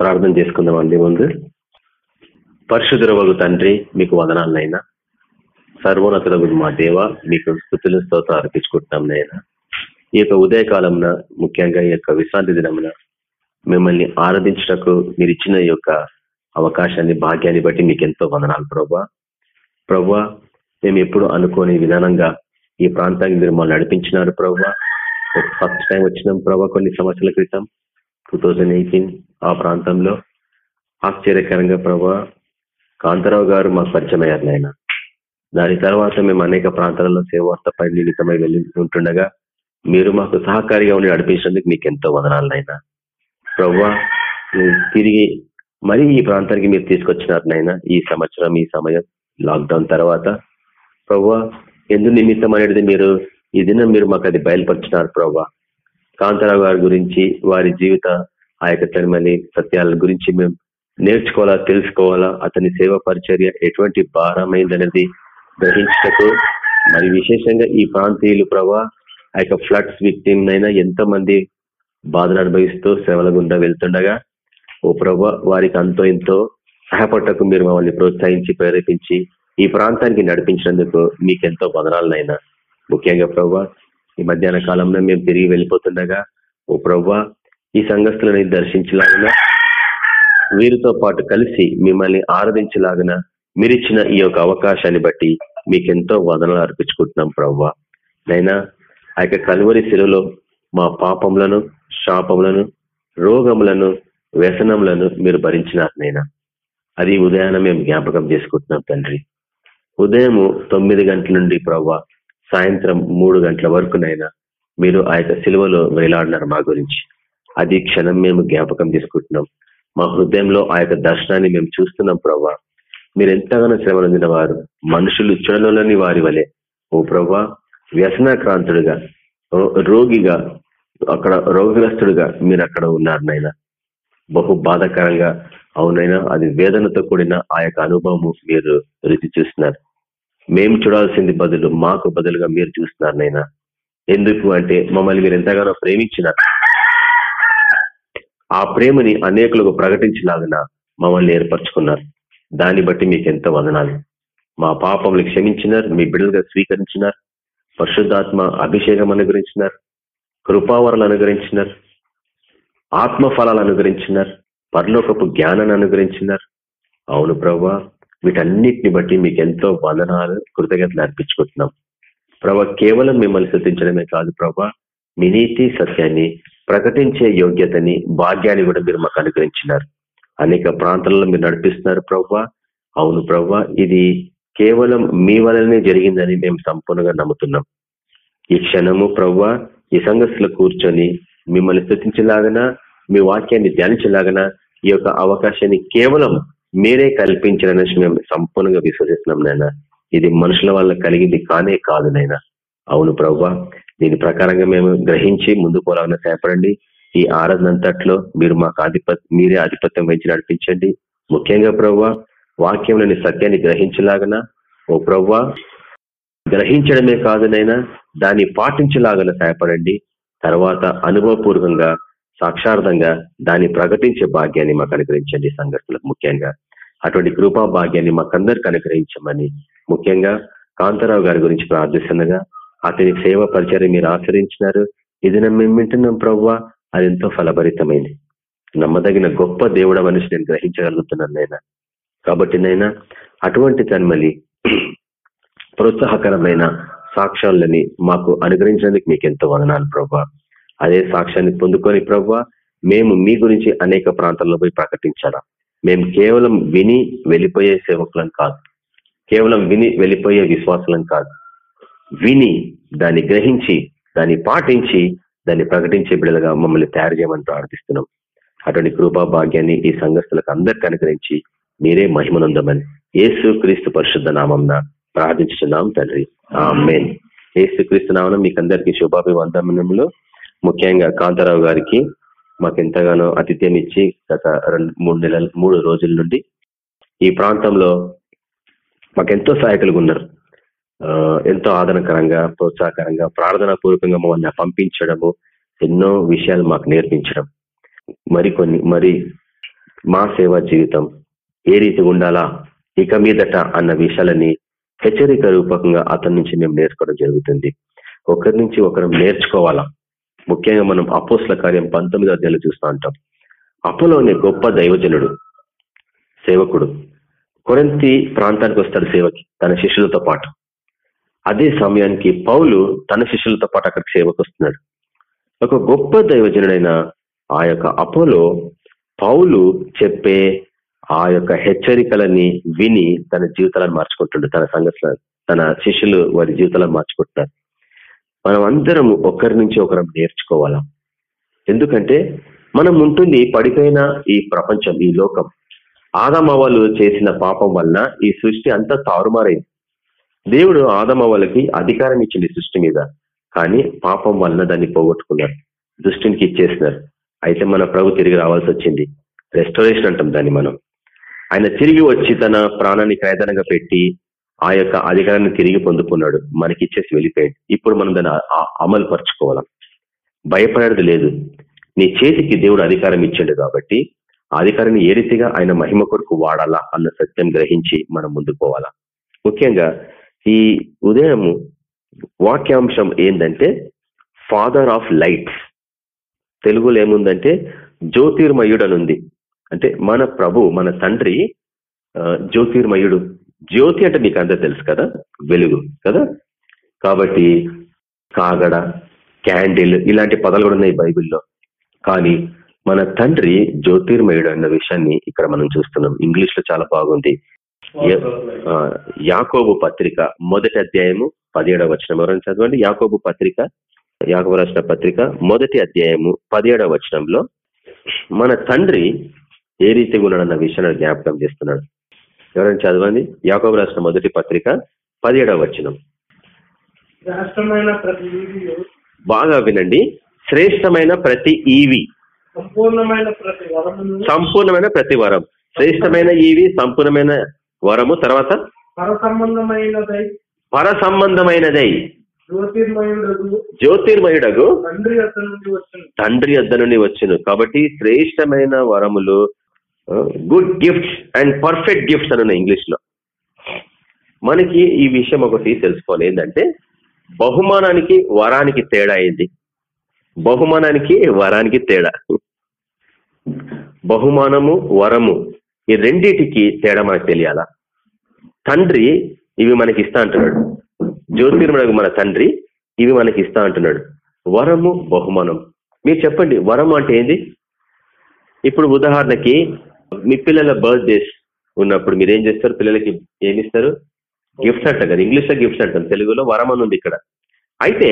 ప్రార్థన చేసుకుందాం అండి ముందు. పరిశుద్ధురవగు తండ్రి మీకు వదనాలనైనా సర్వోన్నతులకు మా దేవ మీకు స్థుతులు స్తోత్రం అర్పించుకుంటున్నాం నైనా ఈ యొక్క ఉదయకాలంన ముఖ్యంగా ఈ యొక్క విశ్రాంతి దినమున మిమ్మల్ని ఆరాధించటకు మీరు ఇచ్చిన ఈ యొక్క అవకాశాన్ని భాగ్యాన్ని బట్టి మీకు ఎంతో వందనాలు ప్రభా. ప్రభా మేము ఎప్పుడు అనుకోని విధానంగా ఈ ప్రాంతానికి మీరు మమ్మల్ని నడిపించినారు ప్రభా. ఫస్ట్ టైం వచ్చినాం ప్రభా కొన్ని సంవత్సరాల క్రితం. టూ ఆ ప్రాంతంలో ఆశ్చర్యకరంగా ప్రభా కాంతారావు గారు మాకు పరిచయం అయ్యారు నాయన. దాని తర్వాత మేము అనేక ప్రాంతాలలో సేవార్త పరిణితమై వెళ్ళి ఉంటుండగా మీరు మాకు సహకారిగా ఉండి నడిపించినందుకు మీకు ఎంతో వదనాలనైనా ప్రవ్వా తిరిగి మరీ ఈ ప్రాంతానికి మీరు తీసుకొచ్చినారు నాయన ఈ సంవత్సరం ఈ సమయం లాక్డౌన్ తర్వాత. ప్రవ్వా ఎందు నిమిత్తం అనేది మీరు ఈ దినం మీరు మాకు అది బయలుపరిచినారు ప్రవ్వా కాంతారావు గారి గురించి వారి జీవిత ఆ యొక్క తనమని సత్యాల గురించి మేము నేర్చుకోవాలా తెలుసుకోవాలా అతని సేవ పరిచర్య ఎటువంటి భారమైందనేది గ్రహించటకు మరి విశేషంగా ఈ ప్రాంతీయులు ప్రభా ఆ యొక్క ఫ్లడ్స్ విక్టిమ్ అయినా ఎంతో మంది బాధలు అనుభవిస్తూ సేవల గుండా వెళ్తుండగా ఓ ప్రభా వారికి అంతో ఎంతో సహాయపడటకు మీరు మమ్మల్ని ప్రోత్సహించి ప్రేరేపించి ఈ ప్రాంతానికి నడిపించినందుకు మీకెంతో బదనాలనైనా ముఖ్యంగా ప్రభా ఈ మధ్యాహ్న కాలంలో మేము తిరిగి వెళ్ళిపోతుండగా ఓ ప్రభా ఈ సంఘస్థులని దర్శించలాగిన వీరితో పాటు కలిసి మిమ్మల్ని ఆరాధించలాగిన మీరిచ్చిన ఈ యొక్క అవకాశాన్ని బట్టి మీకెంతో వదనలు అర్పించుకుంటున్నాం ప్రవ్వా. నైనా ఆ యొక్క కలువరి శిలలో మా పాపములను శాపములను రోగములను వ్యసనములను మీరు భరించినారు నైనా. అది ఉదయాన మేము జ్ఞాపకం చేసుకుంటున్నాం తండ్రి. ఉదయము తొమ్మిది గంటల నుండి ప్రవ్వ సాయంత్రం మూడు గంటల వరకునైనా మీరు ఆ యొక్క సిలువలో వేలాడినారు మా గురించి. అది క్షణం మేము జ్ఞాపకం చేసుకుంటున్నాం. మా హృదయంలో ఆ యొక్క దర్శనాన్ని మేము చూస్తున్నాం ప్రవ్వా. మీరు ఎంతగానో శ్రమ నొందిన వారు మనుషులు చూడలోని వారి వలె. ఓ ప్రవ్వా వ్యసనాక్రాంతుడుగా రోగిగా అక్కడ రోగగ్రస్తుడుగా మీరు అక్కడ ఉన్నారు నాయన. బహు బాధాకరంగా అవునైనా అది వేదనతో కూడిన ఆ యొక్క అనుభవము మీరు రుచి చూస్తున్నారు. మేము చూడాల్సింది బదులు మాకు బదులుగా మీరు చూస్తున్నారు నైనా ఎందుకు అంటే మమ్మల్ని మీరు ఎంతగానో ప్రేమించినారు. ఆ ప్రేమని అనేకులకు ప్రకటించలాగిన మమ్మల్ని ఏర్పరచుకున్నారు. దాన్ని బట్టి మీకు ఎంత వదనాలు. మా పాపములు క్షమించినారు మీ బిడ్డలుగా స్వీకరించినారు పరిశుద్ధాత్మ అభిషేకం అనుగ్రహించినారు కృపావరలు అనుగ్రహించినారు ఆత్మ ఫలాలు అనుగ్రహించినారు పరలోకపు జ్ఞానాన్ని అనుగ్రహించినారు. అవును ప్రభా వీటన్నిటిని బట్టి మీకు ఎంతో వందనాలు కృతజ్ఞతలు అర్పించుకుంటున్నాం. ప్రభా కేవలం మిమ్మల్ని శృతించడమే కాదు ప్రభా మీ నీతి సత్యాన్ని ప్రకటించే యోగ్యతని భాగ్యాన్ని కూడా మీరు మాకు అనుగ్రహించినారు. అనేక ప్రాంతాలలో మీరు నడిపిస్తున్నారు ప్రవ్వా. అవును ప్రవ్వా ఇది కేవలం మీ వలనే జరిగిందని మేము సంపూర్ణంగా నమ్ముతున్నాం. ఈ క్షణము ప్రవ్వా ఈ సంఘస్సులో కూర్చొని మిమ్మల్ని స్థుతించలాగన మీ వాక్యాన్ని ధ్యానించలాగన ఈ యొక్క అవకాశాన్ని కేవలం మీరే కల్పించారనేసి మేము సంపూర్ణంగా విశ్వసిస్తున్నాం నాయన. ఇది మనుషుల వల్ల కలిగింది కానే కాదు నైనా అవును ప్రవ్వా దీని ప్రకారంగా మేము గ్రహించి ముందు పోలాగా సేపడండి ఈ ఆరాధనంతట్లో మీరు మాకు ఆధిపత్య మీరే ఆధిపత్యం వహించి నడిపించండి. ముఖ్యంగా ప్రవ్వ వాక్యంలోని సత్యాన్ని గ్రహించలాగన ఓ ప్రవ్వ గ్రహించడమే కాదునైనా దాన్ని పాటించలాగన సహాయపడండి. తర్వాత అనుభవపూర్వకంగా సాక్షార్థంగా దాన్ని ప్రకటించే భాగ్యాన్ని మాకు అనుగ్రహించండి సంఘటనలకు ముఖ్యంగా. అటువంటి కృపా భాగ్యాన్ని మాకందరికి అనుగ్రహించమని ముఖ్యంగా కాంతారావు గారి గురించి ప్రార్థిస్తుండగా అతని సేవ పరిచయం మీరు ఆచరించినారు. ఇది మేము వింటున్నాం ప్రవ్వా. అది ఎంతో ఫలభరితమైంది. నమ్మదగిన గొప్ప దేవుడ మనిషి నేను గ్రహించగలుగుతున్నాను నాయన. కాబట్టి నైనా అటువంటి తన్మలి ప్రోత్సాహకరమైన సాక్ష్యాలని మాకు అనుగ్రహించినందుకు మీకు ఎంతో వదనాలు ప్రభా అదే సాక్ష్యాన్ని పొందుకొని ప్రవ్వా మేము మీ గురించి అనేక ప్రాంతాల్లో పోయి ప్రకటించాలా? మేము కేవలం విని వెళ్ళిపోయే సేవకులం కాదు. కేవలం విని వెళ్ళిపోయే విశ్వాసులం కాదు. విని దాన్ని గ్రహించి దాన్ని పాటించి దాన్ని ప్రకటించే బిడ్డలుగా మమ్మల్ని తయారు చేయమని ప్రార్థిస్తున్నాం. అటువంటి కృపా భాగ్యాన్ని ఈ సంఘస్థులకు అందరికీ అనుగ్రహించి మీరే మహిమనందమని యేసు క్రీస్తు పరిశుద్ధ నామం ప్రార్థించున్నాం తండ్రి. మెయిన్ ఏసు క్రీస్తు నామం మీకు అందరికీ శుభాభివందనములు ముఖ్యంగా కాంతారావు గారికి మాకు ఎంతగానో అతిథ్యం ఇచ్చి గత రెండు మూడు నెలల మూడు రోజుల నుండి ఈ ప్రాంతంలో మాకెంతో సహాయకులుగా ఉన్నారు. ఎంతో ఆదరణకరంగా ప్రోత్సాహకరంగా ప్రార్థనా పూర్వకంగా మమ్మల్ని పంపించడము ఎన్నో విషయాలు మాకు నేర్పించడం. మరికొన్ని మరి మా సేవా జీవితం ఏ రీతి ఉండాలా ఇక మీదట అన్న విషయాలని హెచ్చరిక రూపకంగా అతని నుంచి మేము నేర్చుకోవడం జరుగుతుంది. ఒకరి నుంచి ఒకరు నేర్చుకోవాలా? ముఖ్యంగా మనం అపోస్ల కార్యం పంతొమ్మిదో అధ్యాయులు చూస్తూ ఉంటాం. అపోలోని గొప్ప దైవజనుడు సేవకుడు కొరంతి ప్రాంతానికి వస్తాడు సేవకి తన శిష్యులతో పాటు. అదే సమయానికి పౌలు తన శిష్యులతో పాటు అక్కడికి సేవకు వస్తున్నాడు ఒక గొప్ప దైవజనుడైన ఆ యొక్క అపోలో పౌలు చెప్పే ఆ యొక్క హెచ్చరికలని విని తన జీవితాలను మార్చుకుంటుండే తన సంఘటన తన శిష్యులు వారి జీవితాలను మార్చుకుంటున్నారు. మనం అందరం ఒకరి నుంచి ఒకరం నేర్చుకోవాలా? ఎందుకంటే మనం ఉంటుంది పడిపోయిన ఈ ప్రపంచం ఈ లోకం. ఆదమవాళ్ళు చేసిన పాపం వలన ఈ సృష్టి అంతా తారుమారైంది. దేవుడు ఆదమ వాళ్ళకి అధికారం ఇచ్చింది సృష్టి మీద కానీ పాపం వలన దాన్ని పోగొట్టుకున్నారు. దృష్టికి ఇచ్చేసినారు. అయితే మన ప్రభు తిరిగి రావాల్సి వచ్చింది. రెస్టరేషన్ అంటాం దాన్ని మనం. ఆయన తిరిగి వచ్చి తన ప్రాణాన్ని క్రయదనంగా పెట్టి ఆ యొక్క అధికారాన్ని తిరిగి పొందుకున్నాడు. మనకి ఇచ్చేసి వెళ్ళిపోయాడు. ఇప్పుడు మనం దాన్ని అమలు పరుచుకోవాలి భయపడేది లేదు. నీ చేతికి దేవుడు అధికారం ఇచ్చాడు కాబట్టి ఆ అధికారాన్ని ఏ రీతిగా ఆయన మహిమ కొరకు వాడాలా అన్న సత్యం గ్రహించి మనం ముందుకు పోవాలా? ముఖ్యంగా ఈ ఉదయం వాక్యాంశం ఏంటంటే ఫాదర్ ఆఫ్ లైట్స్ తెలుగులో ఏముందంటే జ్యోతిర్మయుడు ఉంది అంటే మన ప్రభు మన తండ్రి జ్యోతిర్మయుడు. జ్యోతి అంటే నీకు అందరు తెలుసు కదా వెలుగు కదా? కాబట్టి కాగడ క్యాండిల్ ఇలాంటి పదాలు కూడా ఉన్నాయి బైబిల్లో. కానీ మన తండ్రి జ్యోతిర్మయుడు అన్న విషయాన్ని ఇక్కడ మనం చూస్తున్నాం. ఇంగ్లీష్లో చాలా బాగుంది. యాకోబు పత్రిక మొదటి అధ్యాయము పదిహేడవ వచనం ఎవరైనా చదవండి? యాకోబు పత్రిక యాకోబు రాసిన పత్రిక మొదటి అధ్యాయము పదిహేడవ వచనంలో మన తండ్రి ఏ రీతిగా ఉన్నాడన్న విషయాన్ని జ్ఞాపకం చేస్తున్నాడు. ఎవరైనా చదవండి? యాకోబు రాసిన మొదటి పత్రిక పదిహేడవ వచనం. బాగా వినండి. శ్రేష్టమైన ప్రతి ఈవి. సంపూర్ణమైన ప్రతి వరమును. సంపూర్ణమైన ప్రతి వరం. శ్రేష్టమైన ఈవి సంపూర్ణమైన వరము తర్వాత? పర సంబంధమైనదై జ్యోతిర్మయుడగు. తండ్రి వద్ద నుండి వచ్చును. కాబట్టి శ్రేష్టమైన వరములు good gifts and perfect gifts అని ఇంగ్లీష్లో మనకి ఈ విషయం ఒకటి తెలుసుకోవాలి. ఏంటంటే బహుమానానికి వరానికి తేడా ఏంటి? బహుమానానికి వరానికి తేడా. బహుమానము వరము. ఈ రెండిటికి తేడా మనకు తెలియాలా? తండ్రి ఇవి మనకి ఇస్తా అంటున్నాడు. జ్యోతిర్మణకు మన తండ్రి ఇవి మనకి ఇస్తా అంటున్నాడు. వరము బహుమానం. మీరు చెప్పండి వరము అంటే ఏంది? ఇప్పుడు ఉదాహరణకి మీ పిల్లల బర్త్డేస్ ఉన్నప్పుడు మీరు ఏం చేస్తారు? పిల్లలకి ఏమిస్తారు గిఫ్ట్స్ అంటారు కదా ఇంగ్లీష్లో గిఫ్ట్స్ అంటాం తెలుగులో వరం అని ఉంది ఇక్కడ. అయితే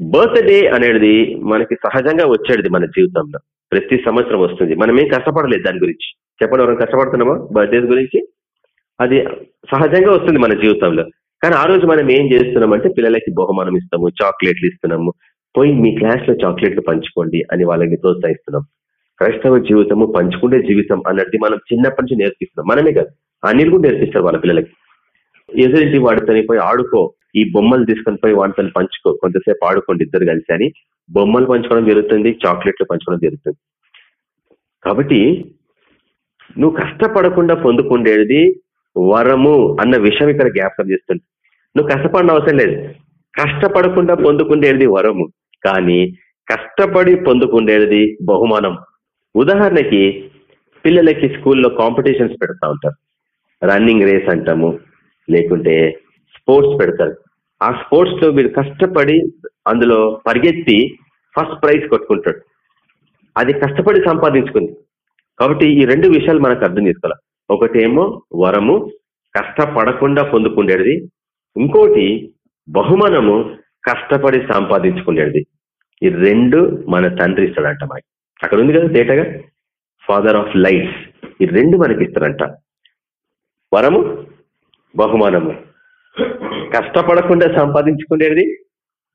బర్త్డే అనేది మనకి సహజంగా వచ్చేది మన జీవితంలో. ప్రతి సంవత్సరం వస్తుంది. మనం ఏం కష్టపడలేదు దాని గురించి. చెప్పండి ఎవరైనా కష్టపడుతున్నామా? బర్త్డేస్ గురించి? అది సహజంగా వస్తుంది మన జీవితంలో. కానీ ఆ రోజు మనం ఏం చేస్తున్నామంటే పిల్లలకి బహుమానం ఇస్తాము చాక్లెట్లు ఇస్తున్నాము. పోయి మీ క్లాస్లో చాక్లెట్లు పంచుకోండి అని వాళ్ళని ప్రోత్సహిస్తున్నాం. క్రైస్తవ జీవితము పంచుకునే జీవితం అన్నది మనం చిన్నప్పటి నుంచి నేర్పిస్తున్నాం. మనమే కాదు అన్నిటి కూడా నేర్పిస్తారు వాళ్ళ పిల్లలకి. ఎదురింటి వాడితోని పోయి ఆడుకో ఈ బొమ్మలు తీసుకొని పోయి వాటితో పంచుకో కొంతసేపు ఆడుకోండి ఇద్దరు కలిసి అని బొమ్మలు పంచుకోవడం జరుగుతుంది చాక్లెట్లు పంచుకోవడం జరుగుతుంది. కాబట్టి నువ్వు కష్టపడకుండా పొందుకుండేది వరము అన్న విషయం ఇక్కడ జ్ఞాపకం చేస్తుంది. నువ్వు కష్టపడిన అవసరం లేదు. కష్టపడకుండా పొందుకుండేది వరము కానీ కష్టపడి పొందుకుండేది బహుమానం. ఉదాహరణకి పిల్లలకి స్కూల్లో కాంపిటీషన్స్ పెడతా ఉంటారు. రన్నింగ్ రేస్ అంటాము లేకుంటే స్పోర్ట్స్ పెడతారు. ఆ స్పోర్ట్స్లో వీడు కష్టపడి అందులో పరిగెత్తి ఫస్ట్ ప్రైజ్ కొట్టుకుంటాడు. అది కష్టపడి సంపాదించుకుంది. కాబట్టి ఈ రెండు విషయాలు మనకు అర్థం చేసుకోవాలి. ఒకటేమో వరము కష్టపడకుండా పొందుకుండేది. ఇంకోటి బహుమానము కష్టపడి సంపాదించుకునేది. ఈ రెండు మన తండ్రి ఇస్తాడంట మాకు అక్కడ ఉంది కదా తేటగా? ఫాదర్ ఆఫ్ లైఫ్ ఈ రెండు మనకి ఇస్తాడంట. వరము బహుమానము. కష్టపడకుండా సంపాదించుకునేది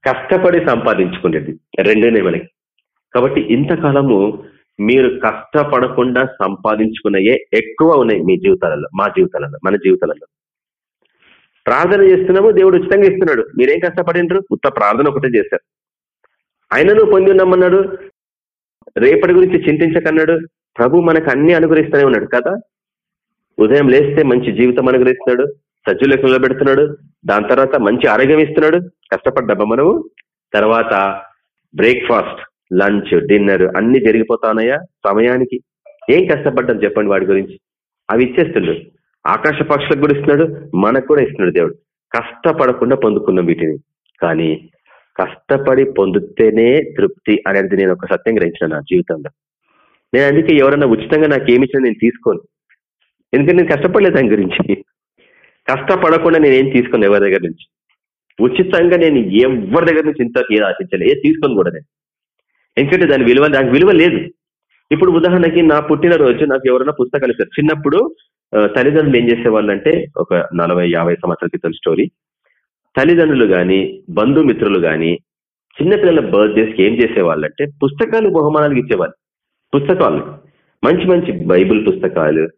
కష్టపడి సంపాదించుకునేది రెండునే మనకి కాబట్టి ఇంతకాలము మీరు కష్టపడకుండా సంపాదించుకున్నయే ఎక్కువ ఉన్నాయి మీ జీవితాలలో మా జీవితాలలో మన జీవితాలలో. ప్రార్థన చేస్తున్నాము దేవుడు ఉచితంగా ఇస్తున్నాడు. మీరేం కష్టపడినరు? ఉత్త ప్రార్థన ఒకటే చేశారు. ఆయనను పొంది ఉన్నామన్నాడు. రేపటి గురించి చింతించకన్నాడు. ప్రభు మనకు అన్ని అనుగ్రహిస్తూనే ఉన్నాడు కదా? ఉదయం లేస్తే మంచి జీవితం అనుగ్రహిస్తున్నాడు. సజ్జులేఖంలో పెడుతున్నాడు. దాని తర్వాత మంచి ఆరోగ్యం ఇస్తున్నాడు. కష్టపడ్డాబా మనము? తర్వాత బ్రేక్ఫాస్ట్ లంచ్ డిన్నర్ అన్ని జరిగిపోతానయ్యా సమయానికి. ఏం కష్టపడ్డాం చెప్పండి వాడి గురించి? అవి ఇచ్చేస్తుండ్రు ఆకాశ పక్షులకు కూడా ఇస్తున్నాడు. మనకు కూడా ఇస్తున్నాడు దేవుడు. కష్టపడకుండా పొందుకున్నాం వీటిని. కానీ కష్టపడి పొందితేనే తృప్తి అనేది నేను ఒక సత్యం గ్రహించిన నా జీవితంలో. నేను అందుకే ఎవరన్నా ఉచితంగా నాకు ఏమి ఇచ్చినా నేను తీసుకోను. ఎందుకంటే నేను కష్టపడలేదు దాని గురించి. కష్టపడకుండా నేను ఏం తీసుకోను ఎవరి దగ్గర నుంచి? ఉచితంగా నేను ఎవరి దగ్గర నుంచి ఇంత ఏది ఆశించలే. ఏది తీసుకొని కూడా నేను? ఎందుకంటే దాని విలువ దానికి విలువ లేదు. ఇప్పుడు ఉదాహరణకి నా పుట్టినరోజు నాకు ఎవరైనా పుస్తకాలు ఇస్తారు. చిన్నప్పుడు తల్లిదండ్రులు ఏం చేసేవాళ్ళంటే ఒక నలభై యాభై సంవత్సరాల క్రితం స్టోరీ. తల్లిదండ్రులు కానీ బంధుమిత్రులు కానీ చిన్నపిల్లల బర్త్డేస్కి ఏం చేసేవాళ్ళంటే పుస్తకాలు బహుమానాలు ఇచ్చేవాళ్ళు. పుస్తకాలు. మంచి మంచి బైబిల్ పుస్తకాలు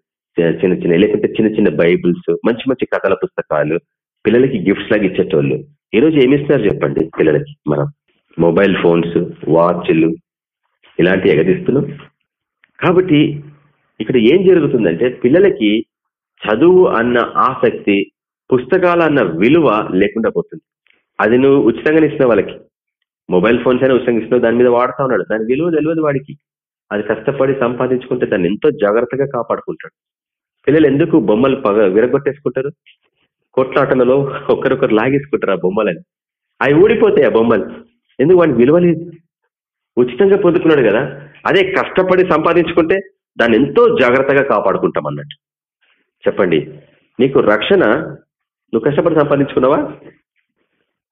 చిన్న చిన్న లేకుంటే చిన్న చిన్న బైబిల్స్ మంచి మంచి కథల పుస్తకాలు పిల్లలకి గిఫ్ట్స్ లాగా ఇచ్చేటోళ్ళు. ఈ రోజు ఏమి ఇస్తున్నారు చెప్పండి పిల్లలకి మనం? మొబైల్ ఫోన్స్ వాచ్లు ఇలాంటి ఎగదిస్తున్నాం కాబట్టి ఇక్కడ ఏం జరుగుతుందంటే పిల్లలకి చదువు అన్న ఆసక్తి పుస్తకాలు అన్న విలువ లేకుండా పోతుంది. అది నువ్వు ఉచితంగానే ఇస్తున్నావు వాళ్ళకి. మొబైల్ ఫోన్స్ అయినా ఉచితంగా ఇస్తున్నావు దాని మీద వాడుతా ఉన్నాడు. దాని విలువ తెలియదు వాడికి. అది కష్టపడి సంపాదించుకుంటే దాన్ని ఎంతో జాగ్రత్తగా కాపాడుకుంటాడు. పిల్లలు ఎందుకు బొమ్మలు పగ విరగొట్టేసుకుంటారు? కొట్లాటలలో ఒకరొకరు లాగేసుకుంటారు ఆ బొమ్మలని. అవి ఊడిపోతాయి ఆ బొమ్మలు. ఎందుకు వాడిని విలువలేదు ఉచితంగా పొందుకున్నాడు కదా. అదే కష్టపడి సంపాదించుకుంటే దాన్ని ఎంతో జాగ్రత్తగా కాపాడుకుంటాం అన్నట్టు. చెప్పండి నీకు రక్షణ నువ్వు కష్టపడి సంపాదించుకున్నావా?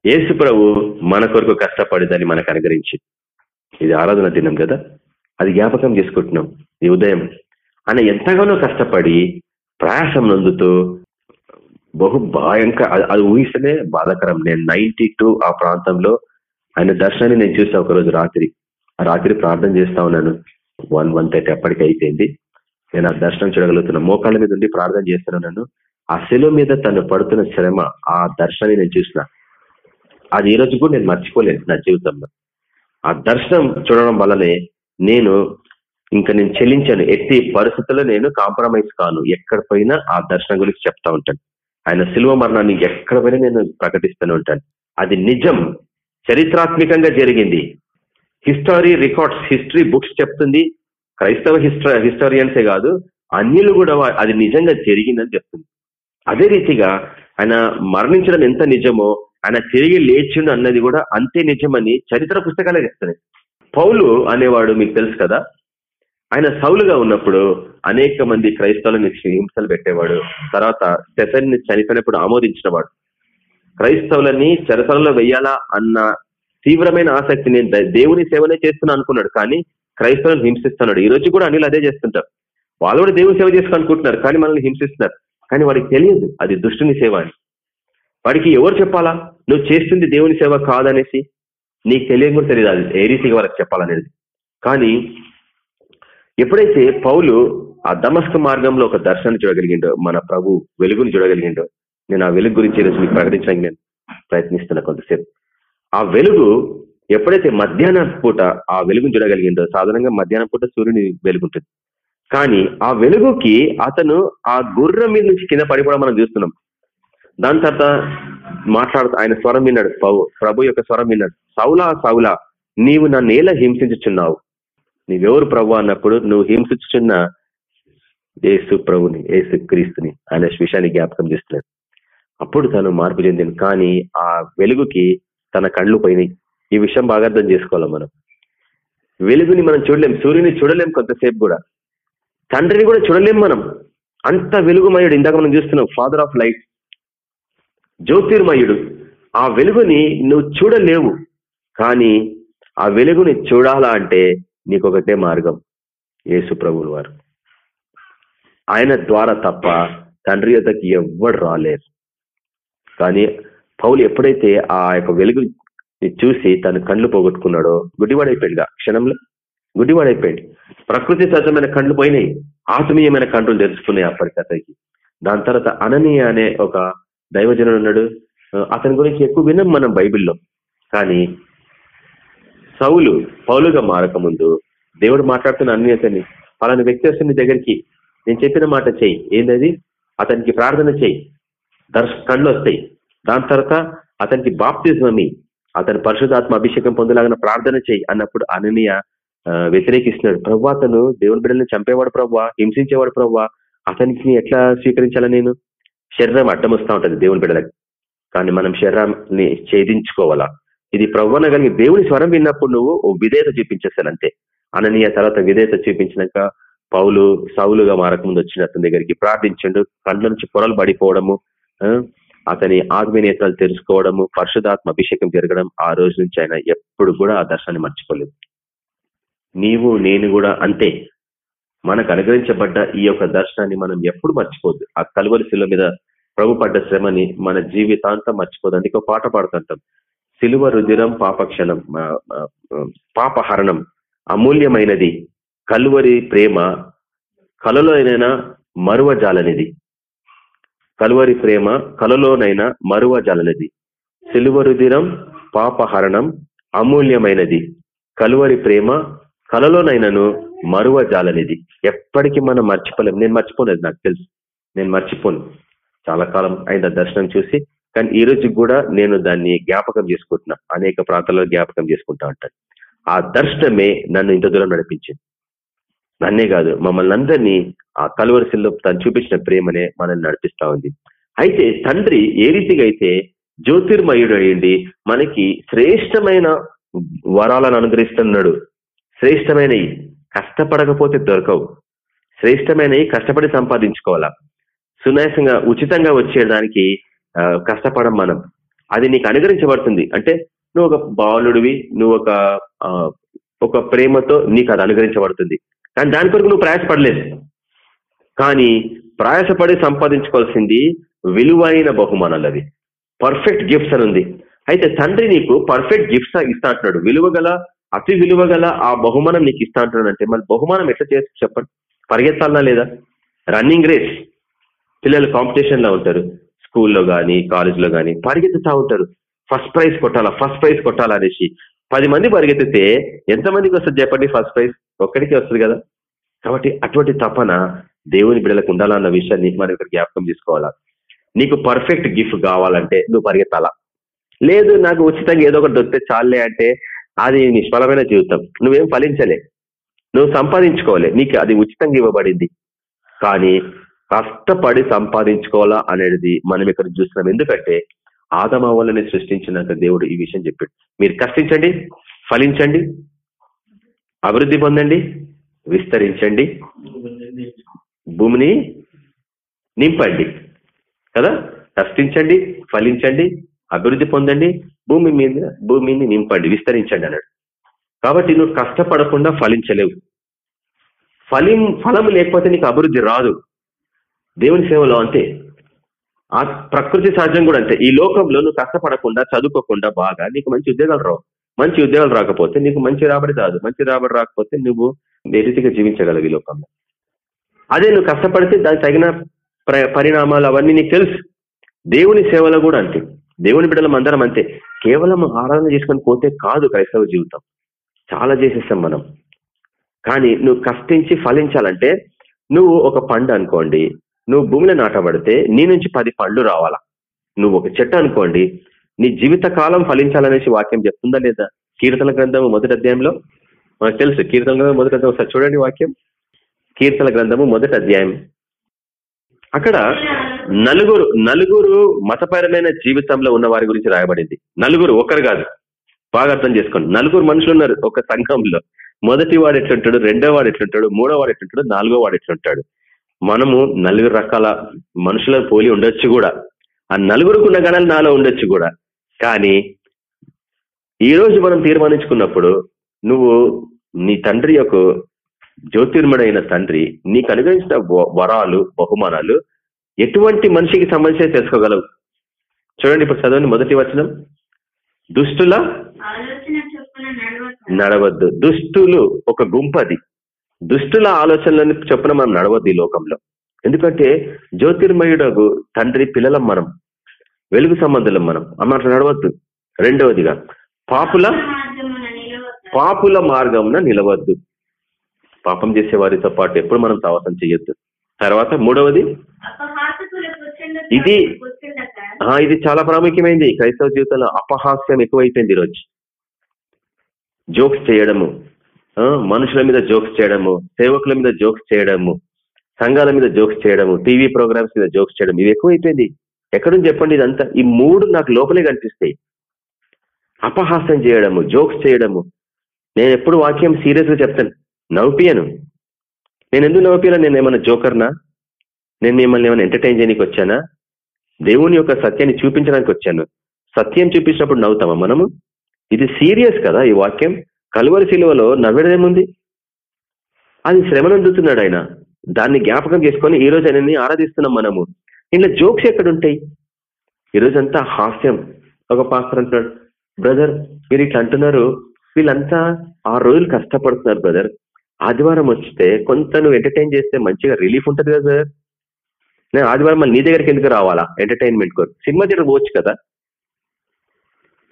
యేసు ప్రభు మన కొరకు కష్టపడి దాన్ని మనకు అనుగ్రహించి. ఇది ఆరాధన దినం కదా. అది జ్ఞాపకం చేసుకుంటున్నాం. ఈ ఉదయం ఆయన ఎంతగానో కష్టపడి ప్రయాసం నందుతూ బహు భయంకర అది- అది ఊహిస్తేనే బాధాకరం. నేను నైన్టీ ఆ ప్రాంతంలో ఆయన దర్శనాన్ని నేను చూసా ఒకరోజు రాత్రి. ఆ రాత్రి ప్రార్థన చేస్తా ఉన్నాను. వన్ వన్ థర్టీ అప్పటికి అయిపోయింది. నేను ఆ దర్శనం చూడగలుగుతున్నా. మోకాళ్ళ మీద ఉండి ప్రార్థన చేస్తున్నాను ఆ శిలువ మీద తను పడుతున్న శ్రమ ఆ దర్శనాన్ని నేను చూసిన. అది ఈ రోజు కూడా నేను మర్చిపోలేను నా జీవితంలో. ఆ దర్శనం చూడడం వల్లనే నేను ఇంకా నేను చెల్లించాను. ఎట్టి పరిస్థితుల్లో నేను కాంప్రమైజ్ కాను. ఎక్కడ పోయినా ఆ దర్శనం గురించి చెప్తా ఉంటాను. ఆయన శిల్వ మరణాన్ని ఎక్కడ పోయినా నేను ప్రకటిస్తూనే ఉంటాను. అది నిజం. చరిత్రాత్మకంగా జరిగింది. హిస్టరీ రికార్డ్స్ హిస్టరీ బుక్స్ చెప్తుంది. క్రైస్తవ హిస్టరీ హిస్టోరియన్సే కాదు. అన్యులు కూడా అది నిజంగా జరిగిందని చెప్తుంది. అదే రీతిగా ఆయన మరణించడం ఎంత నిజమో ఆయన తిరిగి లేచిండు అన్నది కూడా అంతే నిజమని చరిత్ర పుస్తకాలే చెప్తున్నాయి. పౌలు అనేవాడు మీకు తెలుసు కదా? ఆయన సౌలుగా ఉన్నప్పుడు అనేక మంది క్రైస్తవులను హింసలు పెట్టేవాడు. తర్వాత స్టెఫెన్ని చనిపోయినప్పుడు ఆమోదించినవాడు. క్రైస్తవులని చెరసలలో వెయ్యాలా అన్న తీవ్రమైన ఆసక్తి నేను దేవుని సేవనే చేస్తున్నా అనుకున్నాడు. కానీ క్రైస్తవులను హింసిస్తున్నాడు. ఈ రోజు కూడా అనిల్ అదే చేస్తుంటారు. వాళ్ళు కూడా దేవుని సేవ చేసుకుని అనుకుంటున్నారు. కానీ మనల్ని హింసిస్తున్నారు. కానీ వాడికి తెలియదు. అది దుష్టుని సేవ అని. వాడికి ఎవరు చెప్పాలా? నువ్వు చేస్తుంది దేవుని సేవ కాదనేసి నీకు తెలియకుండా కూడా తెలియదు. అది ఏ రీతిగా వాళ్ళకి చెప్పాలనేది. కానీ ఎప్పుడైతే పౌలు ఆ దమస్క మార్గంలో ఒక దర్శనాన్ని చూడగలిగిండో మన ప్రభు వెలుగుని చూడగలిగిండో నేను ఆ వెలుగు గురించి ఈరోజు మీకు ప్రకటించడానికి నేను ప్రయత్నిస్తున్నా కొంతసేపు. ఆ వెలుగు ఎప్పుడైతే మధ్యాహ్నం పూట ఆ వెలుగుని చూడగలిగిందో సాధారణంగా మధ్యాహ్నం పూట సూర్యుని వెలుగుంటుంది కానీ ఆ వెలుగుకి అతను ఆ గుర్రం మీద నుంచి కింద పడిపోవడం మనం చూస్తున్నాం. దాని తర్వాత మాట్లాడుతూ ఆయన స్వరం విన్నాడు ప్రభు ప్రభు యొక్క స్వరం విన్నాడు. సౌలా సౌలా నీవు నన్ను ఎలా హింసించుచున్నావు? నీవెవరు ప్రభు అన్నప్పుడు నువ్వు హింసించుచున్న ఏసు ప్రభుని ఏసు క్రీస్తుని అనే విషయాన్ని జ్ఞాపకం చేస్తున్నాడు. అప్పుడు తను మార్పు చెందింది. కానీ ఆ వెలుగుకి తన కళ్ళు పోయినాయి. ఈ విషయం బాగా అర్థం చేసుకోవాలి మనం? వెలుగుని మనం చూడలేం. సూర్యుని చూడలేం కొంతసేపు కూడా. తండ్రిని కూడా చూడలేం మనం. అంత వెలుగుమయుడు ఇందాక మనం చూస్తున్నాం. ఫాదర్ ఆఫ్ లైట్ జ్యోతిర్మయుడు. ఆ వెలుగుని నువ్వు చూడలేవు. కానీ ఆ వెలుగుని చూడాలా అంటే నీకు ఒకటే మార్గం యేసు ప్రభులు వారు. ఆయన ద్వారా తప్ప తండ్రి యొక్కకి ఎవ్వడు రాలేరు. కానీ పౌలు ఎప్పుడైతే ఆ యొక్క వెలుగు చూసి తన కళ్ళు పోగొట్టుకున్నాడో గుడ్డివాడైపోయాడుగా క్షణంలో? గుడ్డివాడైపోయాడు ప్రకృతి సహజమైన కళ్ళు పోయినాయి. ఆత్మీయమైన కండ్రులు తెరుచుకున్నాయి అప్పటికి అతనికి. దాని తర్వాత అననీయ అనే ఒక దైవజనుడు ఉన్నాడు. అతని గురించి ఎక్కువ వినం మనం బైబిల్లో. కానీ సౌలు పౌలుగా మారకముందు దేవుడు మాట్లాడుతున్న అన్ని అతన్ని వ్యక్తి వస్తుంది దగ్గరికి నేను చెప్పిన మాట చెయ్యి. ఏంటది అతనికి ప్రార్థన చెయ్యి. దర్శ కళ్ళు వస్తాయి. దాని తర్వాత అతనికి బాప్తిజమమి. అతని పరిశుధాత్మ అభిషేకం పొందలాగిన ప్రార్థన చెయ్యి అన్నప్పుడు అననీయ వ్యతిరేకిస్తున్నాడు. ప్రభు అతను దేవుని బిడ్డలను చంపేవాడు ప్రభు హింసించేవాడు ప్రభు. అతనికి ఎట్లా స్వీకరించాలా నేను? శరీరం అడ్డం వస్తూ ఉంటుంది దేవుని బిడ్డలకి. కానీ మనం శరీరాన్ని ఛేదించుకోవాలా? ఇది ప్రవ్వన కలిగి దేవుని స్వరం విన్నప్పుడు నువ్వు ఓ విధేయత చూపించేస్తాను అననీయ తర్వాత విధేయత చూపించినాక పౌలు సౌలుగా మారకముందు వచ్చిన అతని దగ్గరికి ప్రార్థించండు. కండ్ల నుంచి పొరలు పడిపోవడము అతని ఆత్మీయ తెలుసుకోవడము పరిశుధాత్మ అభిషేకం జరగడం ఆ రోజు నుంచి ఆయన ఎప్పుడు కూడా ఆ దర్శనాన్ని మర్చిపోలేదు. నీవు నేను కూడా అంతే. మనకు అనుగ్రహించబడ్డ ఈ యొక్క దర్శనాన్ని మనం ఎప్పుడు మర్చిపోద్దు ఆ కలువరి శిల మీద ప్రభు పడ్డ శ్రమని మన జీవితాంతం మర్చిపోదు అందుకే పాట పాడుతుంటాం. సిలువ రుధిరం పాపక్షణం పాపహరణం అమూల్యమైనది. కలువరి ప్రేమ కలలోనైనా మరువ జాలనిది కలువరి ప్రేమ కలలోనైనా మరువ జాలనిది సిలువ రుధిరం పాపహరణం అమూల్యమైనది. కలువరి ప్రేమ కలలోనైనాను మరువ జాలనిది ఎప్పటికీ మనం మర్చిపోలేము నేను మర్చిపోలేదు నాకు తెలుసు. నేను మర్చిపోను. చాలా కాలం అయిన దర్శనం చూసి. కానీ ఈ రోజు కూడా నేను దాన్ని జ్ఞాపకం చేసుకుంటున్నా. అనేక ప్రాంతాల్లో జ్ఞాపకం చేసుకుంటా ఉంటాను. ఆ దర్శనమే నన్ను ఇంత దూరం నడిపించింది. నన్నే కాదు మమ్మల్ని అందరినీ ఆ కలువరిశల్లో తను చూపించిన ప్రేమనే మనల్ని నడిపిస్తా ఉంది. అయితే తండ్రి ఏ రీతిగా అయితే జ్యోతిర్మయుడు అయ్యండి మనకి శ్రేష్టమైన వరాలను అనుగ్రహిస్తున్నాడు. శ్రేష్టమైనవి కష్టపడకపోతే దొరకవు. శ్రేష్టమైనవి కష్టపడి సంపాదించుకోవాలా? సునాయాసంగా ఉచితంగా వచ్చేదానికి కష్టపడం మనం. అది నీకు అనుగ్రహించబడుతుంది. అంటే నువ్వు ఒక బాలుడివి నువ్వు ఒక ఒక ప్రేమతో నీకు అది అనుగ్రహించబడుతుంది. కానీ దాని కొరకు నువ్వు ప్రయాసపడలేదు. కానీ ప్రయాసపడి సంపాదించుకోవాల్సింది విలువైన బహుమానాలు అవి. పర్ఫెక్ట్ గిఫ్ట్స్ అని ఉంది. అయితే తండ్రి నీకు పర్ఫెక్ట్ గిఫ్ట్స్ ఇస్తా అంటున్నాడు. విలువగల అతి విలువగల ఆ బహుమానం నీకు ఇస్తా అంటున్నాడు అంటే మరి బహుమానం ఎట్లా చేసి చెప్పండి? పరిగెత్తాలనా లేదా? రన్నింగ్ రేస్ పిల్లలు కాంపిటీషన్లో ఉంటారు. స్కూల్లో కానీ కాలేజ్లో కానీ పరిగెత్తుతా ఉంటారు. ఫస్ట్ ప్రైజ్ కొట్టాలా ఫస్ట్ ప్రైజ్ కొట్టాలా అనేసి. పది మంది పరిగెత్తితే ఎంతమందికి వస్తుంది చెప్పండి ఫస్ట్ ప్రైజ్ ఒక్కడికి వస్తుంది కదా. కాబట్టి అటువంటి తపన దేవుని బిడ్డలకు ఉండాలన్న విషయాన్ని మనం ఇక్కడ జ్ఞాపకం చేసుకోవాలా నీకు పర్ఫెక్ట్ గిఫ్ట్ కావాలంటే నువ్వు పరిగెత్తాలా? లేదు నాకు ఉచితంగా ఏదో ఒకటి దొరికితే చాలే అంటే అది నిష్ఫలమైన జీవితం. నువ్వేం ఫలించలే. నువ్వు సంపాదించుకోవాలి నీకు అది ఉచితంగా ఇవ్వబడింది. కానీ కష్టపడి సంపాదించుకోవాలా అనేది మనం ఇక్కడ చూస్తున్నాం. ఎందుకంటే ఆదమావలని సృష్టించినాక దేవుడు ఈ విషయం చెప్పాడు. మీరు కష్టించండి ఫలించండి అభివృద్ధి పొందండి విస్తరించండి భూమిని నింపండి కదా? కష్టించండి ఫలించండి అభివృద్ధి పొందండి భూమి మీద భూమిని నింపండి విస్తరించండి అన్నాడు. కాబట్టి నువ్వు కష్టపడకుండా ఫలించలేవు. ఫలిం ఫలం లేకపోతే నీకు అభివృద్ధి రాదు. దేవుని సేవలో అంతే ఆ ప్రకృతి సహజం కూడా అంతే. ఈ లోకంలో నువ్వు కష్టపడకుండా చదువుకోకుండా బాగా నీకు మంచి ఉద్యోగాలు రావు. మంచి ఉద్యోగాలు రాకపోతే నీకు మంచి రాబడి రాదు. మంచి రాబడి రాకపోతే నువ్వు ఏ జీవించగలవు ఈ లోకంలో? అదే నువ్వు కష్టపడితే దానికి తగిన ప్ర- పరిణామాలు అవన్నీ నీకు తెలుసు. దేవుని సేవలో కూడా అంతే. దేవుని బిడ్డలం అందరం అంతే. కేవలం ఆరాధన చేసుకొని పోతే కాదు క్రైస్తవ జీవితం. చాలా చేసేస్తాం మనం. కానీ నువ్వు కష్టించి ఫలించాలంటే నువ్వు ఒక పండు అనుకోండి నువ్వు భూమిలో నాటబడితే నీ నుంచి పది పండ్లు రావాలా? నువ్వు ఒక చెట్టు అనుకోండి నీ జీవిత కాలం ఫలించాలనేసి వాక్యం చెప్తుందా లేదా? కీర్తన గ్రంథము మొదటి అధ్యాయంలో? మనకు తెలుసు కీర్తన గ్రంథం మొదటి అధ్యాయం. ఒకసారి చూడండి వాక్యం. కీర్తన గ్రంథము మొదటి అధ్యాయం. అక్కడ నలుగురు నలుగురు మతపరమైన జీవితంలో ఉన్న వారి గురించి రాయబడింది. నలుగురు ఒకరు కాదు. బాగా అర్థం చేసుకోండి. నలుగురు మనుషులు ఉన్నారు ఒక సంఘంలో. మొదటి వాడు ఎట్లుంటాడు రెండో వాడు ఎట్లుంటాడు మూడో వాడు ఎట్లుంటాడు నాలుగో వాడు ఎట్లుంటాడు? మనము నలుగురు రకాల మనుషుల పోలి ఉండొచ్చు కూడా. ఆ నలుగురికి ఉన్న గణాలు నాలో ఉండొచ్చు కూడా. కానీ ఈ రోజు మనం తీర్మానించుకున్నప్పుడు నువ్వు నీ తండ్రి యొక్క జ్యోతిర్మడైన తండ్రి నీకు అనుగ్రహించిన వరాలు బహుమానాలు ఎటువంటి మనిషికి సంబంధించి తెలుసుకోగలవు? చూడండి ఇప్పుడు చదవండి మొదటి వచనం. దుష్టుల నడవద్దు. దుష్టులు ఒక గుంపది. దుష్టుల ఆలోచనలను చొప్పున మనం నడవద్దు ఈ లోకంలో. ఎందుకంటే జ్యోతిర్మయుడు తండ్రి పిల్లలం మనం వెలుగు సంబంధులం మనం. అన్నట్లు నడవద్దు. రెండవదిగా పాపుల పాపుల మార్గంన నిలవద్దు. పాపం చేసే వారితో పాటు ఎప్పుడు మనం సహవాసం చేయొద్దు తర్వాత మూడవది ఇది- ఆ, ఇది చాలా ప్రాముఖ్యమైంది. క్రైస్తవ జీవితంలో అపహాస్యం ఎక్కువైపోయింది ఈరోజు. జోక్స్ చేయడము మనుషుల మీద జోక్స్ చేయడము సేవకుల మీద జోక్స్ చేయడము సంఘాల మీద జోక్స్ చేయడము టీవీ ప్రోగ్రామ్స్ మీద జోక్స్ చేయడం ఇవి ఎక్కువైపోయింది. ఎక్కడుంది చెప్పండి ఇదంతా? ఈ మూడు నాకు లోపలే కనిపిస్తాయి. అపహాస్యం చేయడము జోక్స్ చేయడము. నేను ఎప్పుడు వాక్యం సీరియస్గా చెప్తాను. నవ్వుపియను. నేను ఎందుకు నవ్వుపియాను? నేను ఏమైనా జోకర్నా? నేను మిమ్మల్ని ఏమైనా ఎంటర్టైన్ చేయడానికి వచ్చానా? దేవుని యొక్క సత్యాన్ని చూపించడానికి వచ్చాను. సత్యం చూపించినప్పుడు నవ్వుతామా మనము? ఇది సీరియస్ కదా ఈ వాక్యం? కలువరి శిలువలో నవ్వడేముంది అది శ్రమను అందుతున్నాడు ఆయన. దాన్ని జ్ఞాపకం చేసుకొని ఈ రోజు ఆయనని ఆరాధిస్తున్నాం మనము. ఇంట్లో జోక్స్ ఎక్కడుంటాయి? ఈరోజంతా హాస్యం. ఒక పాస్టర్ అంటున్నాడు బ్రదర్ మీరు ఇట్లా అంటున్నారు వీళ్ళంతా ఆరు రోజులు కష్టపడుతున్నారు బ్రదర్. ఆదివారం వస్తే కొంత నువ్వు ఎంటర్టైన్ చేస్తే మంచిగా రిలీఫ్ ఉంటుంది కదా సార్ నేను ఆదివారం మళ్ళీ నీ దగ్గరికి ఎందుకు రావాలా? ఎంటర్టైన్మెంట్ కోరు సినిమా థియేటర్ పోవచ్చు కదా.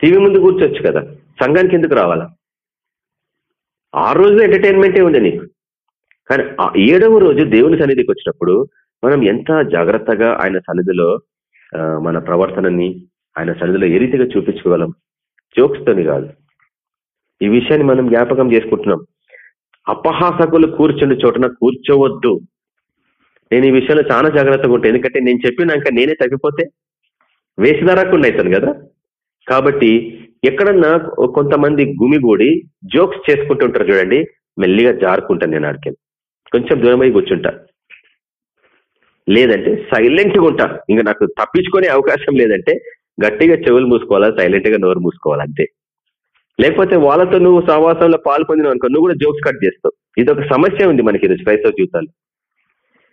టీవీ ముందు కూర్చోవచ్చు కదా. సంఘానికి ఎందుకు రావాలా? ఆ రోజు ఎంటర్టైన్మెంటే ఉంది నీకు? కానీ ఆ ఏడవ రోజు దేవుని సన్నిధికి వచ్చినప్పుడు మనం ఎంత జాగ్రత్తగా ఆయన సన్నిధిలో మన ప్రవర్తనని ఆయన సన్నిధిలో ఏ రీతిగా చూపించుకోగలం? జోక్స్తోని కాదు. ఈ విషయాన్ని మనం జ్ఞాపకం చేసుకుంటున్నాం. అపహాసకులు కూర్చుని చోటన కూర్చోవద్దు. నేను ఈ విషయంలో చాలా జాగ్రత్తగా ఉంటాను. ఎందుకంటే నేను చెప్పినాక నేనే తగ్గిపోతే వేసిదారకుండా అవుతాను కదా? కాబట్టి ఎక్కడన్నా కొంతమంది గుమిగూడి జోక్స్ చేసుకుంటుంటారు చూడండి మెల్లిగా జారుకుంటాను నేను ఆడికి. కొంచెం దూరం అయి కూర్చుంటా. లేదంటే సైలెంట్గా ఉంటా. ఇంకా నాకు తప్పించుకునే అవకాశం లేదంటే గట్టిగా చెవులు మూసుకోవాలా సైలెంట్గా నోరు మూసుకోవాలి అంతే. లేకపోతే వాళ్ళతో నువ్వు సహవాసంలో పాల్పొందినావు అనుకో నువ్వు కూడా జోక్స్ కట్ చేస్తావు. ఇది ఒక సమస్య ఉంది మనకి ఈరోజు క్రైస్తవ జీవితాలు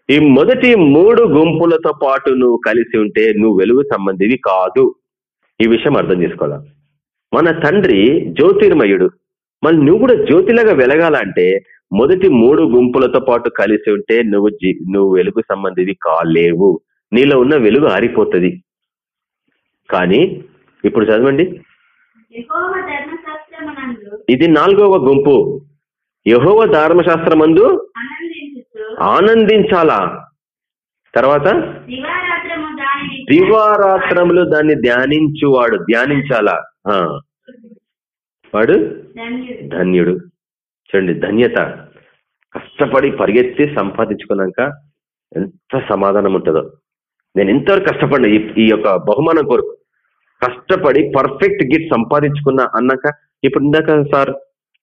ఈ మొదటి మూడు గుంపులతో పాటు నువ్వు కలిసి ఉంటే నువ్వు వెలుగు సంబంధివి కాదు. ఈ విషయం అర్థం చేసుకోవాలా? మన తండ్రి జ్యోతిర్మయుడు. మళ్ళీ నువ్వు కూడా జ్యోతిలాగా వెలగాలంటే మొదటి మూడు గుంపులతో పాటు కలిసి ఉంటే నువ్వు జీ- నువ్వు వెలుగు సంబంధివి కాలేవు. నీలో ఉన్న వెలుగు ఆరిపోతుంది. కానీ ఇప్పుడు చదవండి. ఇది నాలుగవ గుంపు. యహోవ ధర్మశాస్త్రమందు ఆనందించాలా? తర్వాత? దివారాత్రములు దాన్ని ధ్యానించువాడు ధ్యానించాలా? ఆ. వాడు? ధన్యుడు. చూడండి ధన్యత. కష్టపడి పరిగెత్తి సంపాదించుకున్నాక ఎంత సమాధానం ఉంటుందో. నేను ఎంతవరకు కష్టపడిన ఈ యొక్క బహుమానం కొరకు? కష్టపడి పర్ఫెక్ట్ గిఫ్ట్ సంపాదించుకున్నా అన్నాక ఇప్పుడు ఇందాక సార్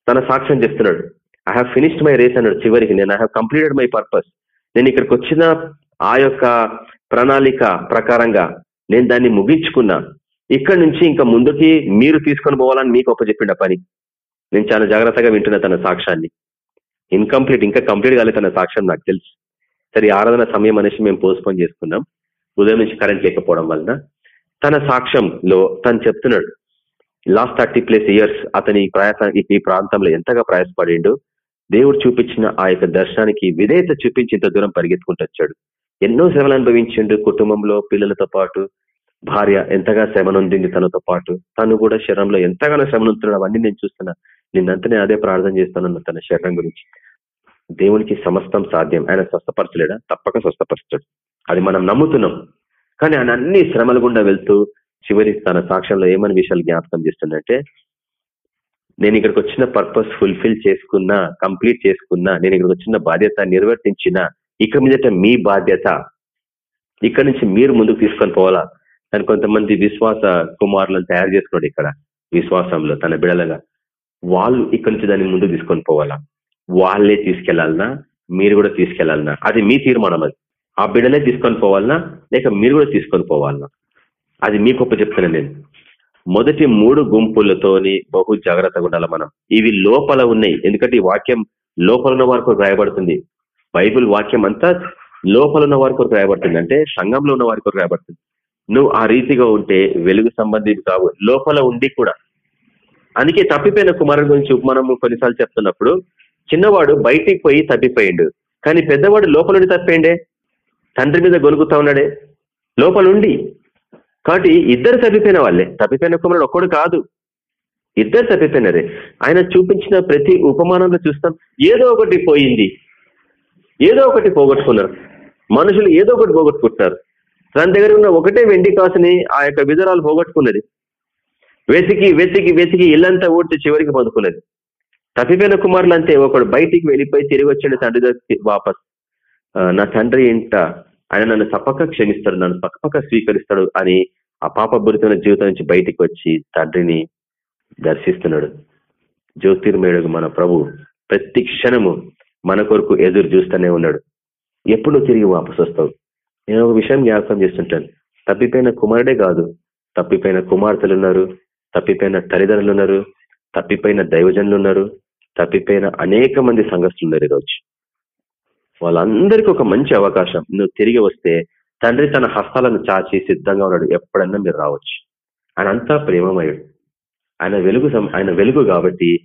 తన సాక్ష్యం చేస్తున్నాడు I have finished my race అన్నాడు చివరికి. నేను I have completed my purpose నేను ఇక్కడికి వచ్చిన ఆ యొక్క ప్రణాళిక ప్రకారంగా నేను దాన్ని ముగించుకున్నా. ఇక్కడ నుంచి ఇంకా ముందుకి మీరు తీసుకొని పోవాలని మీకు ఒప్పచెప్పిండ పని. నేను చాలా జాగ్రత్తగా వింటున్నా తన సాక్ష్యాన్ని. ఇన్కంప్లీట్ ఇంకా కంప్లీట్ కాలేదు తన సాక్ష్యం నాకు తెలుసు. సరే ఆరాధన సమయం అనేసి మేము పోస్ట్పోన్ చేసుకున్నాం. ఉదయం నుంచి కరెంట్ లేకపోవడం వలన తన సాక్ష్యంలో తను చెప్తున్నాడు. లాస్ట్ థర్టీ ప్లస్ ఇయర్స్ అతని ఈ ప్రయాస ఈ ప్రాంతంలో ఎంతగా ప్రయాసపడిండు? దేవుడు చూపించిన ఆ యొక్క దర్శనానికి విధేయత చూపించి ఇంత దూరం పరిగెత్తుకుంటూ వచ్చాడు. ఎన్నో శ్రమలు అనుభవించిండు కుటుంబంలో పిల్లలతో పాటు. భార్య ఎంతగా శ్రమనుంది తనతో పాటు. తను కూడా శరీరంలో ఎంతగానో శ్రమనుంటున్నాడు అవన్నీ నేను చూస్తున్నా. నిన్నంతనే అదే ప్రార్థన చేస్తానన్న తన శరీరం గురించి. దేవునికి సమస్తం సాధ్యం. ఆయన స్వస్థపరచలేడా? తప్పక స్వస్థపరచడు. అది మనం నమ్ముతున్నాం. కానీ ఆయన అన్ని శ్రమల గుండా వెళ్తూ చివరి తన సాక్ష్యంలో ఏమని విషయాలు జ్ఞాపకం చేస్తుందంటే నేను ఇక్కడికి వచ్చిన పర్పస్ ఫుల్ఫిల్ చేసుకున్నా కంప్లీట్ చేసుకున్నా నేను ఇక్కడికి వచ్చిన బాధ్యత నిర్వర్తించిన ఇక మీదట మీ బాధ్యత. ఇక్కడ నుంచి మీరు ముందుకు తీసుకొని పోవాలా? తను కొంతమంది విశ్వాస కుమారులను తయారు చేసుకున్నాడు ఇక్కడ విశ్వాసంలో తన బిడలగా. వాళ్ళు ఇక్కడ నుంచి దాన్ని ముందుకు తీసుకొని పోవాలా? వాళ్ళే తీసుకెళ్ళాలనా? మీరు కూడా తీసుకెళ్ళాలనా? అది మీ తీర్మానం అది. ఆ బిడలే తీసుకొని పోవాలనా? లేక మీరు కూడా తీసుకొని పోవాలనా? అది మీ గొప్ప చెప్తాను నేను. మొదటి మూడు గుంపులతోని బహు జాగ్రత్తగా ఉండాలి మనం? ఇవి లోపల ఉన్నాయి. ఎందుకంటే ఈ వాక్యం లోపల ఉన్న వరకు రాయబడుతుంది. బైబిల్ వాక్యం అంతా లోపల ఉన్న వారి కొరకు రాయబడుతుంది. అంటే సంఘంలో ఉన్న వారి కొరకు రాయబడుతుంది. నువ్వు ఆ రీతిగా ఉంటే వెలుగు సంబంధించి కావు. లోపల ఉండి కూడా. అందుకే తప్పిపోయిన కుమారుడు గురించి ఉపమానము కొన్నిసార్లు చెప్తున్నప్పుడు చిన్నవాడు బయటికి పోయి తప్పిపోయిండు. కానీ పెద్దవాడు లోపలుండి తప్పిండే తండ్రి మీద గొలుగుతా ఉన్నాడే. లోపలుండి కాబట్టి ఇద్దరు తప్పిపోయిన వాళ్ళే. తప్పిపోయిన కుమారుడు ఒక్కడు కాదు. ఇద్దరు తప్పిపోయినరే. ఆయన చూపించిన ప్రతి ఉపమానంలో చూస్తాం. ఏదో ఒకటి పోయింది. ఏదో ఒకటి పోగొట్టుకున్నారు. మనుషులు ఏదో ఒకటి పోగొట్టుకుంటున్నారు. తన దగ్గర ఉన్న ఒకటే వెండి కాసుని ఆ యొక్క విధరాలు పోగొట్టుకున్నది. వెతికి వెతికి వెతికి ఇల్లంతా ఊడ్చి చివరికి పొందుకున్నది. తప్పిపోయిన కుమారులు అంతే ఒకడు బయటికి వెళ్ళిపోయి తిరిగి వచ్చిండు తండ్రి దగ్గరికి వాపస్. నా తండ్రి ఇంట ఆయన నన్ను తప్పక క్షమిస్తాడు నన్ను పక్కపక్క స్వీకరిస్తాడు అని ఆ పాపభరితమైన జీవితం నుంచి బయటికి వచ్చి తండ్రిని దర్శిస్తున్నాడు. జ్యోతిర్మయుడు మన ప్రభు ప్రతి క్షణము మన కొరకు ఎదురు చూస్తూనే ఉన్నాడు. ఎప్పుడు తిరిగి వాపసు వస్తావు? నేను ఒక విషయం జ్ఞాపకం చేస్తుంటాను. తప్పిపోయిన కుమారుడే కాదు. తప్పిపోయిన కుమార్తెలు ఉన్నారు తప్పిపోయిన తల్లిదండ్రులు ఉన్నారు తప్పిపోయిన దైవజనులు ఉన్నారు తప్పిపోయిన అనేక మంది సంఘస్థులు ఉన్నారు ఈరోజు. వాళ్ళందరికీ ఒక మంచి అవకాశం. నువ్వు తిరిగి వస్తే తండ్రి తన హస్తాలను చాచి సిద్ధంగా ఉన్నాడు. ఎప్పుడన్నా మీరు రావచ్చు. ఆయన అంతా ప్రేమమయుడు. ఆయన వెలుగు సం- ఆయన వెలుగు కాబట్టి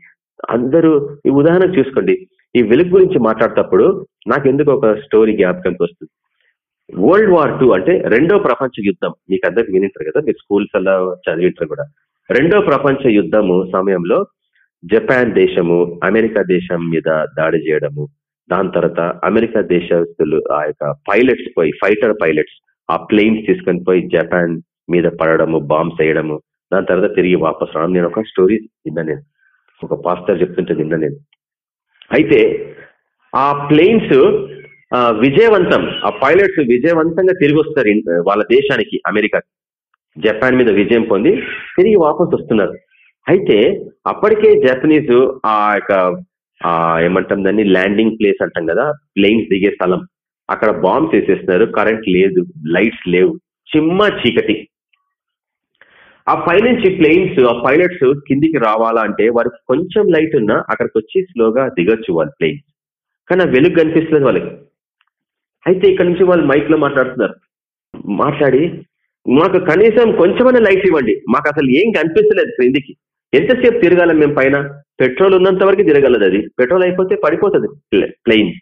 అందరూ ఈ ఉదాహరణకు చూసుకోండి. ఈ వెలుగు గురించి మాట్లాడేటప్పుడు నాకు ఎందుకు ఒక స్టోరీ జ్ఞాపకానికి వస్తుంది. వరల్డ్ వార్ టూ అంటే రెండో ప్రపంచ యుద్ధం. మీకు అందరికి వినింటారు కదా మీరు స్కూల్స్ అలా చదివింటారు కూడా. రెండో ప్రపంచ యుద్ధము సమయంలో జపాన్ దేశము అమెరికా దేశం మీద దాడి చేయడము దాని తర్వాత అమెరికా దేశస్తులు ఆ యొక్క పైలట్స్ పోయి ఫైటర్ పైలట్స్ ఆ ప్లేన్స్ తీసుకొని పోయి జపాన్ మీద పడడము బాంబ్స్ వేయడము దాని తర్వాత తిరిగి వాపస్ రావడం. నేను ఒక స్టోరీ విన్నా నేను. ఒక పాస్టర్ చెప్తుంటే విన్నా నేను. అయితే ఆ ప్లేన్స్ విజయవంతం ఆ పైలట్స్ విజయవంతంగా తిరిగి వస్తారు వాళ్ళ దేశానికి అమెరికా. జపాన్ మీద విజయం పొంది తిరిగి వాపసు వస్తున్నారు. అయితే అప్పటికే జపనీస్ ఆ యొక్క ఆ ఏమంటాం దాన్ని ల్యాండింగ్ ప్లేస్ అంటాం కదా ప్లేన్స్ దిగే స్థలం. అక్కడ బాంబ్స్ వేసేస్తున్నారు కరెంట్ లేదు లైట్స్ లేవు. చిమ్మ చీకటి. ఆ పైనుంచి ప్లేన్స్ ఆ పైలట్స్ కిందికి రావాలా అంటే వారికి కొంచెం లైట్ ఉన్నా అక్కడికి వచ్చి స్లోగా దిగొచ్చు వాళ్ళు ప్లేన్స్ కానీ ఆ వెలుగు కనిపిస్తుంది వాళ్ళకి. అయితే ఇక్కడ నుంచి వాళ్ళు మైక్లో మాట్లాడుతున్నారు. మాట్లాడి మాకు కనీసం కొంచెమైనా లైట్ ఇవ్వండి. మాకు అసలు ఏం కనిపిస్తలేదు క్రిందికి. ఎంతసేపు తిరగాల మేము పైన? పెట్రోల్ ఉన్నంత వరకు తిరగలదు అది. పెట్రోల్ అయిపోతే పడిపోతుంది ప్లెయిన్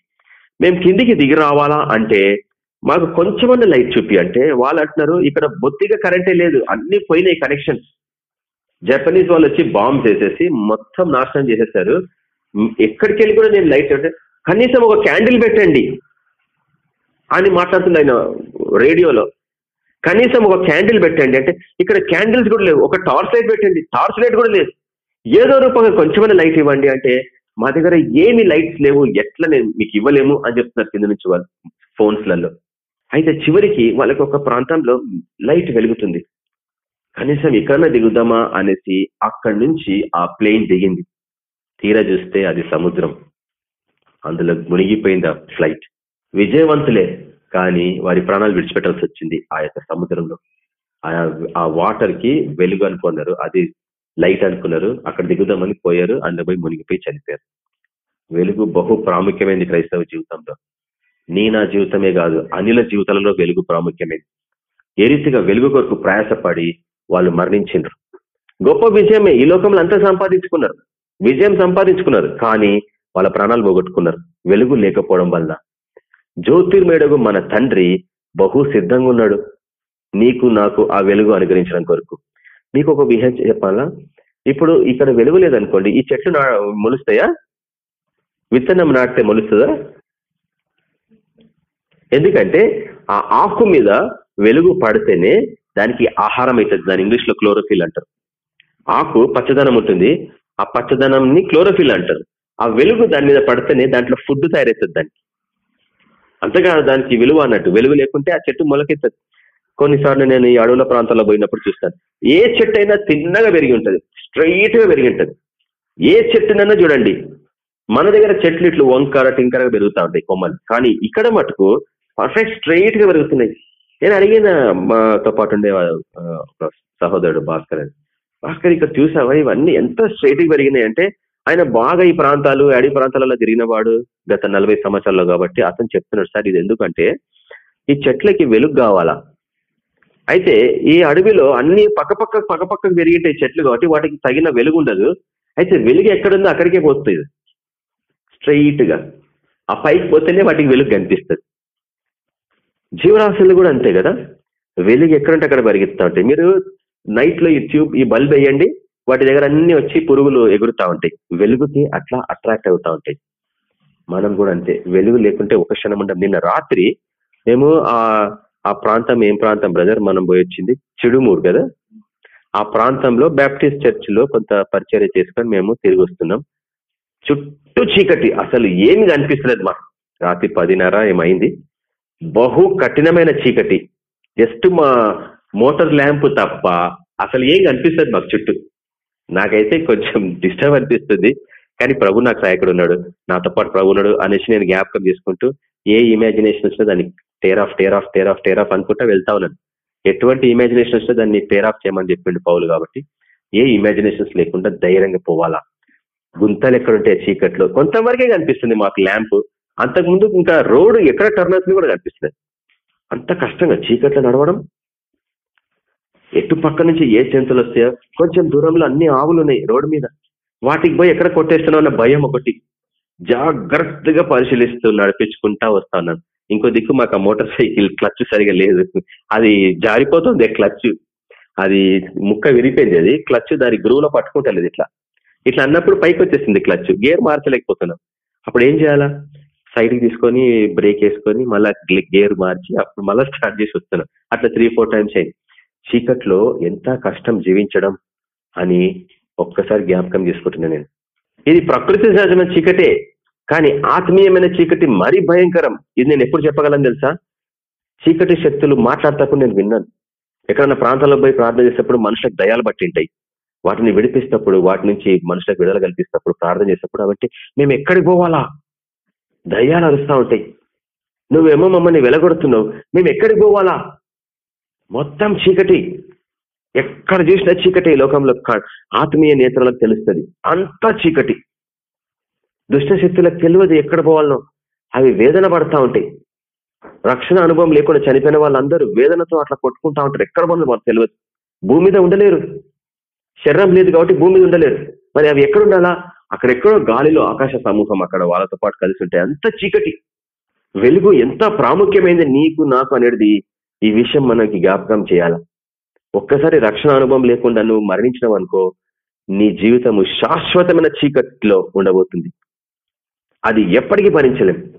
మేము కిందికి దిగి రావాలా అంటే మాకు కొంచెమన్నా లైట్ చూపి అంటే వాళ్ళు అంటున్నారు ఇక్కడ బొత్తిగా కరెంటే లేదు అన్ని పోయినాయి కనెక్షన్స్ జపనీస్ వాళ్ళు వచ్చి బాంబ్ చేసేసి మొత్తం నాశనం చేసేసారు. ఎక్కడికి వెళ్ళి కూడా నేను లైట్ అంటే కనీసం ఒక క్యాండిల్ పెట్టండి అని మాట్లాడుతుంది ఆయన రేడియోలో. కనీసం ఒక క్యాండిల్ పెట్టండి అంటే ఇక్కడ క్యాండిల్స్ కూడా లేవు ఒక టార్చ్ లైట్ పెట్టండి టార్చ్ లైట్ కూడా లేదు. ఏదో రూపంగా కొంచెమైన లైట్ ఇవ్వండి అంటే మా దగ్గర ఏమి లైట్స్ లేవు ఎట్లా నేను మీకు ఇవ్వలేము అని చెప్తున్నారు కింద నుంచి వాళ్ళు ఫోన్స్లలో. అయితే చివరికి వాళ్ళకి ఒక ప్రాంతంలో లైట్ వెలుగుతుంది. కనీసం ఇక్కడనే దిగుదామా అనేసి అక్కడి నుంచి ఆ ప్లేన్ దిగింది. తీరా చూస్తే అది సముద్రం. అందులో మునిగిపోయింది ఆ ఫ్లైట్. విజయవంతులే కానీ వారి ప్రాణాలు విడిచిపెట్టాల్సి వచ్చింది ఆ యొక్క సముద్రంలో. ఆ వాటర్కి వెలుగు అనుకున్నారు. అది లైట్ అనుకున్నారు. అక్కడ దిగుదామని పోయారు. అందులో పోయి మునిగిపోయి చనిపోయారు. వెలుగు బహు ప్రాముఖ్యమైనది క్రైస్తవ జీవితంలో. నీ నా జీవితమే కాదు అనిల జీవితాలలో వెలుగు ప్రాముఖ్యమైనది ఏ రీతిగా వెలుగు కొరకు ప్రయాసపడి వాళ్ళు మరణించిండ్రు. గొప్ప విజయమే ఈ లోకంలో అంతా సంపాదించుకున్నారు. విజయం సంపాదించుకున్నారు కానీ వాళ్ళ ప్రాణాలు పోగొట్టుకున్నారు వెలుగు లేకపోవడం వల్ల జ్యోతిర్మేడగు మన తండ్రి బహు సిద్ధంగా ఉన్నాడు. నీకు నాకు ఆ వెలుగు అనుగ్రహించడం కొరకు. నీకు ఒక విషయం చెప్పాలా? ఇప్పుడు ఇక్కడ వెలుగు లేదనుకోండి ఈ చెట్లు నా మొలుస్తాయా? విత్తనం నాటితే మొలుస్తుందా? ఎందుకంటే ఆ ఆకు మీద వెలుగు పడితేనే దానికి ఆహారం అవుతుంది. దాని ఇంగ్లీష్లో క్లోరోఫిల్ అంటారు. ఆకు పచ్చదనం ఉంటుంది. ఆ పచ్చదనంని క్లోరోఫిల్ అంటారు. ఆ వెలుగు దాని మీద పడితేనే దాంట్లో ఫుడ్ తయారవుతుంది దానికి. అంతగా దానికి విలువ అన్నట్టు వెలుగు లేకుంటే ఆ చెట్టు మొలకెత్తదు. కొన్నిసార్లు నేను ఈ అడవుల ప్రాంతాల్లో పోయినప్పుడు చూస్తాను. ఏ చెట్టు అయినా తిన్నగా పెరిగి ఉంటుంది. స్ట్రైట్గా పెరిగి ఉంటుంది. ఏ చెట్టునైనా చూడండి. మన దగ్గర చెట్లు ఇట్లు వంకర టింకరగా పెరుగుతూ ఉంటాయి కొమ్మలు. కానీ ఇక్కడ మటుకు పర్ఫెక్ట్ స్ట్రైట్గా పెరుగుతున్నాయి. నేను అడిగిన మాతో పాటు ఉండే సహోదరుడు భాస్కర్ అని. భాస్కర్ ఇక్కడ చూసావా? ఇవన్నీ ఎంత స్ట్రైట్గా పెరిగినాయి అంటే ఆయన బాగా ఈ ప్రాంతాలు అడవి ప్రాంతాలలో తిరిగిన వాడు గత నలభై సంవత్సరాల్లో కాబట్టి అతను చెప్తున్నాడు సార్ ఇది ఎందుకంటే ఈ చెట్లకి వెలుగు కావాలా? అయితే ఈ అడవిలో అన్ని పక్కపక్క పక్కపక్కకు పెరిగింటే చెట్లు కాబట్టి వాటికి తగిన వెలుగు ఉండదు. అయితే వెలుగు ఎక్కడుందో అక్కడికే పోతుంది. స్ట్రైట్గా. ఆ పైకి పోతేనే వాటికి వెలుగు కనిపిస్తుంది. జీవరాశులు కూడా అంతే కదా? వెలుగు ఎక్కడంటే అక్కడ పరిగెత్తా ఉంటాయి. మీరు నైట్లో ఈ ట్యూబ్ ఈ బల్బ్ వేయండి వాటి దగ్గర అన్ని వచ్చి పురుగులు ఎగురుతా ఉంటాయి. వెలుగుకి అట్లా అట్రాక్ట్ అవుతా ఉంటాయి. మనం కూడా అంతే. వెలుగు లేకుంటే ఒక క్షణం ఉండం నిన్న రాత్రి మేము ఆ ఆ ప్రాంతం ఏం ప్రాంతం బ్రదర్? మనం పోయి వచ్చింది చిడుమూరు కదా? ఆ ప్రాంతంలో బ్యాప్టిస్ట్ చర్చ్లో కొంత పరిచర్య చేసుకొని మేము తిరిగి వస్తున్నాం. చుట్టూ చీకటి. అసలు ఏమి కనిపిస్తలేదు మా రాత్రి పదిన్నర ఏమైంది? బహు కఠినమైన చీకటి. జస్ట్ మా మోటార్ ల్యాంప్ తప్ప అసలు ఏం కనిపిస్తుంది మాకు చుట్టూ. నాకైతే కొంచెం డిస్టర్బ్ అనిపిస్తుంది కానీ ప్రభు నాకు సహాయకుడు ఉన్నాడు నాతో పాటు ప్రభు ఉన్నాడు అనేసి నేను జ్ఞాపకం చేసుకుంటూ ఏ ఇమాజినేషన్ వచ్చినా దాన్ని tear off tear off tear off tear off అనుకుంటా వెళ్తా ఉన్నాను. ఎటువంటి ఇమాజినేషన్ వచ్చినా దాన్ని టేర్ ఆఫ్ చేయమని చెప్పిండు పౌలు కాబట్టి ఏ ఇమాజినేషన్స్ లేకుండా ధైర్యంగా పోవాలా? గుంతలు ఎక్కడుంటే చీకట్లో? కొంతవరకే కనిపిస్తుంది మాకు ల్యాంప్. అంతకుముందు ఇంకా రోడ్డు ఎక్కడ టర్న్ అవుతుంది కూడా కనిపిస్తుంది అంత కష్టంగా చీకట్లో నడవడం. ఎటు పక్క నుంచి ఏ జంతువులు వస్తాయో కొంచెం దూరంలో అన్ని ఆవులు ఉన్నాయి రోడ్డు మీద. వాటికి పోయి ఎక్కడ కొట్టేస్తున్నావు అన్న భయం ఒకటి. జాగ్రత్తగా పరిశీలిస్తూ నడిపించుకుంటా వస్తా ఉన్నాను ఇంకో దిక్కు మాకు ఆ మోటార్ సైకిల్ క్లచ్ సరిగా లేదు. అది జారిపోతుంది క్లచ్. అది ముక్క విరిపోయింది అది. క్లచ్ దాని గురువులో పట్టుకుంటలేదు ఇట్లా. ఇట్లా అన్నప్పుడు పైకి వచ్చేసింది క్లచ్. గేర్ మార్చలేకపోతున్నాం. అప్పుడు ఏం చేయాలా? సైడ్ తీసుకొని బ్రేక్ వేసుకొని మళ్ళీ గేర్ మార్చి అప్పుడు మళ్ళీ స్టార్ట్ చేసి వస్తాను. అట్లా త్రీ ఫోర్ టైమ్స్ అయింది. చీకట్లో ఎంత కష్టం జీవించడం అని ఒక్కసారి జ్ఞాపకం చేసుకుంటున్నాను నేను. ఇది ప్రకృతి సహజమైన చీకటే కానీ ఆత్మీయమైన చీకటి మరీ భయంకరం. ఇది నేను ఎప్పుడు చెప్పగలను తెలుసా? చీకటి శక్తులు మాట్లాడటప్పుడు నేను విన్నాను. ఎక్కడన్నా ప్రాంతాల్లో పోయి ప్రార్థన చేసేటప్పుడు మనుషులకు దయాలు పట్టింటాయి వాటిని విడిపిస్తప్పుడు వాటి నుంచి మనుషులకు విడుదల కల్పిస్తప్పుడు ప్రార్థన చేసేటప్పుడు కాబట్టి మేము ఎక్కడికి పోవాలా? దయ్యాలు అరుస్తూ ఉంటాయి. నువ్వేమో మమ్మల్ని వెలగొడుతున్నావు. మేము ఎక్కడికి పోవాలా? మొత్తం చీకటి. ఎక్కడ చూసినా చీకటి లోకంలో ఆత్మీయ నేత్రాలకు తెలుస్తుంది. అంతా చీకటి. దుష్టశక్తులకు తెలియదు ఎక్కడ పోవాలనో. అవి వేదన పడతా ఉంటాయి. రక్షణ అనుభవం లేకుండా చనిపోయిన వాళ్ళందరూ వేదనతో అట్లా కొట్టుకుంటా ఉంటారు. ఎక్కడ పోతుందో మాకు తెలియదు. భూమి మీద ఉండలేరు. శరీరం లేదు కాబట్టి భూమి మీద ఉండలేరు. మరి అవి ఎక్కడ ఉండాలా? అక్కడెక్కడో గాలిలో ఆకాశ సమూహం అక్కడ వాళ్ళతో పాటు కలిసి ఉంటాయి అంత చీకటి. వెలుగు ఎంత ప్రాముఖ్యమైనది నీకు నాకు అనేది ఈ విషయం మనకి జ్ఞాపకం చేయాల. ఒక్కసారి రక్షణ అనుభవం లేకుండా నువ్వు మరణించినావు అనుకో నీ జీవితము శాశ్వతమైన చీకట్లో ఉండబోతుంది. అది ఎప్పటికీ భరించలేం.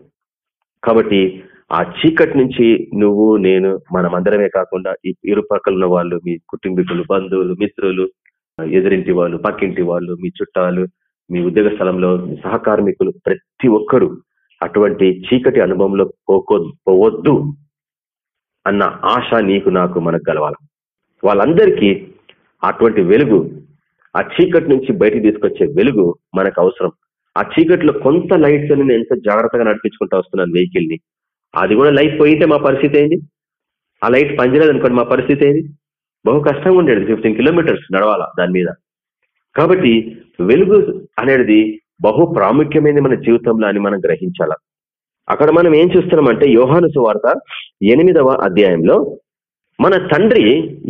కాబట్టి ఆ చీకటి నుంచి నువ్వు నేను మనమందరమే కాకుండా ఈ ఉన్న వాళ్ళు మీ కుటుంబీకులు బంధువులు మిత్రులు ఎదురింటి వాళ్ళు పక్కింటి వాళ్ళు మీ చుట్టాలు మీ ఉద్యోగ స్థలంలో సహకార్మికులు ప్రతి ఒక్కరూ అటువంటి చీకటి అనుభవంలో పోకో పోవద్దు అన్న ఆశ నీకు నాకు మనకు కలవాలి. వాళ్ళందరికీ అటువంటి వెలుగు ఆ చీకటి నుంచి బయటికి తీసుకొచ్చే వెలుగు మనకు అవసరం. ఆ చీకటిలో కొంత లైట్స్ నేను ఎంత జాగ్రత్తగా నడిపించుకుంటా వస్తున్నాను వెహికల్ని అది కూడా లైట్ పోయితే మా పరిస్థితి ఏంది? ఆ లైట్ పనిచేయలేదు అనుకోండి మా పరిస్థితి ఏంది? బహు కష్టంగా ఉండేది. ఫిఫ్టీన్ కిలోమీటర్స్ నడవాలా దాని మీద? కాబట్టి వెలుగు అనేది బహు ప్రాముఖ్యమైనది మన జీవితంలో అని మనం గ్రహించాల? అక్కడ మనం ఏం చూస్తున్నామంటే యోహాను సువార్త ఎనిమిదవ అధ్యాయంలో మన తండ్రి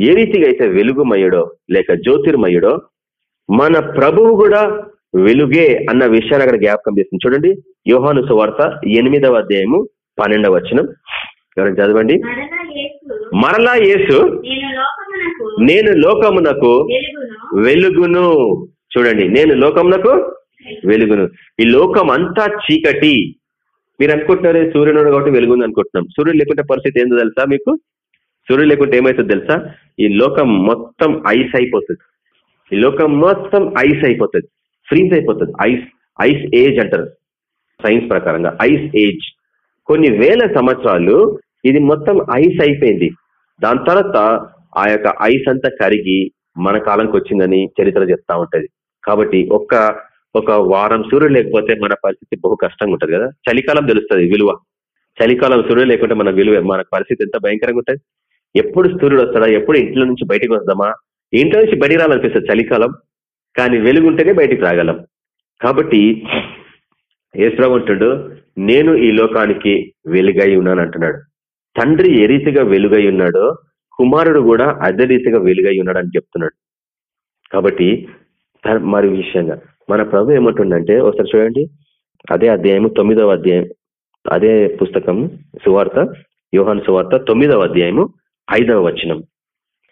ఏ రీతిగా అయితే వెలుగుమయుడో లేక జ్యోతిర్మయుడో మన ప్రభువు కూడా వెలుగే అన్న విషయాన్ని అక్కడ జ్ఞాపకం చేస్తుంది. చూడండి యోహాను సువార్త ఎనిమిదవ అధ్యాయము పన్నెండవ వచనం. ఎవరైనా చదవండి? మరలా యేసు. నేను లోకమునకు వెలుగును. చూడండి నేను లోకమునకు వెలుగును. ఈ లోకం అంతా చీకటి. మీరు అనుకుంటున్నారు సూర్యుడు కాబట్టి వెలుగుంది అనుకుంటున్నాం. సూర్యుడు లేకుంటే పరిస్థితి ఏందో తెలుసా మీకు? సూర్యుడు లేకుంటే ఏమవుతుంది తెలుసా? ఈ లోకం మొత్తం ఐస్ అయిపోతుంది. ఈ లోకం మొత్తం ఐస్ అయిపోతుంది. ఫ్రీజ్ అయిపోతుంది. ఐస్ ఐస్ ఏజ్ అంటారు. సైన్స్ ప్రకారంగా ఐస్ ఏజ్. కొన్ని వేల సంవత్సరాలు ఇది మొత్తం ఐస్ అయిపోయింది. దాని తర్వాత ఆ యొక్క ఐస్ అంతా కరిగి మన కాలంకి వచ్చిందని చరిత్ర చెప్తా ఉంటది. కాబట్టి ఒక్క ఒక వారం సూర్యుడు లేకపోతే మన పరిస్థితి బహు కష్టంగా ఉంటది కదా. చలికాలం తెలుస్తుంది విలువ. చలికాలం సూర్యుడు లేకుంటే మన విలువ మన పరిస్థితి ఎంత భయంకరంగా ఉంటుంది? ఎప్పుడు సూర్యుడు వస్తాడా? ఎప్పుడు ఇంట్లో నుంచి బయటకు వద్దామా ఇంట్లో నుంచి బయటికి రావాలనిపిస్తుంది చలికాలం. కానీ వెలుగుంటేనే బయటికి రాగలం. కాబట్టి ఏసురావు అంటాడు నేను ఈ లోకానికి వెలుగై ఉన్నాను అంటున్నాడు. తండ్రి ఏ రీతిగా వెలుగై ఉన్నాడో కుమారుడు కూడా అదే రీతిగా వెలుగై ఉన్నాడు అని చెప్తున్నాడు. కాబట్టి మరి విషయంగా మన ప్రభు ఏమంటుండంటే ఒకసారి చూడండి. అదే అధ్యాయము తొమ్మిదవ అధ్యాయం అదే పుస్తకం సువార్త యోహాను సువార్త తొమ్మిదవ అధ్యాయము ఐదవ వచనం.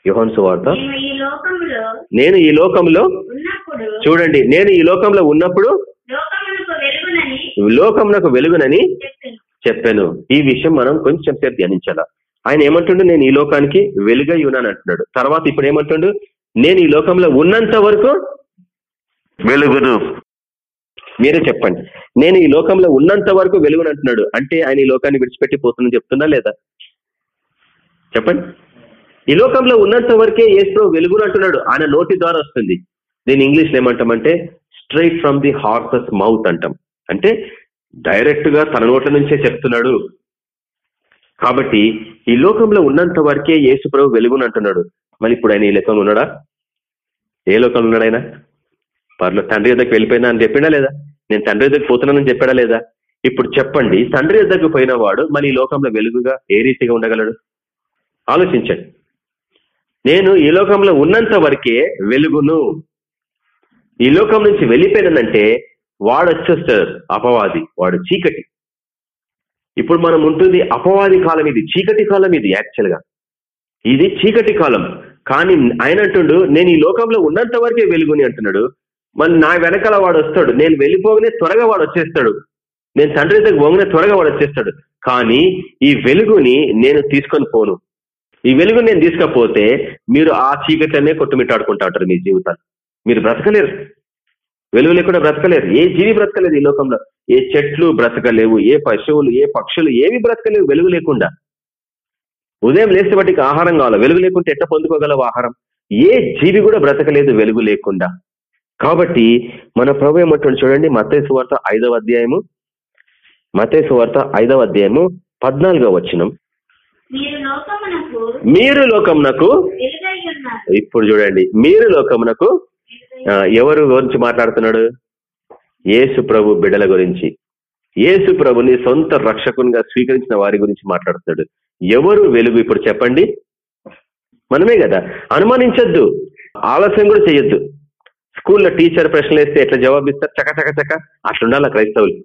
యోహాన్ సువార్త. నేను ఈ లోకంలో చూడండి నేను ఈ లోకంలో ఉన్నప్పుడు వెలుగునని లోకమునకు వెలుగునని చెప్పాను. ఈ విషయం మనం కొంచెం సేపు ధ్యానించాల? ఆయన ఏమంటుండు నేను ఈ లోకానికి వెలుగై ఉన్నాను అంటున్నాడు. తర్వాత ఇప్పుడు ఏమంటుండు నేను ఈ లోకంలో ఉన్నంత వరకు వెలుగును. మీరే చెప్పండి. నేను ఈ లోకంలో ఉన్నంత వరకు వెలుగును అంటున్నాడు. అంటే ఆయన ఈ లోకాన్ని విడిచిపెట్టి పోతుందని చెప్తున్నా లేదా? చెప్పండి. ఈ లోకంలో ఉన్నంత వరకే ఏసు వెలుగును అంటున్నాడు. ఆయన నోటి ద్వారా వస్తుంది. దీని ఇంగ్లీష్లో ఏమంటామంటే straight from the horse's mouth అంటాం. అంటే డైరెక్ట్గా తన నోట్ల నుంచే చెప్తున్నాడు. కాబట్టి ఈ లోకంలో ఉన్నంత వరకే యేసు ప్రభు వెలుగును అంటున్నాడు మరి ఇప్పుడు ఆయన ఈ లోకంలో ఉన్నాడా? ఏ లోకంలో ఉన్నాడు ఆయన? పర్లో తండ్రి యుద్ధకు వెళ్ళిపోయినా అని చెప్పినా లేదా? నేను తండ్రి యుద్ధకు పోతున్నానని చెప్పాడా లేదా? ఇప్పుడు చెప్పండి. తండ్రి యుద్ధకు పోయిన వాడు మరి ఈ లోకంలో వెలుగుగా ఏ రీతిగా ఉండగలడు? ఆలోచించండి. నేను ఈ లోకంలో ఉన్నంత వరకే వెలుగును. ఈ లోకం నుంచి వెళ్ళిపోయినానంటే వాడు వచ్చేస్తాడు అపవాది వాడు చీకటి. ఇప్పుడు మనం ఉంటుంది అపవాది కాలం ఇది చీకటి కాలం ఇది యాక్చువల్గా. ఇది చీకటి కాలం. కానీ ఆయన అంటుండు నేను ఈ లోకంలో ఉన్నంత వరకే వెలుగుని అంటున్నాడు. మరి నా వెనకాల వాడు వస్తాడు. నేను వెళ్ళిపోగానే త్వరగా వాడు వచ్చేస్తాడు. నేను తండ్రి దగ్గర పోగానే త్వరగా వాడు వచ్చేస్తాడు. కానీ ఈ వెలుగుని నేను తీసుకొని పోను. ఈ వెలుగు నేను తీసుకపోతే మీరు ఆ చీకట్లనే కొట్టుమిట్టాడుకుంటా ఉంటారు మీ జీవితాలు. మీరు బ్రతకలేరు. వెలుగు లేకుండా బ్రతకలేరు ఏ జీవి బ్రతకలేదు ఈ లోకంలో. ఏ చెట్లు బ్రతకలేవు ఏ పశువులు ఏ పక్షులు ఏవి బ్రతకలేవు వెలుగు లేకుండా. ఉదయం లేస్తే బట్టికి ఆహారం కావాలి. వెలుగు లేకుంటే ఎట్ట పొందుకోగలవు ఆహారం? ఏ జీవి కూడా బ్రతకలేదు వెలుగు లేకుండా. కాబట్టి మన ప్రభు ఏమంటాడు చూడండి మతేసు వార్త ఐదవ అధ్యాయము. మతేసు వార్త ఐదవ అధ్యాయము పద్నాలుగవ వచనం. మీరు లోకమునకు ఇప్పుడు చూడండి మీరు లోకమునకు ఎవరు గురించి మాట్లాడుతున్నాడు? యేసు ప్రభు బిడ్డల గురించి. యేసు ప్రభుని సొంత రక్షకునిగా స్వీకరించిన వారి గురించి మాట్లాడుతున్నాడు. ఎవరు వెలుగు? ఇప్పుడు చెప్పండి. మనమే కదా. అనుమానించొద్దు. ఆలస్యం కూడా చేయొద్దు స్కూల్లో టీచర్ ప్రశ్నలు వేస్తే ఎట్లా జవాబిస్తారు? చక చక చక. అట్లుండాల క్రైస్తవులు?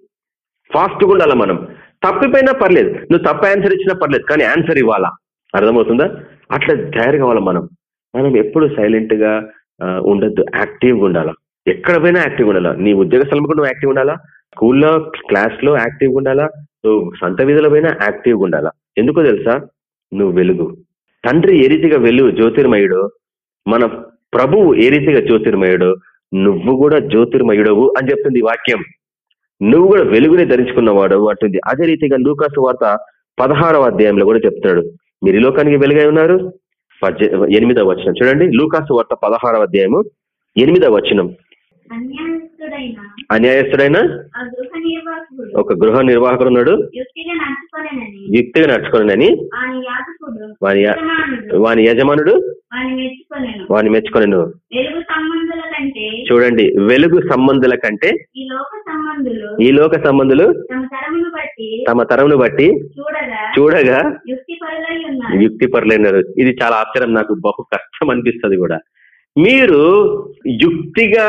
ఫాస్ట్గా ఉండాలా మనం? తప్పిపోయినా పర్లేదు. నువ్వు తప్ప ఆన్సర్ ఇచ్చినా పర్లేదు. కానీ ఆన్సర్ ఇవ్వాలా? అర్థమవుతుందా? అట్లా తయారు కావాలా మనం? మనం ఎప్పుడు సైలెంట్గా ఉండద్దు. యాక్టివ్గా ఉండాలా? ఎక్కడ పోయినా యాక్టివ్గా ఉండాలా? నీ ఉద్యోగ స్థలం కూడా నువ్వు యాక్టివ్ ఉండాలా? స్కూల్లో క్లాస్లో యాక్టివ్గా ఉండాలా? నువ్వు సొంత విధిలో పోయినా యాక్టివ్గా ఉండాలా? ఎందుకో తెలుసా? నువ్వు వెలుగు. తండ్రి ఏ రీతిగా వెలుగు? జ్యోతిర్మయుడు. మన ప్రభువు ఏ రీతిగా జ్యోతిర్మయుడు? నువ్వు కూడా జ్యోతిర్మయుడవు అని చెప్తుంది వాక్యం. నువ్వు కూడా వెలుగుని ధరించుకున్నవాడు అంటుంది. అదే రీతిగా లూకాసు వార్త పదహారవ అధ్యాయంలో కూడా చెప్తున్నాడు. మీరు ఈ లోకానికి వెలుగై ఉన్నారు? ఎనిమిదవ వచనం. చూడండి లూకాసు వార్త పదహారవ అధ్యాయము ఎనిమిదవ వచనం. అన్యాయస్తుడైన ఒక గృహ నిర్వాహకుడు ఉన్నాడు. యుక్తిగా నడుచుకొనని వాని వాని యజమానుడు. వాని మెచ్చుకొనెను. చూడండి వెలుగు సంబంధుల కంటే ఈ లోక సంబంధులు తమ తరమును బట్టి చూడగా యుక్తి పరులైనారు ఇది చాలా ఆశ్చర్యం నాకు బహు కష్టం అనిపిస్తుంది కూడా. మీరు యుక్తిగా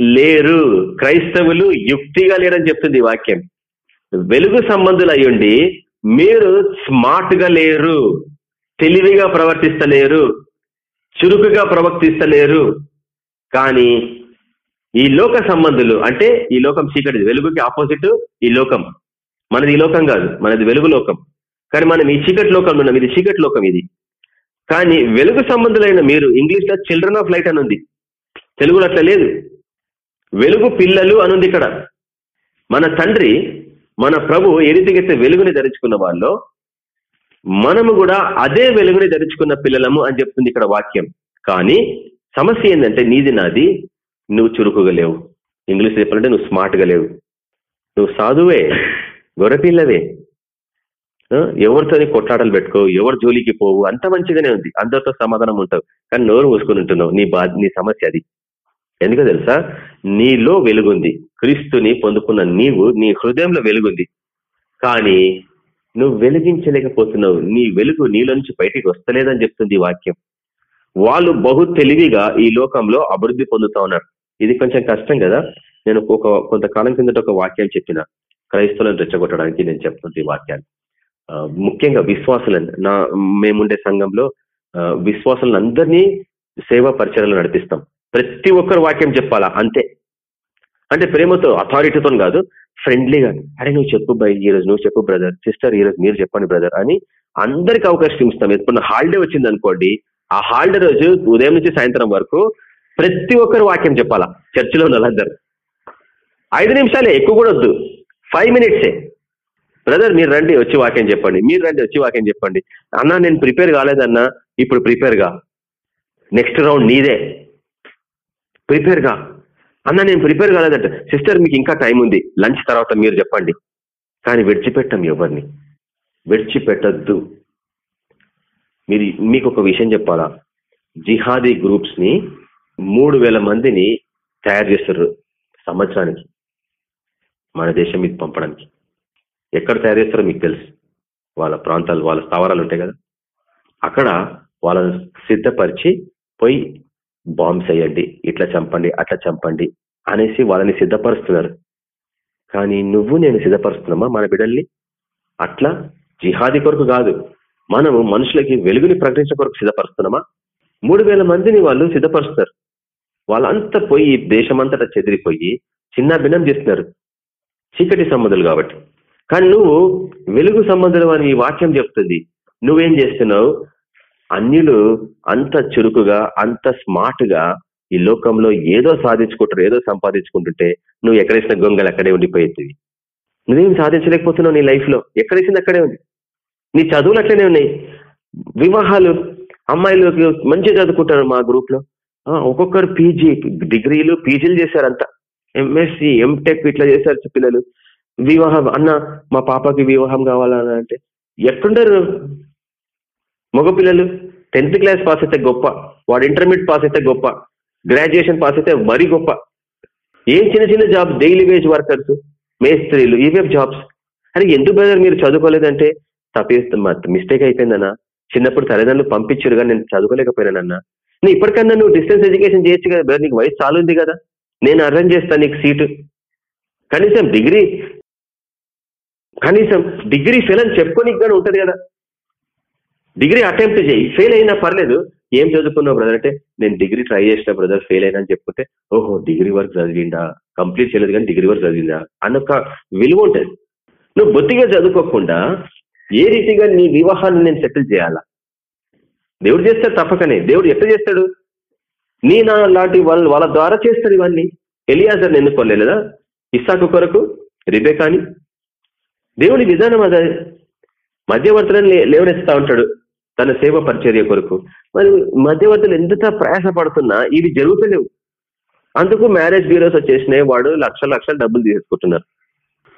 లేరు. క్రైస్తవులు యుక్తిగా లేరని చెప్తుంది వాక్యం. వెలుగు సంబంధులు అయ్యుండి మీరు స్మార్ట్గా లేరు. తెలివిగా ప్రవర్తిస్తలేరు. చురుకుగా ప్రవర్తిస్తలేరు. కానీ ఈ లోక సంబంధులు అంటే ఈ లోకం చీకటిది. వెలుగుకి ఆపోజిట్ ఈ లోకం. మనది ఈ లోకం కాదు. మనది వెలుగు లోకం. కానీ మనం ఈ చీకటి లోకంలో ఉన్నాం. ఇది చీకటి లోకం ఇది. కానీ వెలుగు సంబంధులైన మీరు ఇంగ్లీష్లో చిల్డ్రన్ ఆఫ్ లైట్ అని ఉంది. తెలుగులో అట్లా లేదు. వెలుగు పిల్లలు అనుంది ఇక్కడ. మన తండ్రి మన ప్రభు ఏ రీతికైతే వెలుగుని ధరించుకున్న వాళ్ళు మనము కూడా అదే వెలుగుని ధరించుకున్న పిల్లలము అని చెప్తుంది ఇక్కడ వాక్యం. కానీ సమస్య ఏంటంటే నీది నాది నువ్వు చురుకుగా లేవు. ఇంగ్లీష్ చెప్పాలంటే నువ్వు స్మార్ట్గా లేవు. నువ్వు సాధువే గొర్రెపిల్లవే. ఎవరితో ఎవరితోని కొట్లాటలు పెట్టుకో ఎవరి జోలికి పోవు అంత మంచిగానే ఉంది. అందరితో సమాధానం ఉంటావు. కానీ నోరు మూసుకొని ఉంటున్నావు. నీ బా నీ సమస్య అది. ఎందుకో తెలుసా? నీలో వెలుగుంది. క్రీస్తుని పొందుకున్న నీవు నీ హృదయంలో వెలుగుంది. కానీ నువ్వు వెలిగించలేకపోతున్నావు. నీ వెలుగు నీలో నుంచి బయటికి వస్తలేదని చెప్తుంది ఈ వాక్యం. వాళ్ళు బహు తెలివిగా ఈ లోకంలో అభివృద్ధి పొందుతా ఉన్నారు. ఇది కొంచెం కష్టం కదా? నేను ఒక కొంతకాలం కిందట ఒక వాక్యం చెప్పిన. క్రైస్తవులను రెచ్చగొట్టడానికి నేను చెప్తుంది ఈ వాక్యాన్ని ముఖ్యంగా విశ్వాసులను. నా మేముండే సంఘంలో ఆ, విశ్వాసులందరినీ సేవా పరిచయాలు నడిపిస్తాం. ప్రతి ఒక్కరు వాక్యం చెప్పాలా? అంతే. అంటే ప్రేమతో అథారిటీతో కాదు ఫ్రెండ్లీగా అరే నువ్వు చెప్పు బై ఈ రోజు నువ్వు చెప్పు బ్రదర్ సిస్టర్ ఈ రోజు మీరు చెప్పండి బ్రదర్ అని అందరికి అవకాశం ఇస్తాం ఎప్పుడు హాలిడే వచ్చింది అనుకోండి ఆ హాలిడే రోజు ఉదయం నుంచి సాయంత్రం వరకు ప్రతి ఒక్కరు వాక్యం చెప్పాలా? చర్చిలో ఉన్న ఐదు నిమిషాలే ఎక్కువ కూడా వద్దు. ఫైవ్ మినిట్సే బ్రదర్ మీరు రండి వచ్చి వాక్యం చెప్పండి. మీరు రండి వచ్చి వాక్యం చెప్పండి. అన్నా నేను ప్రిపేర్ కాలేదన్నా ఇప్పుడు ప్రిపేర్గా నెక్స్ట్ రౌండ్ నీదే. ప్రిపేర్గా అన్న నేను ప్రిపేర్ కాలేదంట సిస్టర్ మీకు ఇంకా టైం ఉంది. లంచ్ తర్వాత మీరు చెప్పండి. కానీ విడిచిపెట్టం ఎవరిని. విడిచిపెట్టద్దు. మీరు మీకు ఒక విషయం చెప్పాలా? జిహాదీ గ్రూప్స్ని మూడు వేల మందిని తయారు చేస్తారు సంవత్సరానికి. మన దేశం మీద పంపడానికి. ఎక్కడ తయారు చేస్తారో మీకు తెలుసు. వాళ్ళ ప్రాంతాలు వాళ్ళ స్థావరాలు ఉంటాయి కదా. అక్కడ వాళ్ళని సిద్ధపరిచి పోయి బాంబ్స్ వేయండి ఇట్లా చంపండి అట్లా చంపండి అనేసి వాళ్ళని సిద్ధపరుస్తున్నారు. కానీ నువ్వు నేను సిద్ధపరుస్తున్నామా మన బిడ్డల్ని? అట్లా జిహాదీ కొరకు కాదు. మనము మనుషులకి వెలుగుని ప్రకటించే కొరకు సిద్ధపరుస్తున్నామా? మూడు వేల మందిని వాళ్ళు సిద్ధపరుస్తారు వాళ్ళంతా పోయి దేశమంతటా చెదిరిపోయి చిన్న భిన్నం చేస్తున్నారు. చీకటి సంబంధాలు కాబట్టి. కానీ నువ్వు వెలుగు సంబంధులు అని ఈ వాక్యం చెప్తుంది. నువ్వేం చేస్తున్నావు? అన్యులు అంత చురుకుగా అంత స్మార్ట్గా ఈ లోకంలో ఏదో సాధించుకుంటారు ఏదో సంపాదించుకుంటుంటే నువ్వు ఎక్కడేసిన గొంగలు అక్కడే ఉండిపోయేది. నువ్వేం సాధించలేకపోతున్నావు నీ లైఫ్లో. ఎక్కడేసింది అక్కడే ఉంది. నీ చదువులు అట్లనే ఉన్నాయి. వివాహాలు అమ్మాయిలు మంచిగా చదువుకుంటారు మా గ్రూప్లో. ఒక్కొక్కరు పీజీ డిగ్రీలు పీజీలు చేశారంతా ఎంఎస్సి ఎంటెక్ ఇట్లా చేశారు పిల్లలు వివాహం అన్న మా పాపకి వివాహం కావాలన్నా అంటే ఎట్లుండరు మగపిల్లలు టెన్త్ క్లాస్ పాస్ అయితే గొప్ప వాడు ఇంటర్మీడియట్ పాస్ అయితే గొప్ప గ్రాడ్యుయేషన్ పాస్ అయితే మరీ గొప్ప. ఏం చిన్న చిన్న జాబ్స్ డైలీ వేజ్ వర్కర్స్ మేస్త్రీలు ఇవే జాబ్స్. అని ఎందుకు బ్రదర్ మీరు చదువుకోలేదంటే? తప్పేస్తా మిస్టేక్ అయిపోయిందన్నా చిన్నప్పుడు తల్లిదండ్రులు పంపించారు కానీ నేను చదువుకోలేకపోయినానన్నా నువ్వు ఇప్పటికన్నా నువ్వు డిస్టెన్స్ ఎడ్యుకేషన్ చేయొచ్చు కదా బ్రదర్ నీకు వయసు చాలు ఉంది కదా. నేను అరేంజ్ చేస్తాను నీకు సీటు. కనీసం డిగ్రీ కనీసం డిగ్రీ ఫెయిల్ అని చెప్పుకోనికి కానీ ఉంటుంది కదా. డిగ్రీ అటెంప్ట్ చేయి. ఫెయిల్ అయినా పర్లేదు. ఏం చదువుకున్నావు బ్రదర్ అంటే నేను డిగ్రీ ట్రై చేసిన బ్రదర్ ఫెయిల్ అయినా అని చెప్పుకుంటే ఓహో డిగ్రీ వరకు చదివిందా కంప్లీట్ చేయలేదు కానీ డిగ్రీ వరకు చదివిందా అన్న ఒక విలువ ఉంటుంది. నువ్వు బొత్తిగా చదువుకోకుండా ఏ రీతిగా నీ వివాహాన్ని నేను సెటిల్ చేయాలా? దేవుడు చేస్తాడు తప్పకనే. దేవుడు ఎట్లా చేస్తాడు? నీ నా లాంటి వాళ్ళు వాళ్ళ ద్వారా చేస్తాడు ఇవన్నీ. ఎలియాజర్ని ఎన్నుకోలేదా ఇస్సాకు కొరకు రిబేకాని. దేవుని విధానం అదే. మధ్యవర్తులను లే- లేవనెత్తుతా ఉంటాడు. తన సేవ పరిచర్య కొరకు. మరి మధ్యవర్తులు ఎంత ప్రయాస పడుతున్నా ఇవి జరుగుతలేవు. అందుకు మ్యారేజ్ బ్యూరోస్ వచ్చేసినాయి వాడు లక్షల లక్షలు డబ్బులు తీసుకుంటున్నారు.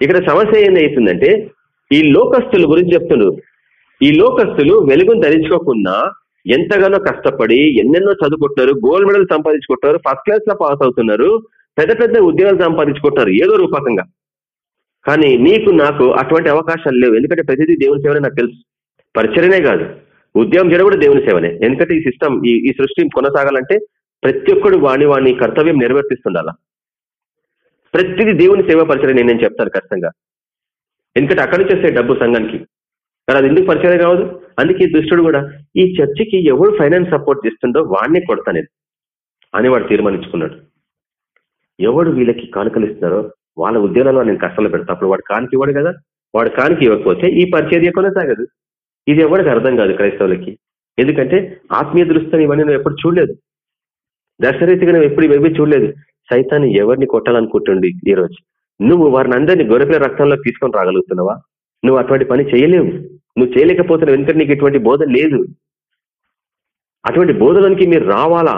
ఇక్కడ సమస్య ఏం అవుతుందంటే ఈ లోకస్తుల గురించి చెప్తున్నారు ఈ లోకస్తులు వెలుగును ధరించుకోకుండా ఎంతగానో కష్టపడి ఎన్నెన్నో చదువుకుంటున్నారు గోల్డ్ మెడల్ సంపాదించుకుంటున్నారు ఫస్ట్ క్లాస్లో పాస్ అవుతున్నారు పెద్ద పెద్ద ఉద్యోగాలు సంపాదించుకుంటున్నారు ఏదో రూపకంగా. కానీ నీకు నాకు అటువంటి అవకాశాలు లేవు ఎందుకంటే ప్రతిదీ దేవుని సేవనే నాకు తెలుసు. పరిచయనే కాదు. ఉద్యోగం చేయడం కూడా దేవుని సేవనే. ఎందుకంటే ఈ సిస్టమ్ ఈ ఈ సృష్టి కొనసాగాలంటే ప్రతి ఒక్కడు వాణి వాణి కర్తవ్యం నెరవేర్తిస్తుండాల ప్రతిదీ దేవుని సేవ పరిచయం నేను నేను చెప్తాను ఖచ్చితంగా. ఎందుకంటే అక్కడి నుంచి డబ్బు సంఘానికి. కానీ అది ఎందుకు పరిచయం కావదు అందుకే దుష్టుడు కూడా ఈ చర్చికి ఎవరు ఫైనాన్స్ సపోర్ట్ చేస్తుండో వాడినే కొడతా నేను. అని వాడు తీర్మానించుకున్నాడు. ఎవడు వీళ్ళకి కానుకలు ఇస్తున్నారో వాళ్ళ ఉద్యోగాల్లో నేను కష్టాలు పెడతా. అప్పుడు వాడు కానికి ఇవ్వడు కదా? వాడు కానికి ఇవ్వకపోతే ఈ పరిచర్య కొనసాగదు. ఇది ఎవరికి అర్థం కాదు క్రైస్తవులకి. ఎందుకంటే ఆత్మీయ దృష్టిని ఇవన్నీ నువ్వు ఎప్పుడు చూడలేదు. దర్శరీతిగా నువ్వు ఎప్పుడు ఇవి చూడలేదు. సైతాన్ని ఎవరిని కొట్టాలనుకుంటుండి ఈ రోజు నువ్వు వారిని అందరినీ గొరపిల రక్తంలో తీసుకొని రాగలుగుతున్నావా? నువ్వు అటువంటి పని చేయలేవు. నువ్వు చేయలేకపోతున్నావు ఎందుకంటే నీకు ఇటువంటి బోధ లేదు? అటువంటి బోధలోనికి మీరు రావాలా?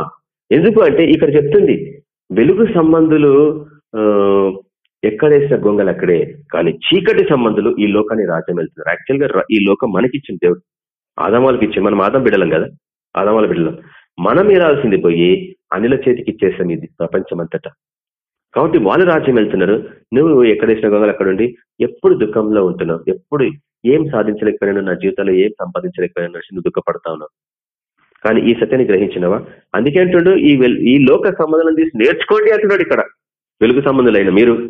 ఎందుకు అంటే ఇక్కడ చెప్తుంది వెలుగు సంబంధులు ఎక్కడేసిన గొంగలు అక్కడే. కానీ చీకటి సంబంధులు ఈ లోకాన్ని రాజ్యం వెళ్తున్నారు యాక్చువల్గా ఈ లోకం మనకిచ్చిన దేవుడు. ఆదమాలకు ఇచ్చి మనం ఆదం బిడ్డలం కదా? ఆదమాల బిడ్డలం. మనం ఇరాల్సింది పోయి అనిల చేతికి ఇచ్చేసాం ఇది ప్రపంచం అంతటా కాబట్టి వాళ్ళు రాజ్యం వెళ్తున్నారు నువ్వు ఎక్కడేసిన గొంగలు అక్కడ ఉండి ఎప్పుడు దుఃఖంలో ఉంటున్నావు? ఎప్పుడు ఏం సాధించలేకపోయినా నా జీవితంలో ఏం సంపాదించలేకపోయినా నువ్వు దుఃఖపడతా ఉన్నావు. కానీ ఈ సత్యాన్ని గ్రహించినవా? అందుకే అంటుడు ఈ ఈ లోక సంబంధం తీసి నేర్చుకోండి అంటున్నాడు ఇక్కడ. వెలుగు సంబంధులైన మీరు.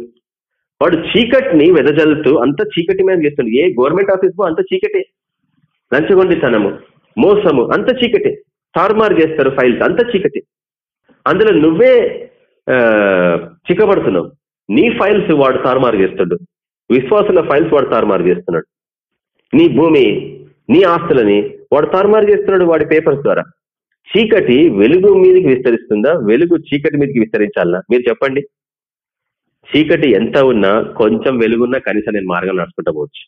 వాడు చీకటిని వెదజల్లుతూ అంత చీకటి మీద చేస్తుంది ఏ గవర్నమెంట్ ఆఫీస్ అంత చీకటే. లంచగొండితనము మోసము అంత చీకటే. తారుమారు చేస్తారు ఫైల్స్ అంత చీకటి. అందులో నువ్వే చిక్కబడుతున్నావు. నీ ఫైల్స్ వాడు తారుమారు చేస్తాడు. విశ్వాసుల ఫైల్స్ వాడు తారుమారు చేస్తున్నాడు. నీ భూమి నీ ఆస్తులని వాడు తారుమారు చేస్తున్నాడు వాడి పేపర్స్ ద్వారా. చీకటి వెలుగు మీదకి విస్తరిస్తుందా? వెలుగు చీకటి మీదకి విస్తరించాలనా? మీరు చెప్పండి. చీకటి ఎంత ఉన్నా కొంచెం వెలుగున్నా కనీసం నేను మార్గం నడుచుకుంటా పోవచ్చు.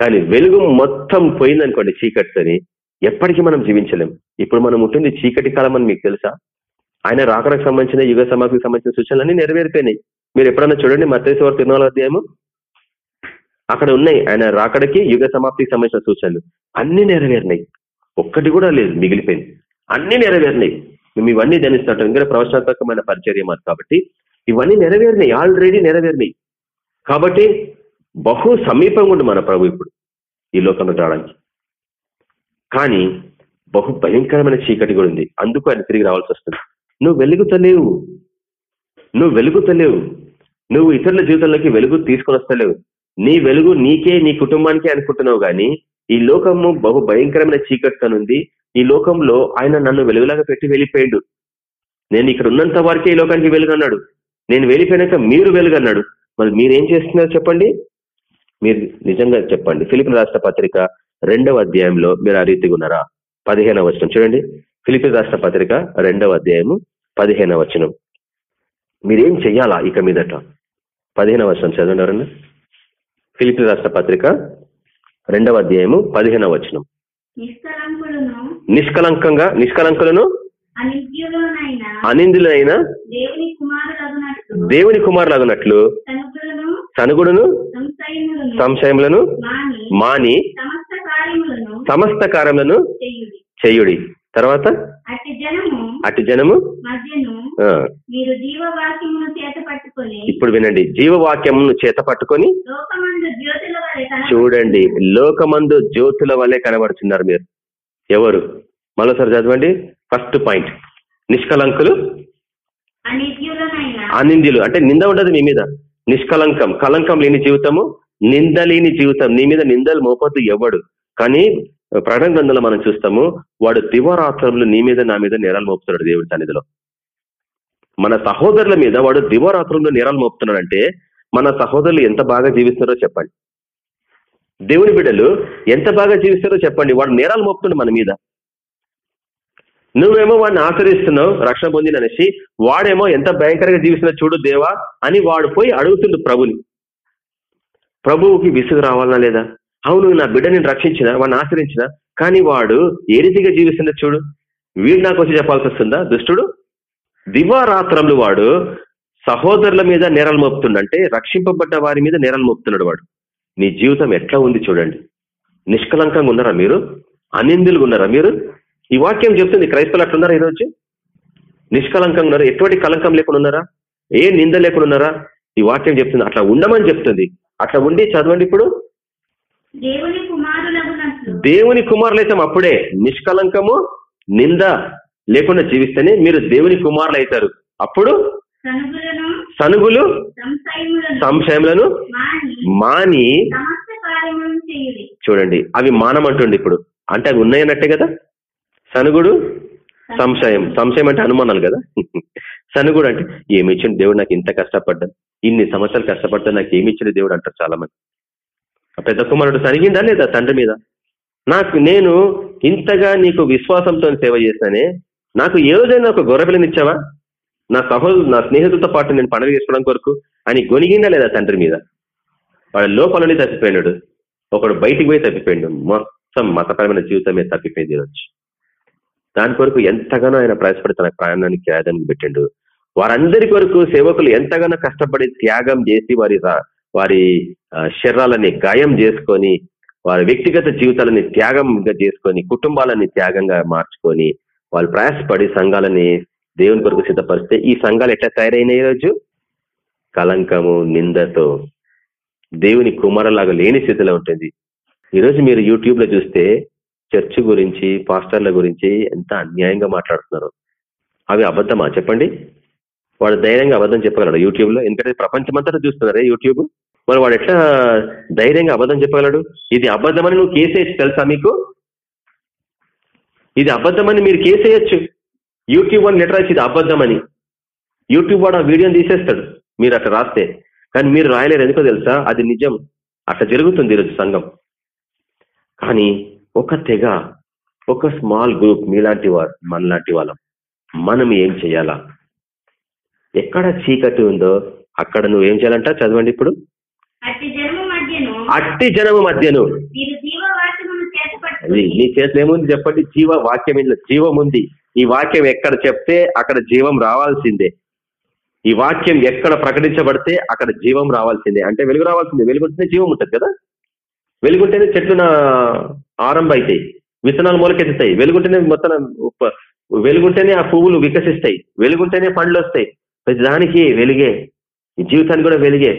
కానీ వెలుగు మొత్తం పోయిందనుకోండి చీకటితోని ఎప్పటికీ మనం జీవించలేం. ఇప్పుడు మనం ఉంటుంది చీకటి కాలం అని మీకు తెలుసా? ఆయన రాకడానికి సంబంధించిన యుగ సమాధికి సంబంధించిన సూచనలన్నీ నెరవేరిపోయినాయి. మీరు ఎప్పుడన్నా చూడండి మత్స్యవారు తిరునాల అధ్యాయము. అక్కడ ఉన్నాయి ఆయన రాకడకి యుగ సమాప్తికి సంబంధించిన సూచనలు. అన్ని నెరవేరినాయి. ఒక్కటి కూడా లేదు మిగిలిపోయింది. అన్ని నెరవేరినాయి. మేము ఇవన్నీ ధ్యానిస్తుంటాం ఇంకా ప్రవచనాత్మకమైన పరిచర్య మాది కాబట్టి ఇవన్నీ నెరవేరినాయి ఆల్రెడీ నెరవేరినాయి. కాబట్టి బహు సమీపంగా ఉండు మన ప్రభు ఇప్పుడు ఈ లోకంలో రావడానికి. కానీ బహు భయంకరమైన చీకటి కూడా ఉంది. అందుకు ఆయన తిరిగి రావాల్సి వస్తుంది. నువ్వు వెలుగుతలేవు. నువ్వు వెలుగుతలేవు. నువ్వు ఇతరుల జీవితంలోకి వెలుగు తీసుకొని వస్తలేవు. నీ వెలుగు నీకే నీ కుటుంబానికే అనుకుంటున్నావు కానీ ఈ లోకము బహు భయంకరమైన చీకటితోనుంది ఈ లోకంలో ఆయన నన్ను వెలుగులాగా పెట్టి వెళ్ళిపోయాడు. నేను ఇక్కడ ఉన్నంత వరకే ఈ లోకానికి వెలుగు అన్నాడు నేను వెళ్ళిపోయినాక మీరు వెలుగు అన్నాడు మరి మీరేం చేస్తున్నారు చెప్పండి? మీరు నిజంగా చెప్పండి. ఫిలిపిన్ రాష్ట్ర పత్రిక రెండవ అధ్యాయంలో మీరు ఆ రీతిగా ఉన్నారా? పదిహేనవ వచనం. చూడండి. ఫిలిపిన్ రాష్ట్ర పత్రిక రెండవ అధ్యాయము పదిహేనవ వచనం. మీరేం చెయ్యాలా ఇక మీదట? పదిహేనవ వచనం చదవండి ఎవరన్నా? ఫిలిపిన్ రాష్ట్ర పత్రిక రెండవ అధ్యాయము పదిహేనవ వచనం. నిష్కలంకంగా నిష్కలంకులను అనిందులైన దేవుని కుమారులగునట్లు సనుగుడును సంశయములను మాని సమస్త కార్యములను చేయుడి. తర్వాత? అటు జనము ఇప్పుడు వినండి. జీవవాక్యమును చేత పట్టుకొని చూడండి. లోకమందు జ్యోతుల వల్లే కనబడుతున్నారు మీరు. ఎవరు? మరోసారి చదవండి. First point. నిష్కలంకులు అనింద్యులు. అంటే నింద ఉండదు నీ మీద. నిష్కలంకం. కలంకం లేని జీవితము నింద లేని జీవితం. నీ మీద నిందలు మోపొద్దు ఎవడు. కానీ ప్రకటన గ్రంథంలో మనం చూస్తాము వాడు దివరాత్రములు నీ మీద నా మీద నేరాలు మోపుతున్నాడు దేవుడి సన్నిధిలో. మన సహోదరుల మీద వాడు దివరాత్రంలో నేరాలు మోపుతున్నాడంటే మన సహోదరులు ఎంత బాగా జీవిస్తున్నారో చెప్పండి. దేవుని బిడ్డలు ఎంత బాగా జీవిస్తారో చెప్పండి. వాడు నేరాలు మోపుతుండు మన మీద. నువ్వేమో వాడిని ఆచరిస్తున్నావు రక్షణ పొందిన అనేసి వాడేమో ఎంత భయంకరంగా జీవిస్తున్నా చూడు దేవా అని వాడు పోయి అడుగుతుండు ప్రభుని. ప్రభువుకి విసుగు రావాలనా లేదా? అవును నా బిడ్డని రక్షించిన వాడిని ఆచరించిన కానీ వాడు ఏ రీతిగా జీవిస్తుందో చూడు? వీడు నాకు వచ్చి చెప్పాల్సి వస్తుందా? దుష్టుడు? దివారాత్రంలో వాడు సహోదరుల మీద నేరాలు మోపుతుండంటే రక్షింపబడ్డ వారి మీద నేరాలు మోపుతున్నాడు వాడు. నీ జీవితం ఎట్లా ఉంది చూడండి. నిష్కలంకంగా ఉన్నారా మీరు? అనిందులుగా ఉన్నారా మీరు? ఈ వాక్యం చెప్తుంది క్రైస్తవులు అట్లున్నారా ఈరోజు? నిష్కలంకంగా ఉన్నారా ఎటువంటి కలంకం లేకుండా ఉన్నారా ఏ నింద లేకుండా ఉన్నారా ఈ వాక్యం చెప్తుంది అట్లా ఉండమని చెప్తుంది. అట్లా ఉండి చదవండి ఇప్పుడు. దేవుని కుమారులైతే అప్పుడే. నిష్కలంకము నింద లేకుండా జీవిస్తేనే మీరు దేవుని కుమారులు అవుతారు అప్పుడు సనుగులు సంశయములను మాని చూడండి అవి మానమంటుండి ఇప్పుడు. అంటే అవి ఉన్నాయన్నట్టే కదా? సనుగుడు సంశయం. సంశయం అంటే అనుమానాలు కదా? సనుగుడు అంటే ఏమి ఇచ్చిండు దేవుడు? నాకు ఇంత కష్టపడ్డా ఇన్ని సంవత్సరాలు కష్టపడ్డా నాకు ఏమి ఇచ్చిండు దేవుడు? అంటారు చాలా మంది పెద్ద కుమారుడు సరిగిందా లేదా తండ్రి మీద? నాకు నేను ఇంతగా నీకు విశ్వాసంతో సేవ చేస్తానే నాకు ఏ రోజైనా ఒక గొర్రెపిల్లనిచ్చావా నా సహోదరు నా స్నేహితులతో పాటు నేను పండుగ చేసుకోవడం కొరకు అని గొనిగిందా లేదా తండ్రి మీద? వాడు లోపలని తప్పిపోయినాడు. ఒకడు బయటికి పోయి తప్పిపోయాడు. మొత్తం మతపరమైన జీవితమే తప్పిపోయింది ఈరోజు. దాని కొరకు ఎంతగానో ఆయన ప్రయాసపడి తన ప్రయాణానికి త్యాగానికి పెట్టిండు. వారందరి కొరకు సేవకులు ఎంతగానో కష్టపడి త్యాగం చేసి వారి వారి శరీరాలని గాయం చేసుకొని వారి వ్యక్తిగత జీవితాలని త్యాగంగా చేసుకొని కుటుంబాలని త్యాగంగా మార్చుకొని వాళ్ళు ప్రయాసపడి సంఘాలని దేవుని కొరకు సిద్ధపరిస్తే ఈ సంఘాలు ఎట్లా తయారైనాయి రోజు? కలంకము నిందతో. దేవుని కుమారలాగా లేని స్థితిలో ఉంటుంది. ఈరోజు మీరు యూట్యూబ్లో చూస్తే చర్చ్ గురించి పాస్టర్ల గురించి ఎంత అన్యాయంగా మాట్లాడుతున్నారు. అవి అబద్ధమా? చెప్పండి. వాడు ధైర్యంగా అబద్ధం చెప్పగలడు యూట్యూబ్లో ఎందుకంటే ప్రపంచమంతా చూస్తున్నారే యూట్యూబ్. మరి వాడు ఎట్లా ధైర్యంగా అబద్ధం చెప్పగలడు? ఇది అబద్ధమని నువ్వు కేసేయచ్చు తెలుసా మీకు? ఇది అబద్ధమని మీరు కేసేయచ్చు. యూట్యూబ్ అని లెటర్ రాసి ఇది అబద్ధమని. యూట్యూబ్ వాడు ఆ వీడియోని తీసేస్తాడు. మీరు అట్లా రాస్తే. కానీ మీరు రాయలేరు. ఎందుకో తెలుసా? అది నిజం. అట్లా జరుగుతుంది ఈరోజు సంఘం. కానీ ఒక తెగ ఒక స్మాల్ గ్రూప్ మీలాంటి వారు మనలాంటి వాళ్ళం. మనం ఏం చేయాలా? ఎక్కడ చీకటి ఉందో అక్కడ నువ్వు ఏం చేయాలంట? చదవండి ఇప్పుడు. అట్టి జన్మ మధ్యను. నీ చేతిలో ఏముంది చెప్పండి? జీవ వాక్యం ఇందులో జీవం ఉంది. ఈ వాక్యం ఎక్కడ చెప్తే అక్కడ జీవం రావాల్సిందే. ఈ వాక్యం ఎక్కడ ప్రకటించబడితే అక్కడ జీవం రావాల్సిందే. అంటే వెలుగు రావాల్సిందే. వెలుగుంటేనే జీవం ఉంటుంది కదా? వెలుగుంటేనే చెట్లు నా ఆరంభ అవుతాయి విత్తనాలు మొలకెత్తుతాయి. వెలుగుంటేనే మొత్తం వెలుగుంటేనే ఆ పువ్వులు వికసిస్తాయి. వెలుగుంటేనే పండ్లు వస్తాయి. ప్రతి దానికి వెలుగే జీవితానికి కూడా వెలుగే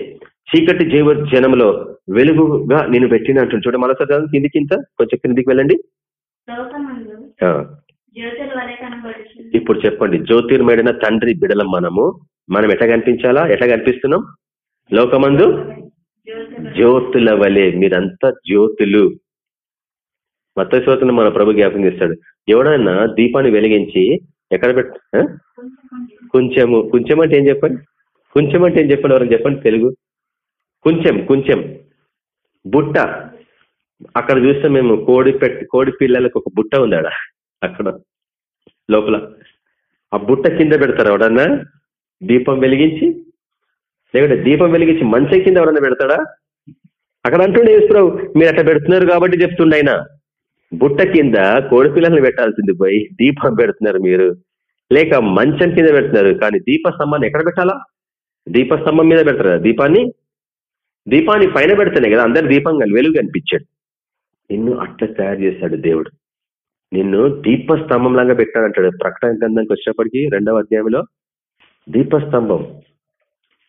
చీకటి జీవ జనంలో వెలుగుగా నేను పెట్టిన అంటుంది చూడ మరోసారి కిందికి ఇంత కొంచెం కిందికి వెళ్ళండి. ఇప్పుడు చెప్పండి జ్యోతిర్మేడిన తండ్రి బిడలం మనము మనం ఎట్లా కనిపించాలా? ఎట్లా కనిపిస్తున్నాం? లోకమందు? జ్యోతుల వలె. మీరంతా జ్యోతులు. మత మన ప్రభు జ్ఞాపకం చేస్తాడు. ఎవడన్నా దీపాన్ని వెలిగించి ఎక్కడ పెట్ట కొంచెము కొంచెం అంటే ఏం చెప్పండి? కొంచెం అంటే ఏం చెప్పండి ఎవరైనా చెప్పండి తెలుగు? కొంచెం కొంచెం. బుట్ట. అక్కడ చూస్తే మేము కోడి పెట్టి కోడి పిల్లలకు ఒక బుట్ట ఉంది ఆడ. అక్కడ. లోపల. ఆ బుట్ట కింద పెడతారు ఎవడన్నా? దీపం వెలిగించి? లేకుంటే దీపం వెలిగించి మంచం కింద ఎవడన్నా పెడతాడా? అక్కడ అంటుండే యేసుప్రభు మీరు అట్లా పెడుతున్నారు కాబట్టి చెప్తుండే బుట్ట కింద కోడి పిల్లల్ని పెట్టాల్సింది పోయి దీపం పెడుతున్నారు మీరు. లేక మంచం కింద పెడుతున్నారు. కానీ దీపస్తంభాన్ని ఎక్కడ పెట్టాలా? దీపస్తంభం మీద పెడతారు కదా దీపాన్ని? దీపాన్ని పైన పెడితేనే కదా అందరు దీపం కానీ వెలుగు కనిపించాడు నిన్ను అట్లా తయారు చేశాడు దేవుడు. నిన్ను దీపస్తంభం లాగా పెట్టాడంటాడు. ప్రకటన గ్రంథంకి వచ్చేప్పటికి రెండవ అధ్యాయంలో దీపస్తంభం.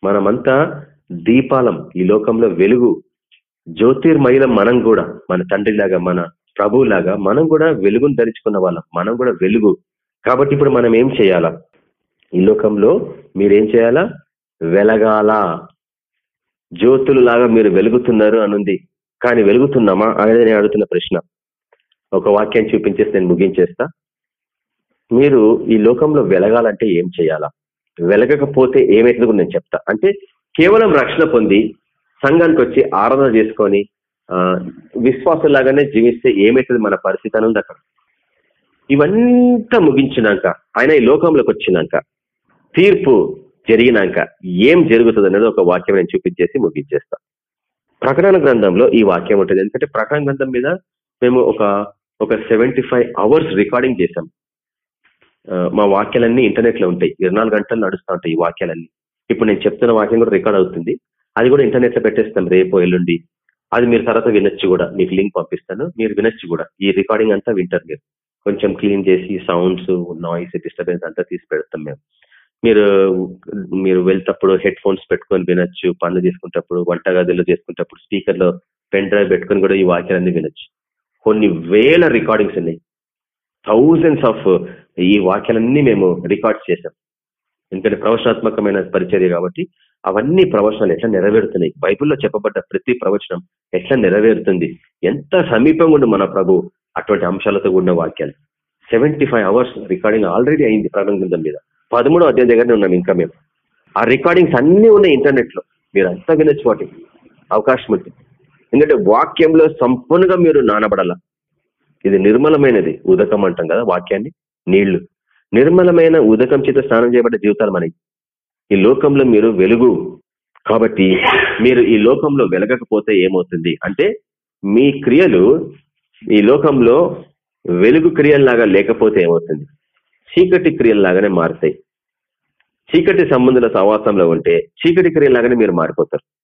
మనమంతా దీపాలం. ఈ లోకంలో వెలుగు. జ్యోతిర్మయులం మనం కూడా మన తండ్రిలాగా మన ప్రభువులాగా మనం కూడా వెలుగును ధరించుకున్న వాళ్ళం. మనం కూడా వెలుగు. కాబట్టి ఇప్పుడు మనం ఏం చేయాలా? ఈ లోకంలో మీరేం చేయాలా? వెలగాల. జ్యోతులు లాగా మీరు వెలుగుతున్నారు అనుంది. కానీ వెలుగుతున్నామా అనేది నేను అడుగుతున్న ప్రశ్న. ఒక వాక్యం చూపించేసి నేను ముగించేస్తా. మీరు ఈ లోకంలో వెలగాలంటే ఏం చేయాలా? వెలగకపోతే ఏమైతుందో నేను చెప్తా. అంటే కేవలం రక్షణ పొంది సంఘానికి వచ్చి ఆరాధన చేసుకొని విశ్వాసంలాగానే జీవిస్తే ఏమైతుంది మన పరిస్థితి అని అక్కడ. ఇవంతా ముగించినాక ఆయన ఈ లోకంలోకి వచ్చినాక తీర్పు జరిగినాక ఏం జరుగుతుంది అనేది ఒక వాక్యం నేను చూపించేసి ముగించేస్తా. ప్రకటన గ్రంథంలో ఈ వాక్యం ఉంటుంది. ఎందుకంటే ప్రకటన గ్రంథం మీద మేము ఒక ఒక సెవెంటీ అవర్స్ రికార్డింగ్ చేసాం మా వాక్యాలన్నీ ఇంటర్నెట్లో ఉంటాయి. ఇరవై నాలుగు గంటలు నడుస్తూ ఉంటాయి ఈ వాక్యాలన్నీ. ఇప్పుడు నేను చెప్తున్న వాక్యం కూడా రికార్డ్ అవుతుంది. అది కూడా ఇంటర్నెట్లో పెట్టేస్తాం. రేపు ఎల్లుండి అది మీరు తర్వాత వినొచ్చు కూడా. మీకు లింక్ పంపిస్తాను. మీరు వినొచ్చు కూడా. ఈ రికార్డింగ్ అంతా వింటారు మీరు. కొంచెం క్లీన్ చేసి సౌండ్స్ నాయిస్ డిస్టర్బెన్స్ అంతా తీసి పెడతాం మేము. మీరు మీరు వెళ్తప్పుడు హెడ్ ఫోన్స్ పెట్టుకొని వినొచ్చు పనులు తీసుకుంటప్పుడు వంటగదిలో చేసుకుంటప్పుడు స్పీకర్ స్పీకర్లో పెన్ డ్రైవ్ పెట్టుకొని కూడా ఈ వాక్యాలన్నీ వినొచ్చు. కొన్ని వేల రికార్డింగ్స్ ఉన్నాయి. థౌజండ్స్ ఆఫ్ ఈ వాక్యాలన్నీ మేము రికార్డ్స్ చేసాం ఎందుకంటే ప్రవచనాత్మకమైన పరిచర్య కాబట్టి అవన్నీ ప్రవచనాలు ఎట్లా నెరవేరుతున్నాయి? బైబిల్లో చెప్పబడ్డ ప్రతి ప్రవచనం ఎట్లా నెరవేరుతుంది? ఎంత సమీపంగా ఉండు మన ప్రభు అటువంటి అంశాలతో కూడిన వాక్యాలు. సెవెంటీ అవర్స్ రికార్డింగ్ ఆల్రెడీ అయింది ప్రకటన గ్రంథం మీద. పదమూడో అధ్యాయం దగ్గరనే ఉన్నాం ఇంకా మేము. ఆ రికార్డింగ్స్ అన్ని ఉన్నాయి ఇంటర్నెట్లో మీరు అంతా వినొచ్చు వాటికి అవకాశం ఉంది ఎందుకంటే వాక్యంలో సంపూర్ణంగా మీరు నానబడాల? ఇది నిర్మలమైనది. ఉదకం అంటాం కదా వాక్యాన్ని. నీళ్ళు. నిర్మలమైన ఉదకం చేత స్నానం చేయబడ్డ జీవితాలు మనకి ఈ లోకంలో మీరు వెలుగు. కాబట్టి మీరు ఈ లోకంలో వెలగకపోతే ఏమవుతుంది? అంటే మీ క్రియలు ఈ లోకంలో వెలుగు క్రియల్లాగా లేకపోతే ఏమవుతుంది? చీకటి క్రియల్లాగానే మారుతాయి. చీకటి సంబంధుల సవాసంలో ఉంటే చీకటి క్రియలాగానే మీరు మారిపోతారు.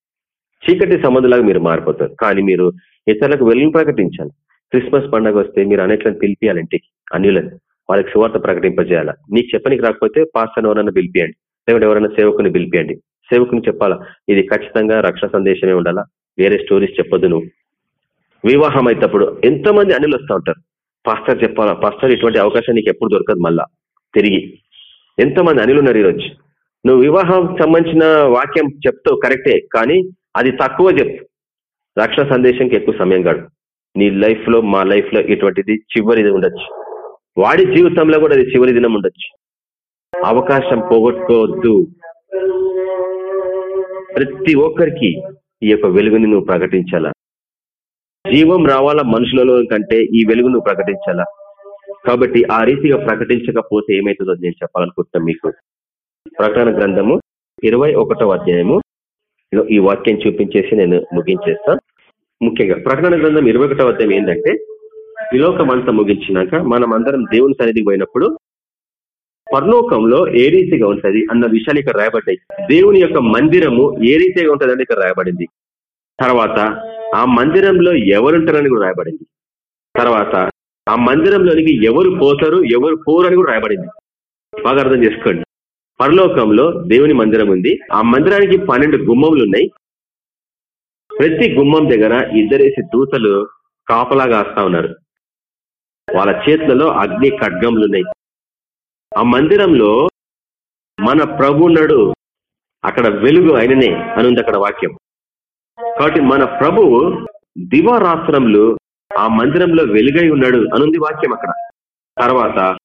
చీకటి సంబంధులాగా మీరు మారిపోతారు. కానీ మీరు ఇతరులకు వెలుగు ప్రకటించాలి. క్రిస్మస్ పండుగ వస్తే మీరు అనేట్లను పిలిపియాలి ఇంటికి అన్యులని. వాళ్ళకి సువార్త ప్రకటింపజేయాలా? నీకు చెప్పనికి రాకపోతే పాస్టర్ ఎవరన్నా పిలిపియండి. లేకుంటే ఎవరైనా సేవకుని పిలిపియండి. సేవకుని చెప్పాలా? ఇది ఖచ్చితంగా రక్షణ సందేశమే ఉండాలా? వేరే స్టోరీస్ చెప్పొద్దు నువ్వు. వివాహం అయినప్పుడు ఎంతో మంది అన్యులు వస్తూ ఉంటారు? పాస్టర్ చెప్పాలా? పాస్టర్ ఇటువంటి అవకాశం నీకు ఎప్పుడు దొరకదు మళ్ళా. తిరిగి. ఎంతో మంది అనిలు ఉన్నారు ఈరోజు? నువ్వు వివాహం సంబంధించిన వాక్యం చెప్తావు కరెక్టే కానీ అది తక్కువ చెప్పు. రక్షణ సందేశంకి ఎక్కువ సమయం కాదు. నీ లైఫ్లో మా లైఫ్లో ఇటువంటిది చివరిది ఉండొచ్చు. వాడి జీవితంలో కూడా అది చివరి దినం ఉండొచ్చు. అవకాశం పోగొట్టుకోవద్దు. ప్రతి ఒక్కరికి ఈ యొక్క వెలుగుని నువ్వు ప్రకటించాలా? జీవం రావాలా మనుషులలో కంటే ఈ వెలుగు నువ్వు ప్రకటించాలా? కాబట్టి ఆ రీతిగా ప్రకటించకపోతే ఏమవుతుందో నేను చెప్పాలనుకుంటున్నాను మీకు. ప్రకటన గ్రంథము ఇరవై అధ్యాయము. ఈ వాక్యం చూపించేసి నేను ముగించేస్తా. ముఖ్యంగా ప్రకటన గ్రంథం ఇరవై ఒకటో అధ్యాయం ఏంటంటే విలోకమంతా ముగించినాక మనం అందరం దేవుని సన్నిధికి పోయినప్పుడు పరలోకంలో ఏ రీతిగా ఉంటది అన్న విషయాలు ఇక్కడ రాయబడ్డాయి. దేవుని యొక్క మందిరము ఏ రీతిగా ఉంటదని ఇక్కడ రాయబడింది. తర్వాత ఆ మందిరంలో ఎవరుంటారని కూడా రాయబడింది. తర్వాత ఆ మందిరంలోనికి ఎవరు పోతారు ఎవరు పోరు అని కూడా రాయబడింది. బాగా అర్థం చేసుకోండి. పరలోకంలో దేవుని మందిరం ఉంది. ఆ మందిరానికి పన్నెండు గుమ్మములు ఉన్నాయి ప్రతి గుమ్మం దగ్గర ఇద్దరేసి దూతలు కాపలా కాస్తా ఉన్నారు. వాళ్ళ చేతులలో అగ్ని ఖడ్గములు ఉన్నాయి ఆ మందిరంలో మన ప్రభు నడు అక్కడ వెలుగు ఆయననే అని ఉంది అక్కడ వాక్యం. కాబట్టి మన ప్రభువు దివారాత్రములు ఆ మందిరంలో వెలుగై ఉన్నాడు అనుంది వాక్యం అక్కడ. తర్వాత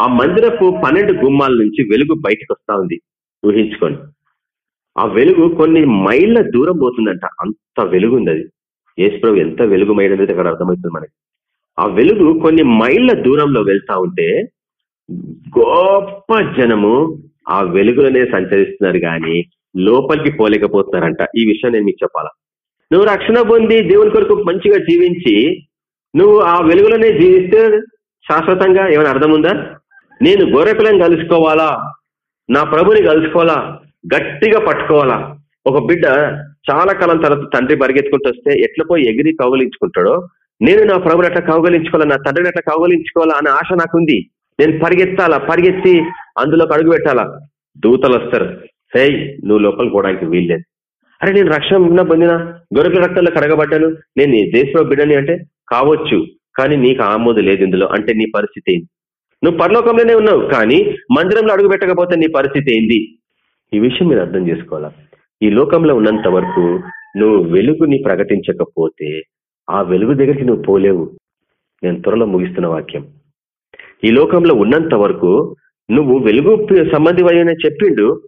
ఆ మందిరపు పన్నెండు గుమ్మాల నుంచి వెలుగు బయటకు వస్తా ఉంది. ఊహించుకోండి. ఆ వెలుగు కొన్ని మైళ్ళ దూరం పోతుందంట. అంత వెలుగు ఉంది అది యేసుప్రభు ఎంత వెలుగుమైనది అక్కడ అర్థమవుతుంది మనకి. ఆ వెలుగు కొన్ని మైళ్ళ దూరంలో వెళ్తా ఉంటే గొప్ప జనము ఆ వెలుగులోనే సంచరిస్తున్నారు కానీ లోపలికి పోలేకపోతున్నారంట. ఈ విషయం నేను మీకు చెప్పాలా? నువ్వు రక్షణ పొంది దేవుని కొరకు మంచిగా జీవించి నువ్వు ఆ వెలుగులోనే జీవిస్తే శాశ్వతంగా ఏమైనా అర్థం ఉందా? నేను గొర్రెపిల్లని కలుసుకోవాలా? నా ప్రభుని కలుసుకోవాలా? గట్టిగా పట్టుకోవాలా? ఒక బిడ్డ చాలా కాలం తర్వాత తండ్రి పరిగెత్తుకుంటూ వస్తే ఎట్లా పోయి ఎగిరి కౌగలించుకుంటాడో? నేను నా ప్రభుని ఎట్లా కౌగలించుకోవాలా? నా తండ్రిని ఎట్లా కౌగలించుకోవాలా? అనే ఆశ నాకుంది. నేను పరిగెత్తాలా? పరిగెత్తి అందులోకి అడుగు పెట్టాలా? దూతలు వస్తారు. హే నువ్వు లోపలికి పోవడానికి వీల్లేదు. అరే నేను రక్షణ పొందిన గొర్రెల రక్తంలో కడగబడ్డాను? నేను నీ దేశంలో బిడ్డని అంటే కావచ్చు కానీ నీకు ఆమోదు లేదు ఇందులో. అంటే నీ పరిస్థితి ఏంది? నువ్వు పరలోకంలోనే ఉన్నావు కానీ మందిరంలో అడుగు పెట్టకపోతే నీ పరిస్థితి ఏంది? ఈ విషయం మీరు అర్థం చేసుకోవాలా? ఈ లోకంలో ఉన్నంత వరకు నువ్వు వెలుగుని ప్రకటించకపోతే ఆ వెలుగు దగ్గరికి నువ్వు పోలేవు. నేను త్వరలో ముగిస్తున్న వాక్యం. ఈ లోకంలో ఉన్నంత వరకు నువ్వు వెలుగు సంబంధి చెప్పిండు.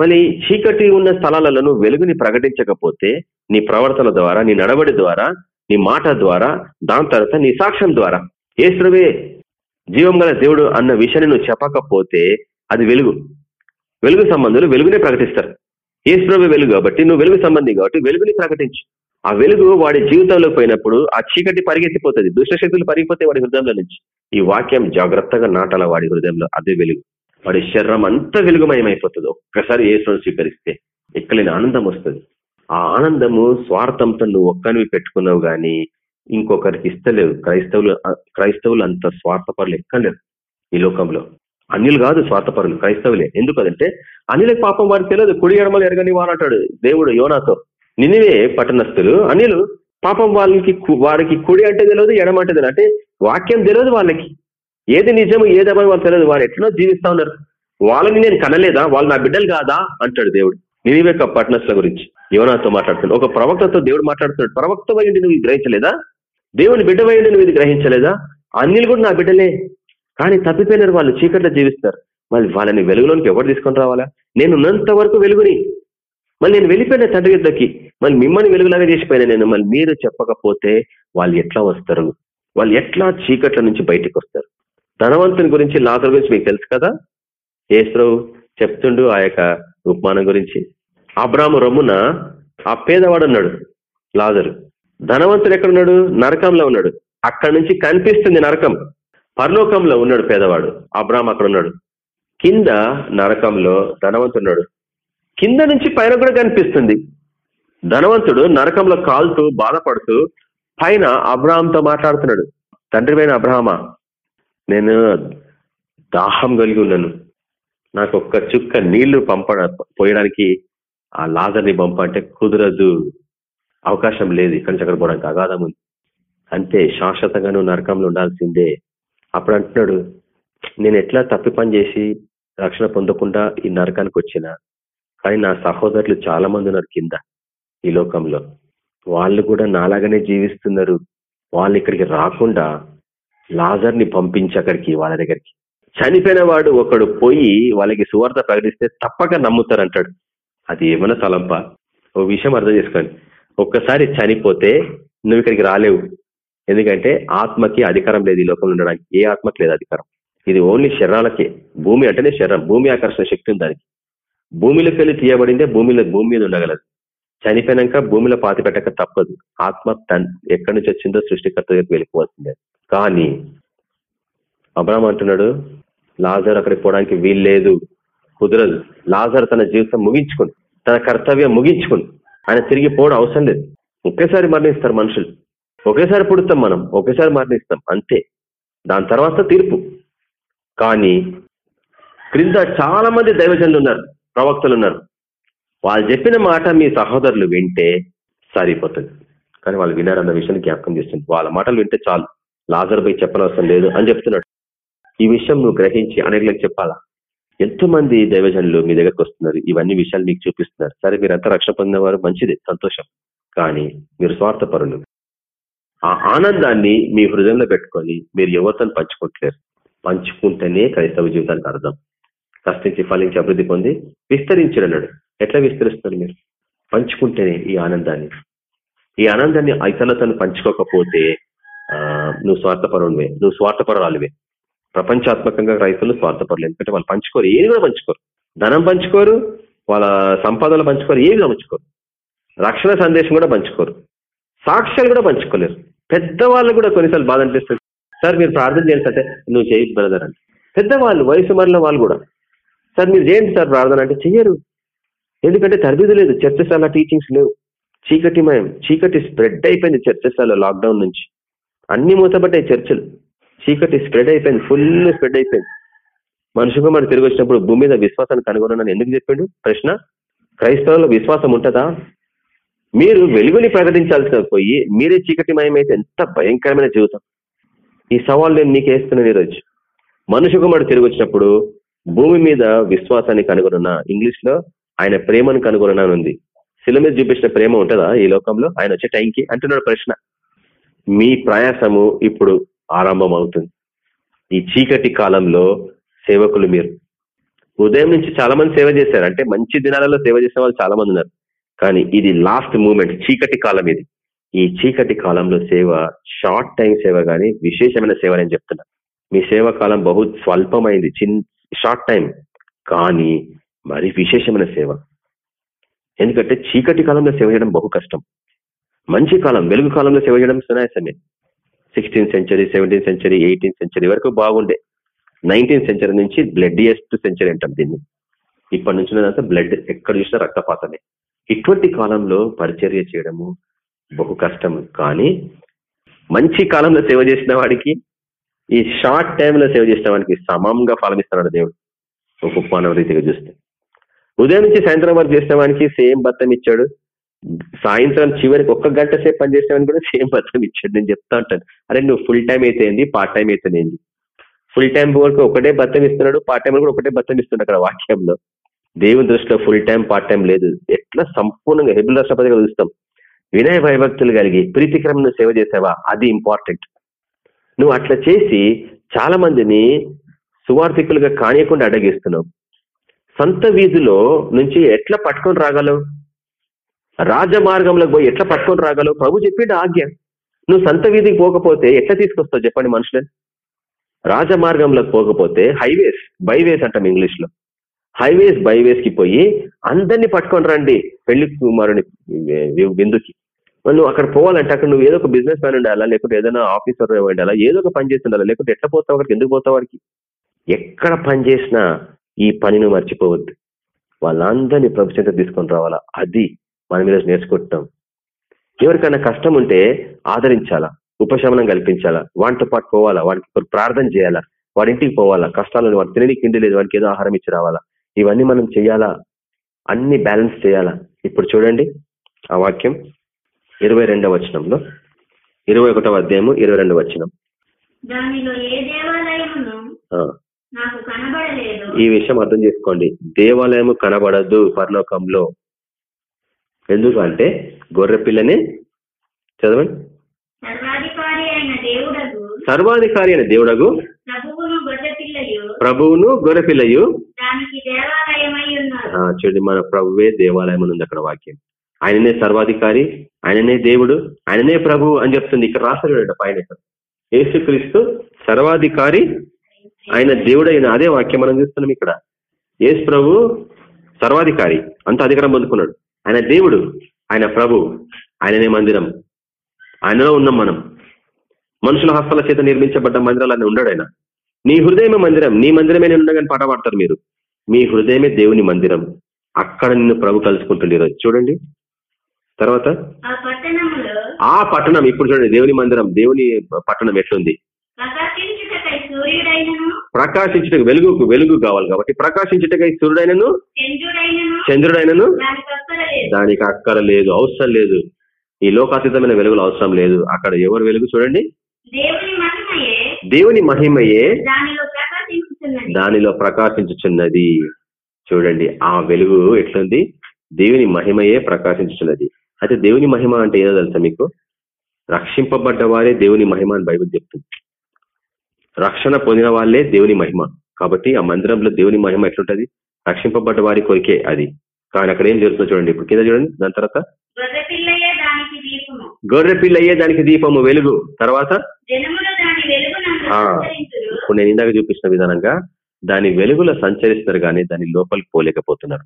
మళ్ళీ చీకటి ఉన్న స్థలాలలో నువ్వు వెలుగుని ప్రకటించకపోతే నీ ప్రవర్తన ద్వారా నీ నడవడి ద్వారా నీ మాట ద్వారా దాని తర్వాత నీ సాక్ష్యం ద్వారా. ఏసువే జీవం గల దేవుడు అన్న విషయాన్ని నువ్వు చెప్పకపోతే అది వెలుగు. వెలుగు సంబంధులు వెలుగునే ప్రకటిస్తారు. ఏసుప్రభు వెలుగు కాబట్టి నువ్వు వెలుగు సంబంధి కాబట్టి వెలుగుని ప్రకటించు. ఆ వెలుగు వాడి జీవితంలో పోయినప్పుడు ఆ చీకటి పరిగెత్తిపోతుంది. దుష్టశక్తులు పరిగిపోతే వాడి హృదయంలో నుంచి. ఈ వాక్యం జాగ్రత్తగా నాటాల వాడి హృదయంలో అదే వెలుగు. వాడి శరీరం అంతా వెలుగుమయమైపోతుంది. ఒక్కసారి ఏ స్వీకరిస్తే ఎక్కలేని ఆనందం వస్తుంది. ఆ ఆనందము స్వార్థంతో నువ్వు ఒక్కనివి పెట్టుకున్నావు కానీ ఇంకొకరికి ఇస్తలేవు. క్రైస్తవులు క్రైస్తవులు అంత స్వార్థపరులు ఎక్కలేరు ఈ లోకంలో. అన్యులు కాదు స్వార్థపరులు క్రైస్తవులే. ఎందుకంటే అనిలకి పాపం వారికి తెలియదు కుడి ఎడమలు ఎరగని వారంటాడు దేవుడు యోనాతో. నినివే పట్టణస్థులు అనిలు పాపం వాళ్ళకి వారికి కుడి అంటే తెలియదు ఎడమ అంటే తెలియదు. అంటే వాక్యం తెలియదు వాళ్ళకి. ఏది నిజము ఏది అబ్బాయి వాళ్ళు తెలియదు. వారు ఎట్లా జీవిస్తా ఉన్నారు. వాళ్ళని నేను కనలేదా? వాళ్ళు నా బిడ్డలు కాదా? అంటాడు దేవుడు. నినివే పట్టణస్థుల గురించి. యోనాతో మాట్లాడుతున్నాడు. ఒక ప్రవక్తతో దేవుడు మాట్లాడుతున్నాడు. ప్రవక్త వయండి నువ్వు ఇది గ్రహించలేదా? దేవుని బిడ్డ వయండి నువ్వు ఇది గ్రహించలేదా? అన్నిలు కూడా నా బిడ్డలే. కానీ తప్పిపోయినారు వాళ్ళు. చీకట్లో జీవిస్తారు. మళ్ళీ వాళ్ళని వెలుగులోనికి ఎవరు తీసుకొని రావాలా? నేను ఉన్నంత వరకు వెలుగుని మళ్ళీ నేను వెళ్ళిపోయిన తండ్రి గిద్దకి మళ్ళీ మిమ్మల్ని వెలుగులాగా చేసిపోయినా నేను మళ్ళీ మీరు చెప్పకపోతే వాళ్ళు ఎట్లా వస్తారు? వాళ్ళు ఎట్లా చీకట్ల నుంచి బయటికి వస్తారు? ధనవంతుని గురించి లాదర్ గురించి మీకు తెలుసు కదా? ఏశ్వరావు చెప్తుండు ఆ యొక్క ఉపమానం గురించి. అబ్రాము రొమ్మున ఆ పేదవాడు ఉన్నాడు లాజరు. ధనవంతుడు ఎక్కడున్నాడు నరకంలో ఉన్నాడు. అక్కడ నుంచి కనిపిస్తుంది నరకం. పరలోకంలో ఉన్నాడు పేదవాడు. అబ్రామ్ అక్కడ ఉన్నాడు. కింద నరకంలో ధనవంతున్నాడు కింద నుంచి పైన కూడా కనిపిస్తుంది. ధనవంతుడు నరకంలో కాలుతూ బాధపడుతూ పైన అబ్రహాంతో మాట్లాడుతున్నాడు. తండ్రి పైన అబ్రహమా నేను దాహం కలిగి ఉన్నాను. నాకు ఒక్క చుక్క నీళ్ళు పంప పోయడానికి ఆ లాజర్ని పంప అంటే కుదరదు. అవకాశం లేదు. ఇక్కడి నుంచి అక్కడ పోవడానికి అగాధం ఉంది. అంతే శాశ్వతంగా నువ్వు నరకంలో ఉండాల్సిందే. అప్పుడు అంటున్నాడు నేను ఎట్లా తప్పి పని చేసి రక్షణ పొందకుండా ఈ నరకానికి వచ్చిన? కానీ నా సహోదరులు చాలా మంది ఉన్నారు కింద ఈ లోకంలో. వాళ్ళు కూడా నాలాగానే జీవిస్తున్నారు. వాళ్ళు ఇక్కడికి రాకుండా లాజర్ని పంపించి అక్కడికి వాళ్ళ దగ్గరికి. చనిపోయిన వాడు ఒకడు పోయి వాళ్ళకి సువార్త ప్రకటిస్తే తప్పక నమ్ముతారంటాడు. అది ఏమైనా తలంప? ఓ విషయం అర్థం చేసుకోండి. ఒక్కసారి చనిపోతే నువ్వు ఇక్కడికి రాలేవు. ఎందుకంటే ఆత్మకి అధికారం లేదు ఈ లోకంలో ఉండడానికి. ఏ ఆత్మకి లేదు అధికారం. ఇది ఓన్లీ శరీరాలకే. భూమి అంటేనే శరీరం. భూమి ఆకర్షణ శక్తి ఉంది దానికి. భూమిలోకి వెళ్ళి తీయబడిందే భూమిలో భూమి మీద ఉండగలదు. చనిపోయినాక భూమిలో పాతి పెట్టక తప్పదు. ఆత్మ తన్ ఎక్కడి నుంచి వచ్చిందో సృష్టికర్త దగ్గరికి వెళ్ళిపోవాల్సిందే. కానీ అబ్రామ్ అంటున్నాడు లాజర్ అక్కడికి పోవడానికి వీలు లేదు. కుదరదు. లాజర్ తన జీవితం ముగించుకుని తన కర్తవ్యం ముగించుకుని ఆయన తిరిగి పోవడం అవసరం లేదు. ఒకేసారి మరణిస్తారు మనుషులు. ఒకేసారి పుడతాం మనం ఒకేసారి మరణిస్తాం. అంతే. దాని తర్వాత తీర్పు. కానీ క్రింద చాలా మంది దైవజనులు ఉన్నారు. ప్రవక్తలు ఉన్నారు వాళ్ళు చెప్పిన మాట మీ సహోదరులు వింటే సరిపోతుంది. కానీ వాళ్ళు వినారన్న విషయాన్ని జ్ఞాపకం చేస్తుంది. వాళ్ళ మాటలు వింటే చాలు. లాజర్ పోయి చెప్పనవసరం లేదు అని చెప్తున్నాడు. ఈ విషయం నువ్వు గ్రహించి అనేకలకు చెప్పాలా? ఎంతో మంది దైవజనులు మీ దగ్గరకు వస్తున్నారు. ఇవన్నీ విషయాలు మీకు చూపిస్తున్నారు. సరే మీరంతా రక్షణ పొందినవారు మంచిది సంతోషం. కానీ మీరు స్వార్థపరులు. ఆ ఆనందాన్ని మీ హృదయంలో పెట్టుకొని మీరు ఎవరితో పంచుకోవట్లేరు పంచుకుంటేనే క్రైస్తవ జీవితానికి అర్థం. కష్టించి ఫలించి అభివృద్ధి పొంది విస్తరించడు అన్నాడు ఎట్లా విస్తరిస్తారు మీరు? పంచుకుంటేనే ఈ ఆనందాన్ని. ఈ ఆనందాన్ని ఇతరులతో పంచుకోకపోతే నువ్వు స్వార్థపరునివే నువ్వు స్వార్థపరాలివే ప్రపంచాత్మకంగా రైతులు స్వార్థపరులు ఎందుకంటే వాళ్ళు పంచుకోరు ఏది కూడా పంచుకోరు. ధనం పంచుకోరు వాళ్ళ సంపాదనలు పంచుకోరు ఏది పంచుకోరు. రక్షణ సందేశం కూడా పంచుకోరు. సాక్ష్యాలు కూడా పంచుకోలేరు. పెద్దవాళ్ళు కూడా కొన్నిసార్లు బాధ అనిపిస్తుంది. సార్ మీరు ప్రార్థన చేయండి అంటే నువ్వు చేయి బ్రదర్ అంటే పెద్దవాళ్ళు వయసు మరల వాళ్ళు కూడా. సార్ మీరు చేయండి సార్ ప్రార్థన అంటే చెయ్యరు. ఎందుకంటే తరబిది లేదు చర్చశాల టీచింగ్స్ లేవు. చీకటి మయం చీకటి స్ప్రెడ్ అయిపోయింది చర్చశాల లాక్డౌన్ నుంచి. అన్ని మూతపడ్డాయి చర్చలు. చీకటి స్ప్రెడ్ అయిపోయింది ఫుల్ స్ప్రెడ్ అయిపోయింది. మనుషుగా మనం తిరిగి వచ్చినప్పుడు భూమి మీద విశ్వాసాన్ని కనుగొనని ఎందుకు చెప్పాడు? ప్రశ్న క్రైస్తవుల విశ్వాసం ఉంటుందా? మీరు వెలుగుని ప్రకటించాల్సిన పోయి మీరే చీకటిమయమైతే ఎంత భయంకరమైన జీవితం. ఈ సవాల్ నేను మీకు వేస్తున్నాను ఈరోజు. మనుషు కుమారుడు తిరిగి వచ్చినప్పుడు భూమి మీద విశ్వాసాన్ని కనుగొనున్న ఇంగ్లీష్లో ఆయన ప్రేమను కనుగొనని ఉంది. శిల మీద చూపించిన ప్రేమ ఉంటుందా ఈ లోకంలో? ఆయన వచ్చే టైంకి అంటున్నాడు ప్రశ్న. మీ ప్రయాసము ఇప్పుడు ఆరంభం అవుతుంది ఈ చీకటి కాలంలో సేవకులు మీరు. ఉదయం నుంచి చాలా మంది సేవ చేశారు. అంటే మంచి దినాలలో సేవ చేసిన వాళ్ళు చాలా మంది ఉన్నారు. కానీ ఇది లాస్ట్ మూమెంట్ చీకటి కాలం ఇది. ఈ చీకటి కాలంలో సేవ షార్ట్ టైం సేవ కానీ విశేషమైన సేవ అని చెప్తున్నా. మీ సేవ కాలం బహు స్వల్పమైంది. చిన్ షార్ట్ టైం కానీ మరి విశేషమైన సేవ. ఎందుకంటే చీకటి కాలంలో సేవ చేయడం బహు కష్టం. మంచి కాలం వెలుగు కాలంలో సేవ చేయడం సునాయాసమే. Sixteenth century seventeenth century eighteenth century వరకు బాగుండే. నైన్టీన్త్ సెంచరీ నుంచి బ్లడ్డియస్ట్ సెంచరీ అంటాం దీన్ని. ఇప్పటి నుంచి ఉన్నదంతా బ్లడ్ ఎక్కడ చూసినా రక్తపాతమే. ఇటువంటి కాలంలో పరిచర్య చేయడము బహు కష్టం. కానీ మంచి కాలంలో సేవ చేసిన వాడికి ఈ షార్ట్ టైంలో సేవ చేసిన వాడికి సమంగా ఫలమిస్తున్నాడు దేవుడు. ఒక ఉపమానం రీతిగా చూస్తే. ఉదయం నుంచి సాయంత్రం వరకు చేసిన వానికి సేమ్ బత్తం ఇచ్చాడు. సాయంత్రం చివరికి ఒక్క గంట సేపు పనిచేసిన కూడా సేమ్ బత్తం ఇచ్చాడు. నేను చెప్తా ఉంటాను. అరే నువ్వు ఫుల్ టైం అయితే ఏంది? పార్ట్ టైం అయితే ఏంది? ఫుల్ టైం వరకు ఒకటే బత్తం ఇస్తున్నాడు. పార్ట్ టైం కూడా ఒకటే బత్తం ఇస్తున్నాడు అక్కడ వాక్యంలో. దేవుని దృష్టిలో ఫుల్ టైం పార్ట్ టైం లేదు. ఎట్లా సంపూర్ణంగా హెబుల్ రాష్ట్రపతిగా చూస్తాం. వినయ భయభక్తులు కలిగి ప్రీతికరమైన సేవ చేసావా? అది ఇంపార్టెంట్ నువ్వు అట్లా చేసి చాలా మందిని సువార్థికులుగా కానియకుండా అడగిస్తున్నావు సంత వీధిలో నుంచి ఎట్లా పట్టుకొని రాగలవు? రాజమార్గంలోకి పోయి ఎట్లా పట్టుకొని రాగలవు? ప్రభు చెప్పిండు ఆజ్ఞ. నువ్వు సంత వీధికి పోకపోతే ఎట్లా తీసుకొస్తావు చెప్పండి మనుషులని? రాజమార్గంలోకి పోకపోతే హైవేస్ బైవేస్ అంటాం ఇంగ్లీష్లో హైవేస్ బైవేస్కి పోయి అందరినీ పట్టుకొని రండి. పెళ్ళి కుమారుని విందుకి. నువ్వు అక్కడ పోవాలంటే అక్కడ నువ్వు ఏదో ఒక బిజినెస్ మ్యాన్ ఉండాలా? లేకుంటే ఏదైనా ఆఫీసర్ ఉండాలా? ఏదో ఒక పని చేసి ఉండాలా లేకుంటే ఎట్లా పోతావు అక్కడికి? ఎందుకు పోతావు వాడికి ఎక్కడ పని చేసినా ఈ పనిని మర్చిపోవద్దు. వాళ్ళందరినీ ప్రభుత్వంతో తీసుకొని రావాలా? అది మనం ఈరోజు నేర్చుకుంటాం ఎవరికైనా కష్టం ఉంటే ఆదరించాలా? ఉపశమనం కల్పించాలా? వాటితో పాటు పోవాలా? వాడికి ప్రార్థన చేయాలా? వాడి ఇంటికి పోవాలా? కష్టాలను వాడు తినడానికి ఇంటి లేదు వాడికి ఏదో ఆహారం ఇచ్చి రావాలా? ఇవన్నీ మనం చేయాలా? అన్ని బ్యాలెన్స్ చేయాలా? ఇప్పుడు చూడండి ఆ వాక్యం. ఇరవై రెండవ వచనంలో. ఇరవై ఒకటవ అధ్యాయము ఇరవై రెండవ వచనం. ఈ విషయం అర్థం చేసుకోండి. దేవాలయము కనబడదు పరలోకంలో. ఎందుకంటే గొర్రె పిల్లని చదవండి. సర్వాధికారి అయిన దేవుడగు ప్రభువును గొర్రెపిల్లయు చూడండి మన ప్రభువే దేవాలయం ఉంది అక్కడ వాక్యం. ఆయననే సర్వాధికారి ఆయననే దేవుడు ఆయననే ప్రభు అని చెప్తుంది. ఇక్కడ రాస్తారు ఆయన పైన ఇక్కడ. యేసుక్రీస్తు సర్వాధికారి ఆయన దేవుడు అయిన అదే వాక్యం మనం చూస్తున్నాం ఇక్కడ. యేసు ప్రభు సర్వాధికారి. అంత అధికారం పొందుకున్నాడు. ఆయన దేవుడు ఆయన ప్రభు ఆయననే మందిరం. ఆయనలో ఉన్నాం మనం. మనుషుల హస్తాల చేత నిర్మించబడ్డ మందిరాలు ఉన్నాడు ఆయన. నీ హృదయమే మందిరం. నీ మందిరమే నేను ఉండగానే పాట పాడతారు మీరు. మీ హృదయమే దేవుని మందిరం. అక్కడ నిన్ను ప్రభు కలుసుకుంటుంది ఈరోజు. చూడండి. తర్వాత? ఆ పట్టణం ఇప్పుడు చూడండి దేవుని మందిరం దేవుని పట్టణం ఎట్లుంది? ప్రకాశించుటకై వెలుగుకు వెలుగు కావాలి కాబట్టి ప్రకాశించుటకై సూర్యుడైనను చంద్రుడైనను దానికి అక్కర లేదు. అవసరం లేదు. ఈ లోకాతీతమైన వెలుగులు అవసరం లేదు. అక్కడ ఎవరు వెలుగు చూడండి? దేవుని మహిమయే దానిలో ప్రకాశించుచున్నది. చూడండి ఆ వెలుగు ఎట్లుంది? దేవుని మహిమయే ప్రకాశించుచున్నది. అయితే దేవుని మహిమ అంటే ఏదో తెలుసా మీకు? రక్షింపబడ్డ వారే దేవుని మహిమ అని బైబిల్ చెప్తుంది. రక్షణ పొందిన వాళ్ళే దేవుని మహిమ. కాబట్టి ఆ మందిరంలో దేవుని మహిమ ఎట్లుంటది? రక్షింపబడ్డ వారి కొరికే అది. కానీ అక్కడ ఏం జరుగుతుందో చూడండి. ఇప్పుడు కింద చూడండి. దాని తర్వాత గొర్రెపిల్లయే దానికి దీపము. గొర్రె పిల్ల అయ్యే దానికి దీపము వెలుగు. తర్వాత? ఇప్పుడు నేను ఇందాక చూపించిన విధానంగా దాని వెలుగులో సంచరిస్తారు కానీ దాని లోపలికి పోలేకపోతున్నారు.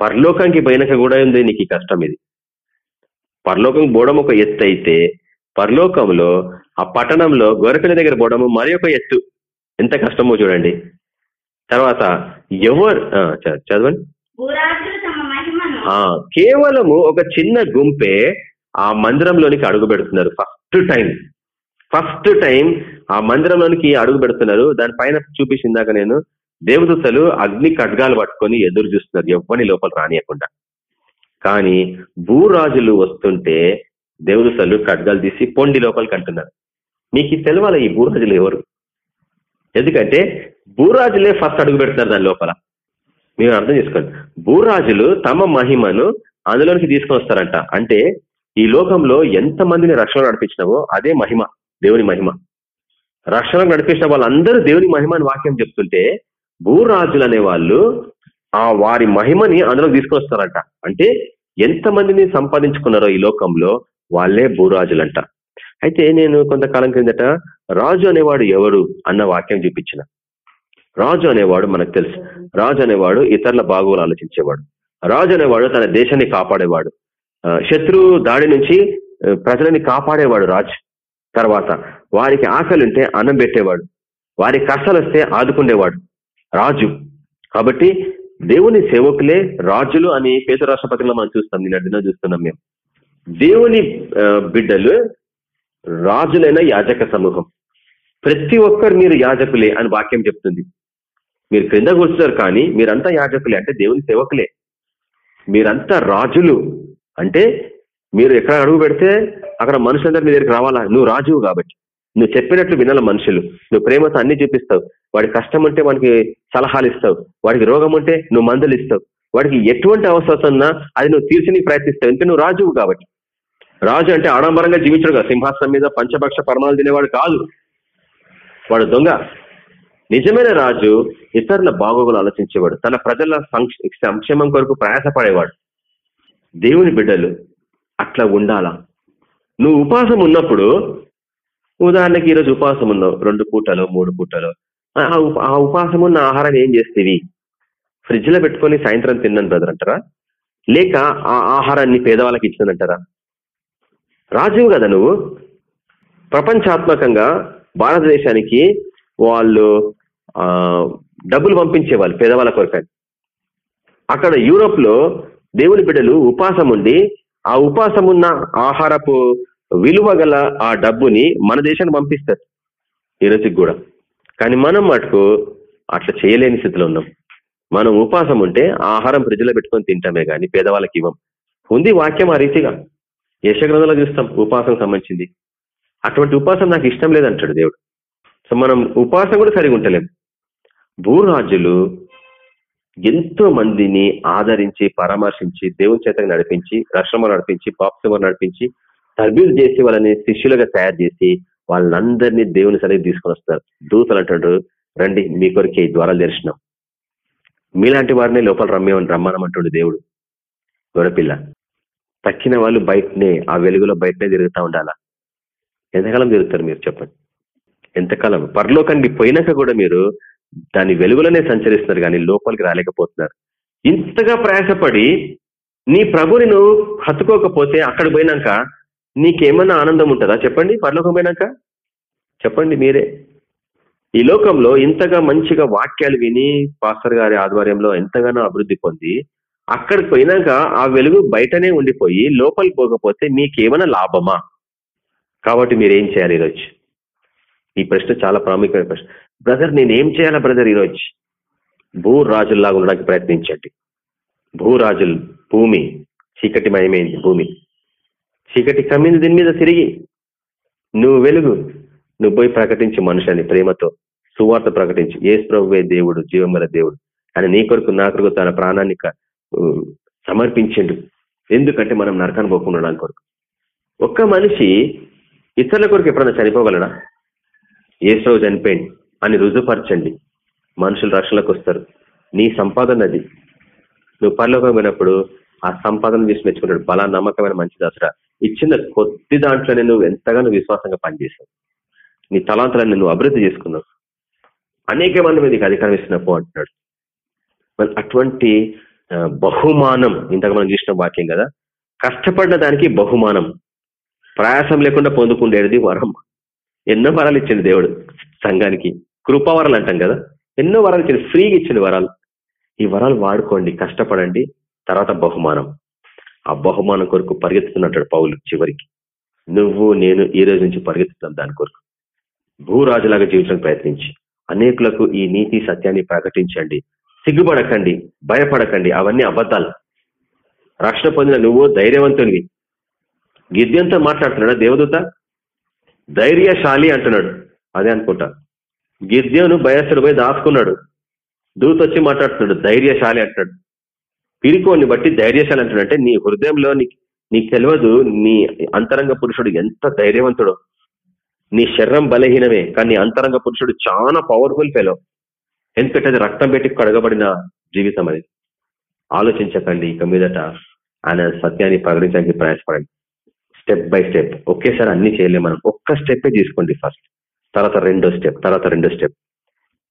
పరలోకానికి పోయినాక కూడా ఉంది నీకు ఈ కష్టం ఇది. పరలోకం పోవడం ఒక ఎత్తు అయితే పరలోకంలో ఆ పట్టణంలో గొర్రెపిల్ల దగ్గర పోవడము మరి ఒక ఎత్తు. ఎంత కష్టమో చూడండి. తర్వాత ఎవరు చదవండి. కేవలము ఒక చిన్న గుంపే ఆ మందిరంలోనికి అడుగు పెడుతున్నారు. First time. ఫస్ట్ టైం ఆ మందిరంలోనికి అడుగు పెడుతున్నారు. దానిపైన చూపించిందాక నేను దేవదూతలు అగ్ని ఖడ్గాలు పట్టుకొని ఎదురు చూస్తున్నారు. ఎవ్వని లోపల రానియకుండా. కానీ భూరాజులు వస్తుంటే దేవదూతలు ఖడ్గాలు తీసి పొండి లోపలికి అంటున్నారు. మీకు ఇది తెలవాల ఈ భూరాజులు ఎవరు? ఎందుకంటే భూరాజులే ఫస్ట్ అడుగు పెడుతున్నారు దాని లోపల. మీరు అర్థం చేసుకోండి. భూరాజులు తమ మహిమను అందులోనికి తీసుకొని వస్తారంట. అంటే ఈ లోకంలో ఎంత మందిని రక్షణ నడిపించినావో అదే మహిమ దేవుని మహిమ. రక్షణ నడిపించిన వాళ్ళందరూ దేవుని మహిమ అని వాక్యం చెప్తుంటే భూరాజులు అనే వాళ్ళు ఆ వారి మహిమని అందులోకి తీసుకొస్తారంట అంటే ఎంతమందిని సంపాదించుకున్నారో ఈ లోకంలో వాళ్ళే భూరాజులంట. అయితే నేను కొంతకాలం క్రిందట రాజు అనేవాడు ఎవరు అన్న వాక్యం చూపించిన. రాజు అనేవాడు మనకు తెలుసు. రాజు అనేవాడు ఇతరుల బాగోలు ఆలోచించేవాడు. రాజు అనేవాడు తన దేశాన్ని కాపాడేవాడు. ఆ, శత్రువు దాడి నుంచి ప్రజలని కాపాడేవాడు రాజు. తర్వాత వారికి ఆకలి ఉంటే అన్నం పెట్టేవాడు. వారి కష్టాలు వస్తే ఆదుకునేవాడు రాజు. కాబట్టి దేవుని సేవకులే రాజులు అని పేద రాష్ట్రపతిలో మనం చూస్తాం నేను దిన చూస్తున్నాం మేము. దేవుని బిడ్డలు రాజులైన యాజక సమూహం. ప్రతి ఒక్కరు మీరు యాజకులే అని వాక్యం చెప్తుంది. మీరు క్రింద కూర్చున్నారు కానీ మీరంతా యాజకులే అంటే దేవుని సేవకులే. మీరంతా రాజులు. అంటే మీరు ఎక్కడ అడుగు పెడితే అక్కడ మనుషులందరూ మీ దగ్గరికి రావాలా? నువ్వు రాజువు కాబట్టి. నువ్వు చెప్పినట్లు వినాల మనుషులు. నువ్వు ప్రేమతో అన్ని చూపిస్తావు. వాడి కష్టం ఉంటే వాడికి సలహాలు ఇస్తావు. వాడికి రోగం ఉంటే నువ్వు మందులు ఇస్తావు. వాడికి ఎటువంటి అవసరం ఉన్నా అది నువ్వు తీర్చని ప్రయత్నిస్తావు. ఎందుకంటే నువ్వు రాజువు కాబట్టి. రాజు అంటే ఆడంబరంగా జీవించడు కదా. సింహాసనం మీద పంచభక్ష పరమాలు తినేవాడు కాదు. వాడు దొంగ. నిజమైన రాజు ఇతరుల బాగోగులు ఆలోచించేవాడు. తన ప్రజల సంక్షేమం కొరకు ప్రయాసపడేవాడు. దేవుని బిడ్డలు అట్లా ఉండాలా? నువ్వు ఉపాసం ఉన్నప్పుడు ఉదాహరణకి ఈరోజు ఉపవాసం ఉన్నావు రెండు పూటలు మూడు పూటలు ఆ ఉపవాసం ఉన్న ఆహారం ఏం చేస్తేవి? ఫ్రిడ్జ్లో పెట్టుకొని సాయంత్రం తిన్నాను బ్రదర్ అంటారా? లేక ఆ ఆహారాన్ని పేదవాళ్ళకి ఇచ్చిందంటారా రాజువు కదా నువ్వు? ప్రపంచాత్మకంగా భారతదేశానికి వాళ్ళు ఆ డబ్బులు పంపించేవాళ్ళు పేదవాళ్ళ కొరకని. అక్కడ యూరోప్లో దేవుని బిడ్డలు ఉపాసం ఉండి ఆ ఉపాసం ఉన్న ఆహారపు విలువ గల ఆ డబ్బుని మన దేశానికి పంపిస్తారు. ఈరోజుకి కూడా. కానీ మనం మటుకు అట్లా చేయలేని స్థితిలో ఉన్నాం. మనం ఉపాసం ఉంటే ఆహారం ఫ్రిడ్జ్లో పెట్టుకొని తింటామే కానీ పేదవాళ్ళకి ఇవ్వం. ఉంది వాక్యం ఆ రీతిగా. యశగ్రంథంలో చూస్తాం ఉపాసం సంబంధించింది. అటువంటి ఉపాసం నాకు ఇష్టం లేదంటాడు దేవుడు. సో మనం ఉపాసం కూడా సరిగా ఉంటలేం. భూరాజులు ఎంతో మందిని ఆదరించి పరామర్శించి దేవుని చేతకు నడిపించి రక్షణ నడిపించి పాప్సమ నడిపించి తర్బీలు చేసి వాళ్ళని శిష్యులుగా తయారు చేసి వాళ్ళందరినీ దేవుని సరిగ్గా తీసుకొని వస్తారు దూతలు అంటాడు రండి మీ కొరికే ద్వారాలు తెరిచినాం. మీలాంటి వారిని లోపల రమ్మని రమ్మనమంటుండు దేవుడు. గొడపిల్ల తక్కిన వాళ్ళు బయటనే ఆ వెలుగులో బయటనే తిరుగుతూ ఉండాలా? ఎంతకాలం తిరుగుతారు మీరు చెప్పండి? ఎంతకాలం? పరలోకానికి పోయినాక కూడా మీరు దాని వెలుగులోనే సంచరిస్తున్నారు కానీ లోపలికి రాలేకపోతున్నారు. ఇంతగా ప్రయాసపడి నీ ప్రభుని నువ్వు హత్తుకోకపోతే అక్కడ పోయినాక నీకేమన్నా ఆనందం ఉంటుందా? చెప్పండి పరలోకం పోయినాక. చెప్పండి మీరే. ఈ లోకంలో ఇంతగా మంచిగా వాక్యాలు విని పాస్టర్ గారి ఆధ్వర్యంలో ఎంతగానో అభివృద్ధి పొంది అక్కడికి పోయినాక ఆ వెలుగు బయటనే ఉండిపోయి లోపలికి పోకపోతే మీకేమైనా లాభమా? కాబట్టి మీరేం చేయాలి ఈరోజు? ఈ ప్రశ్న చాలా ప్రాముఖ్యమైన ప్రశ్న. బ్రదర్ నేను ఏం చేయాలా బ్రదర్ ఈరోజు? భూ రాజుల్లాగా ఉండడానికి ప్రయత్నించండి. భూరాజులు భూమి చీకటిమయమైంది భూమి. చీకటి కమ్మింది దీని మీద తిరిగి. నువ్వు వెలుగు నువ్వు పోయి ప్రకటించి మనుషుని ప్రేమతో. సువార్త ప్రకటించి. ఏసు ప్రభువే దేవుడు జీవమల దేవుడు. అని నీ కొరకు నా కొరకు తన ప్రాణాన్ని సమర్పించిండు. ఎందుకంటే మనం నరకాన్ని పోకుండా కొరకు. ఒక్క మనిషి ఇతరుల కొరకు ఎప్పుడైనా చనిపోగలడా? ఏసు చనిపోయింది అని రుజుపరచండి మనుషులు రక్షణకు వస్తారు. నీ సంపాదన అది. నువ్వు పరలోకం పోయినప్పుడు ఆ సంపాదన చూసి మెచ్చుకుంటాడు బలా నమ్మకమైన మంచి దసరా ఇచ్చిన కొద్ది దాంట్లోనే నువ్వు ఎంతగానో విశ్వాసంగా పనిచేసావు నీ తలాంతరాన్ని నువ్వు అభివృద్ధి చేసుకున్నావు. అనేక మంది మీద అధికారం ఇస్తున్నప్పు అంటున్నాడు. మరి అటువంటి బహుమానం ఇంతకు మనం చూసిన వాక్యం కదా కష్టపడిన దానికి బహుమానం. ప్రయాసం లేకుండా పొందుకుండేది వరం. ఎన్నో వరాలు ఇచ్చింది దేవుడు సంఘానికి. కృపావరాలు అంటాం కదా. ఎన్నో వరాలు ఇచ్చింది. ఫ్రీగా ఇచ్చింది వరాలు. ఈ వరాలు వాడుకోండి కష్టపడండి తర్వాత బహుమానం. ఆ బహుమానం కొరకు పరిగెత్తుతున్నట్టు పౌలు చివరికి. నువ్వు నేను ఈ రోజు నుంచి పరిగెత్తుతాం దాని కొరకు. భూరాజులాగా జీవించడానికి ప్రయత్నించి. అనేకులకు ఈ నీతి సత్యాన్ని ప్రకటించండి. సిగ్గుపడకండి భయపడకండి. అవన్నీ అబద్ధాలు. రక్షణ పొందిన నువ్వు ధైర్యవంతునివి. గిద్యంతో మాట్లాడుతున్నాడా దేవదూత? ధైర్యశాలి అంటున్నాడు. అదే అనుకుంటా. గిద్యోను భయస్థుడు పోయి దాచుకున్నాడు. దూత వచ్చి మాట్లాడుతున్నాడు. ధైర్యశాలి అంటున్నాడు. పిరికోని బట్టి ధైర్యశాలి అంటున్నాడు నీ హృదయంలో నీకు నీకు తెలియదు నీ అంతరంగ పురుషుడు ఎంత ధైర్యవంతుడో. నీ శరీరం బలహీనమే కానీ అంతరంగ పురుషుడు చాలా పవర్ఫుల్ ఫెలో ఎందుకంటే రక్తం పెట్టి కడగబడిన జీవితం అది. ఆలోచించకండి ఇక మీదట ఆయన సత్యాన్ని ప్రకటించడానికి ప్రయాసపడండి. స్టెప్ బై స్టెప్ ఒకేసారి అన్ని చేయలేము మనం. ఒక్క స్టెప్పే తీసుకోండి ఫస్ట్ తర్వాత రెండో స్టెప్ తర్వాత రెండో స్టెప్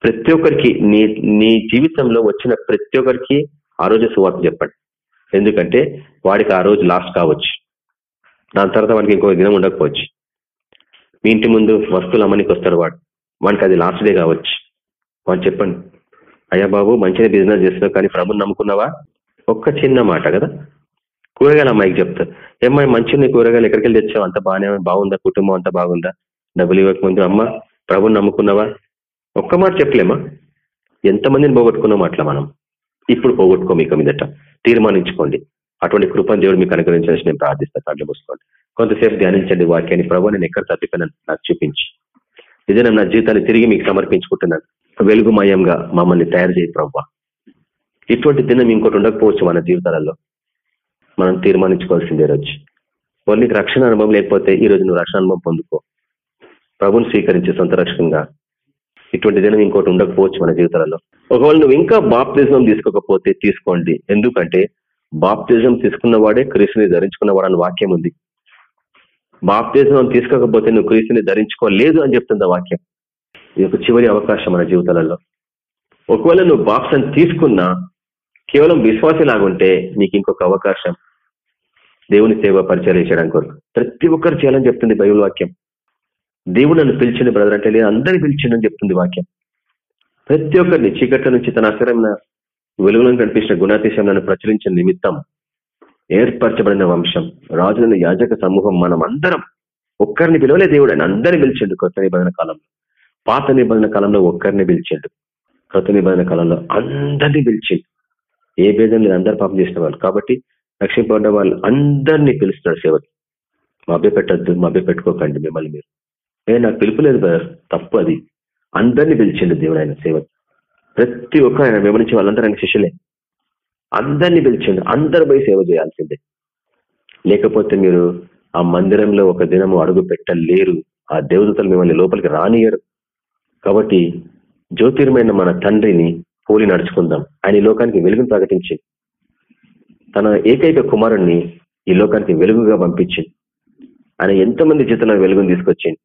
ప్రతి ఒక్కరికి నీ నీ జీవితంలో వచ్చిన ప్రతి ఒక్కరికి ఆ రోజు సువార్త చెప్పండి. ఎందుకంటే వాడికి ఆ రోజు లాస్ట్ కావచ్చు. దాని తర్వాత వాడికి ఇంకో దినం ఉండకపోవచ్చు. మీ ఇంటి ముందు వస్తువులు అమ్మనికి వస్తాడు వాడు. వానికి అది లాస్ట్ డే కావచ్చు. వాడు చెప్పండి. అయ్యా బాబు మంచిగా బిజినెస్ చేస్తున్నావు కానీ ప్రభుని నమ్ముకున్నావా? ఒక్క చిన్న మాట కదా? కూరగాయలు అమ్మాయికి చెప్తారు. ఏమ్మాయి మంచి నీ కూరగాయలు ఎక్కడికి వెళ్ళి తెచ్చావు? అంత బాగానే బాగుందా? కుటుంబం అంతా బాగుందా? డబ్బులు ఇవ్వకముందు అమ్మ ప్రభుని నమ్ముకున్నావా? ఒక్క మాట చెప్పలేమా? ఎంతమందిని పోగొట్టుకున్నాం అట్లా మనం. ఇప్పుడు పోగొట్టుకో మీకు మీదట. తీర్మానించుకోండి. అటువంటి కృపను దేవుడు మీకు అనుగ్రహించాలని నేను ప్రార్థిస్తాను కళ్ళు మూసుకోండి కొంతసేపు ధ్యానించండి వాక్యాన్ని. ప్రభు నేను ఎక్కడ తప్పిపోయినాను? నాకు చూపించి. నిజంగా నా జీవితాన్ని తిరిగి మీకు సమర్పించుకుంటున్నాను. వెలుగుమయంగా మమ్మల్ని తయారు చేయి ప్రభు. ఇటువంటి దినం ఇంకోటి ఉండకపోవచ్చు మన జీవితాలలో. మనం తీర్మానించుకోవాల్సిందే రోజు వాళ్ళకి రక్షణ అనుభవం లేకపోతే ఈ రోజు నువ్వు రక్షణ అనుభవం పొందుకో. ప్రభుని స్వీకరించి సొంత రక్షణగా. ఇటువంటి జనం ఇంకోటి ఉండకపోవచ్చు మన జీవితాలలో. ఒకవేళ నువ్వు ఇంకా బాప్తిజం తీసుకోకపోతే తీసుకోండి. ఎందుకంటే బాప్తిజం తీసుకున్న వాడే క్రీస్తుని ధరించుకున్నవాడు అని వాక్యం ఉంది. బాప్తిజం తీసుకోకపోతే నువ్వు క్రీస్తుని ధరించుకోలేదు అని చెప్తుంది వాక్యం. ఇది ఒక చివరి అవకాశం మన జీవితాలలో. ఒకవేళ నువ్వు బాప్సం తీసుకున్నా కేవలం విశ్వాసలాగుంటే నీకు ఇంకొక అవకాశం. దేవుని సేవ పరిచయం చేయడానికి ప్రతి ఒక్కరు చేయాలని చెప్తుంది బైబుల్ వాక్యం. దేవుడు నన్ను పిలిచింది బ్రదర్ అంటే లేదు అందరిని పిలిచిండని చెప్తుంది వాక్యం. ప్రతి ఒక్కరిని చీకట్ల నుంచి తన అసరమైన వెలుగులను కనిపించిన గుణాతిశయం నన్ను ప్రచురించిన నిమిత్తం ఏర్పరచబడిన వంశం రాజులైన యాజక సమూహం మనం అందరం ఒక్కరిని పిలవలే దేవుడు ఆయన అందరిని పిలిచిండు కొత్త నిబంధన కాలంలో. పాత నిబంధన కాలంలో ఒక్కరిని పిలిచిండు. కొత్త నిబంధన కాలంలో అందరినీ పిలిచిండు. ఏ భేదం లేదు అందరు పాపం చేసిన వాళ్ళు. కాబట్టి రక్షింపబడ్డ వాళ్ళు అందరినీ పిలుస్తారు సేవకి మభ్య పెట్టద్దు మభ్య పెట్టుకోకండి మిమ్మల్ని మీరు. ఏ నాకు పిలుపులేదు బ్రదర్. తప్పు అది. అందరినీ పిలిచిండు దేవుడు ఆయన సేవకి. ప్రతి ఒక్క ఆయన వివరించి వాళ్ళందరూ ఆయన శిష్యులే. అందరినీ పిలిచిండు. అందరు పోయి సేవ చేయాల్సిందే. లేకపోతే మీరు ఆ మందిరంలో ఒక దినము అడుగు పెట్టలేరు. ఆ దేవతలు మిమ్మల్ని లోపలికి రానియరు కాబట్టి జ్యోతిర్మైన మన తండ్రిని పోలి నడుచుకుందాం. ఆయన ఈ లోకానికి వెలుగును ప్రకటించి తన ఏకైక కుమారుణ్ణి ఈ లోకానికి వెలుగుగా పంపించింది ఆయన ఎంతమంది చేతుల వెలుగును తీసుకొచ్చింది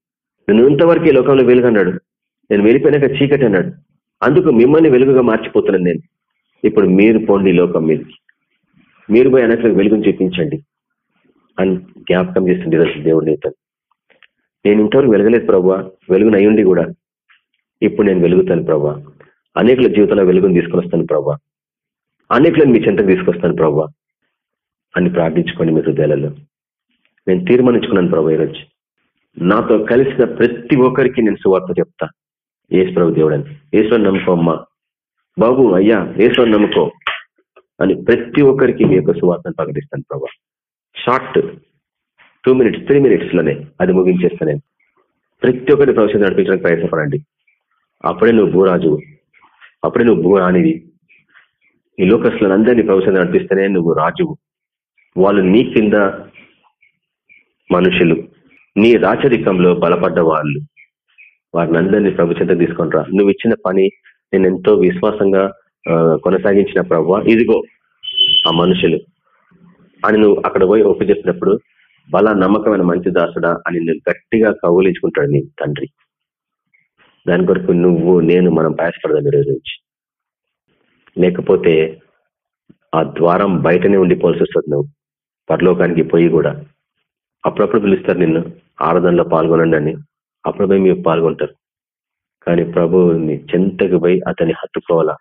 నేను ఇంతవరకు ఈ లోకంలో వెలుగు అన్నాడు నేను వెళ్ళిపోయినాక చీకటి అన్నాడు. అందుకు మిమ్మల్ని వెలుగుగా మార్చిపోతున్నాను నేను. ఇప్పుడు మీరు పోండి లోకం మీదకి. మీరు పోయి అనేకలకు వెలుగును చూపించండి. అని జ్ఞాపకం చేస్తుంది ఈరోజు దేవుడు నేను ఇంతవరకు వెలగలేదు ప్రభా. వెలుగును అయ్యుండి కూడా. ఇప్పుడు నేను వెలుగుతాను ప్రభా. అనేకుల జీవితంలో వెలుగును తీసుకొని వస్తాను ప్రభా. అనేకులను మీ చెంతకు తీసుకొస్తాను ప్రభా. అని ప్రార్థించుకోండి మీ హృదయాలలో. నేను తీర్మానించుకున్నాను ప్రభా ఈరోజు. నాతో కలిసిన ప్రతి ఒక్కరికి నేను సువార్త చెప్తా. ఏసు దేవుడని. ఏసుని నమ్ముకో అమ్మా. బాబు అయ్యా ఏసుని నమ్ముకో అని ప్రతి ఒక్కరికి మీ యొక్క సువార్తను ప్రకటిస్తాను ప్రభా. షార్ట్ టూ మినిట్స్ త్రీ మినిట్స్లోనే అది ముగించేస్తాను నేను. ప్రతి ఒక్కరి ప్రవేశం నడిపించడానికి ప్రయత్నపడండి. అప్పుడే నువ్వు భూరాజు. అప్పుడే నువ్వు భూరానివి ఈ లోకస్లను అందరినీ ప్రవేశం నడిపిస్తేనే నువ్వు రాజువు. వాళ్ళు నీ కింద మనుషులు. నీ రాచరికంలో బలపడ్డ వాళ్ళు. వారిని అందరినీ ప్రభు చెంత తీసుకొని రా నువ్వు ఇచ్చిన పని నేను ఎంతో విశ్వాసంగా కొనసాగించిన ప్రభు ఇదిగో ఆ మనుషులు. అని నువ్వు అక్కడ పోయి ఒప్పు చేసినప్పుడు బల నమ్మకమైన మంచి దాసుడా అని నువ్వు గట్టిగా కౌలించుకుంటాడు నీ తండ్రి. దాని కొరకు నువ్వు నేను మనం ప్రయాసపడదాం ఈరోజు. నుంచి లేకపోతే ఆ ద్వారం బయటనే ఉండిపోవాల్సి వస్తుంది నువ్వు. పరలోకానికి పోయి కూడా. అప్పుడప్పుడు పిలుస్తారు నిన్ను. ఆరాధనలో పాల్గొనండి అని అప్పుడు పోయి మీరు పాల్గొంటారు. కానీ ప్రభువుని చెంతకు పోయి అతన్ని హత్తుకోవాలా?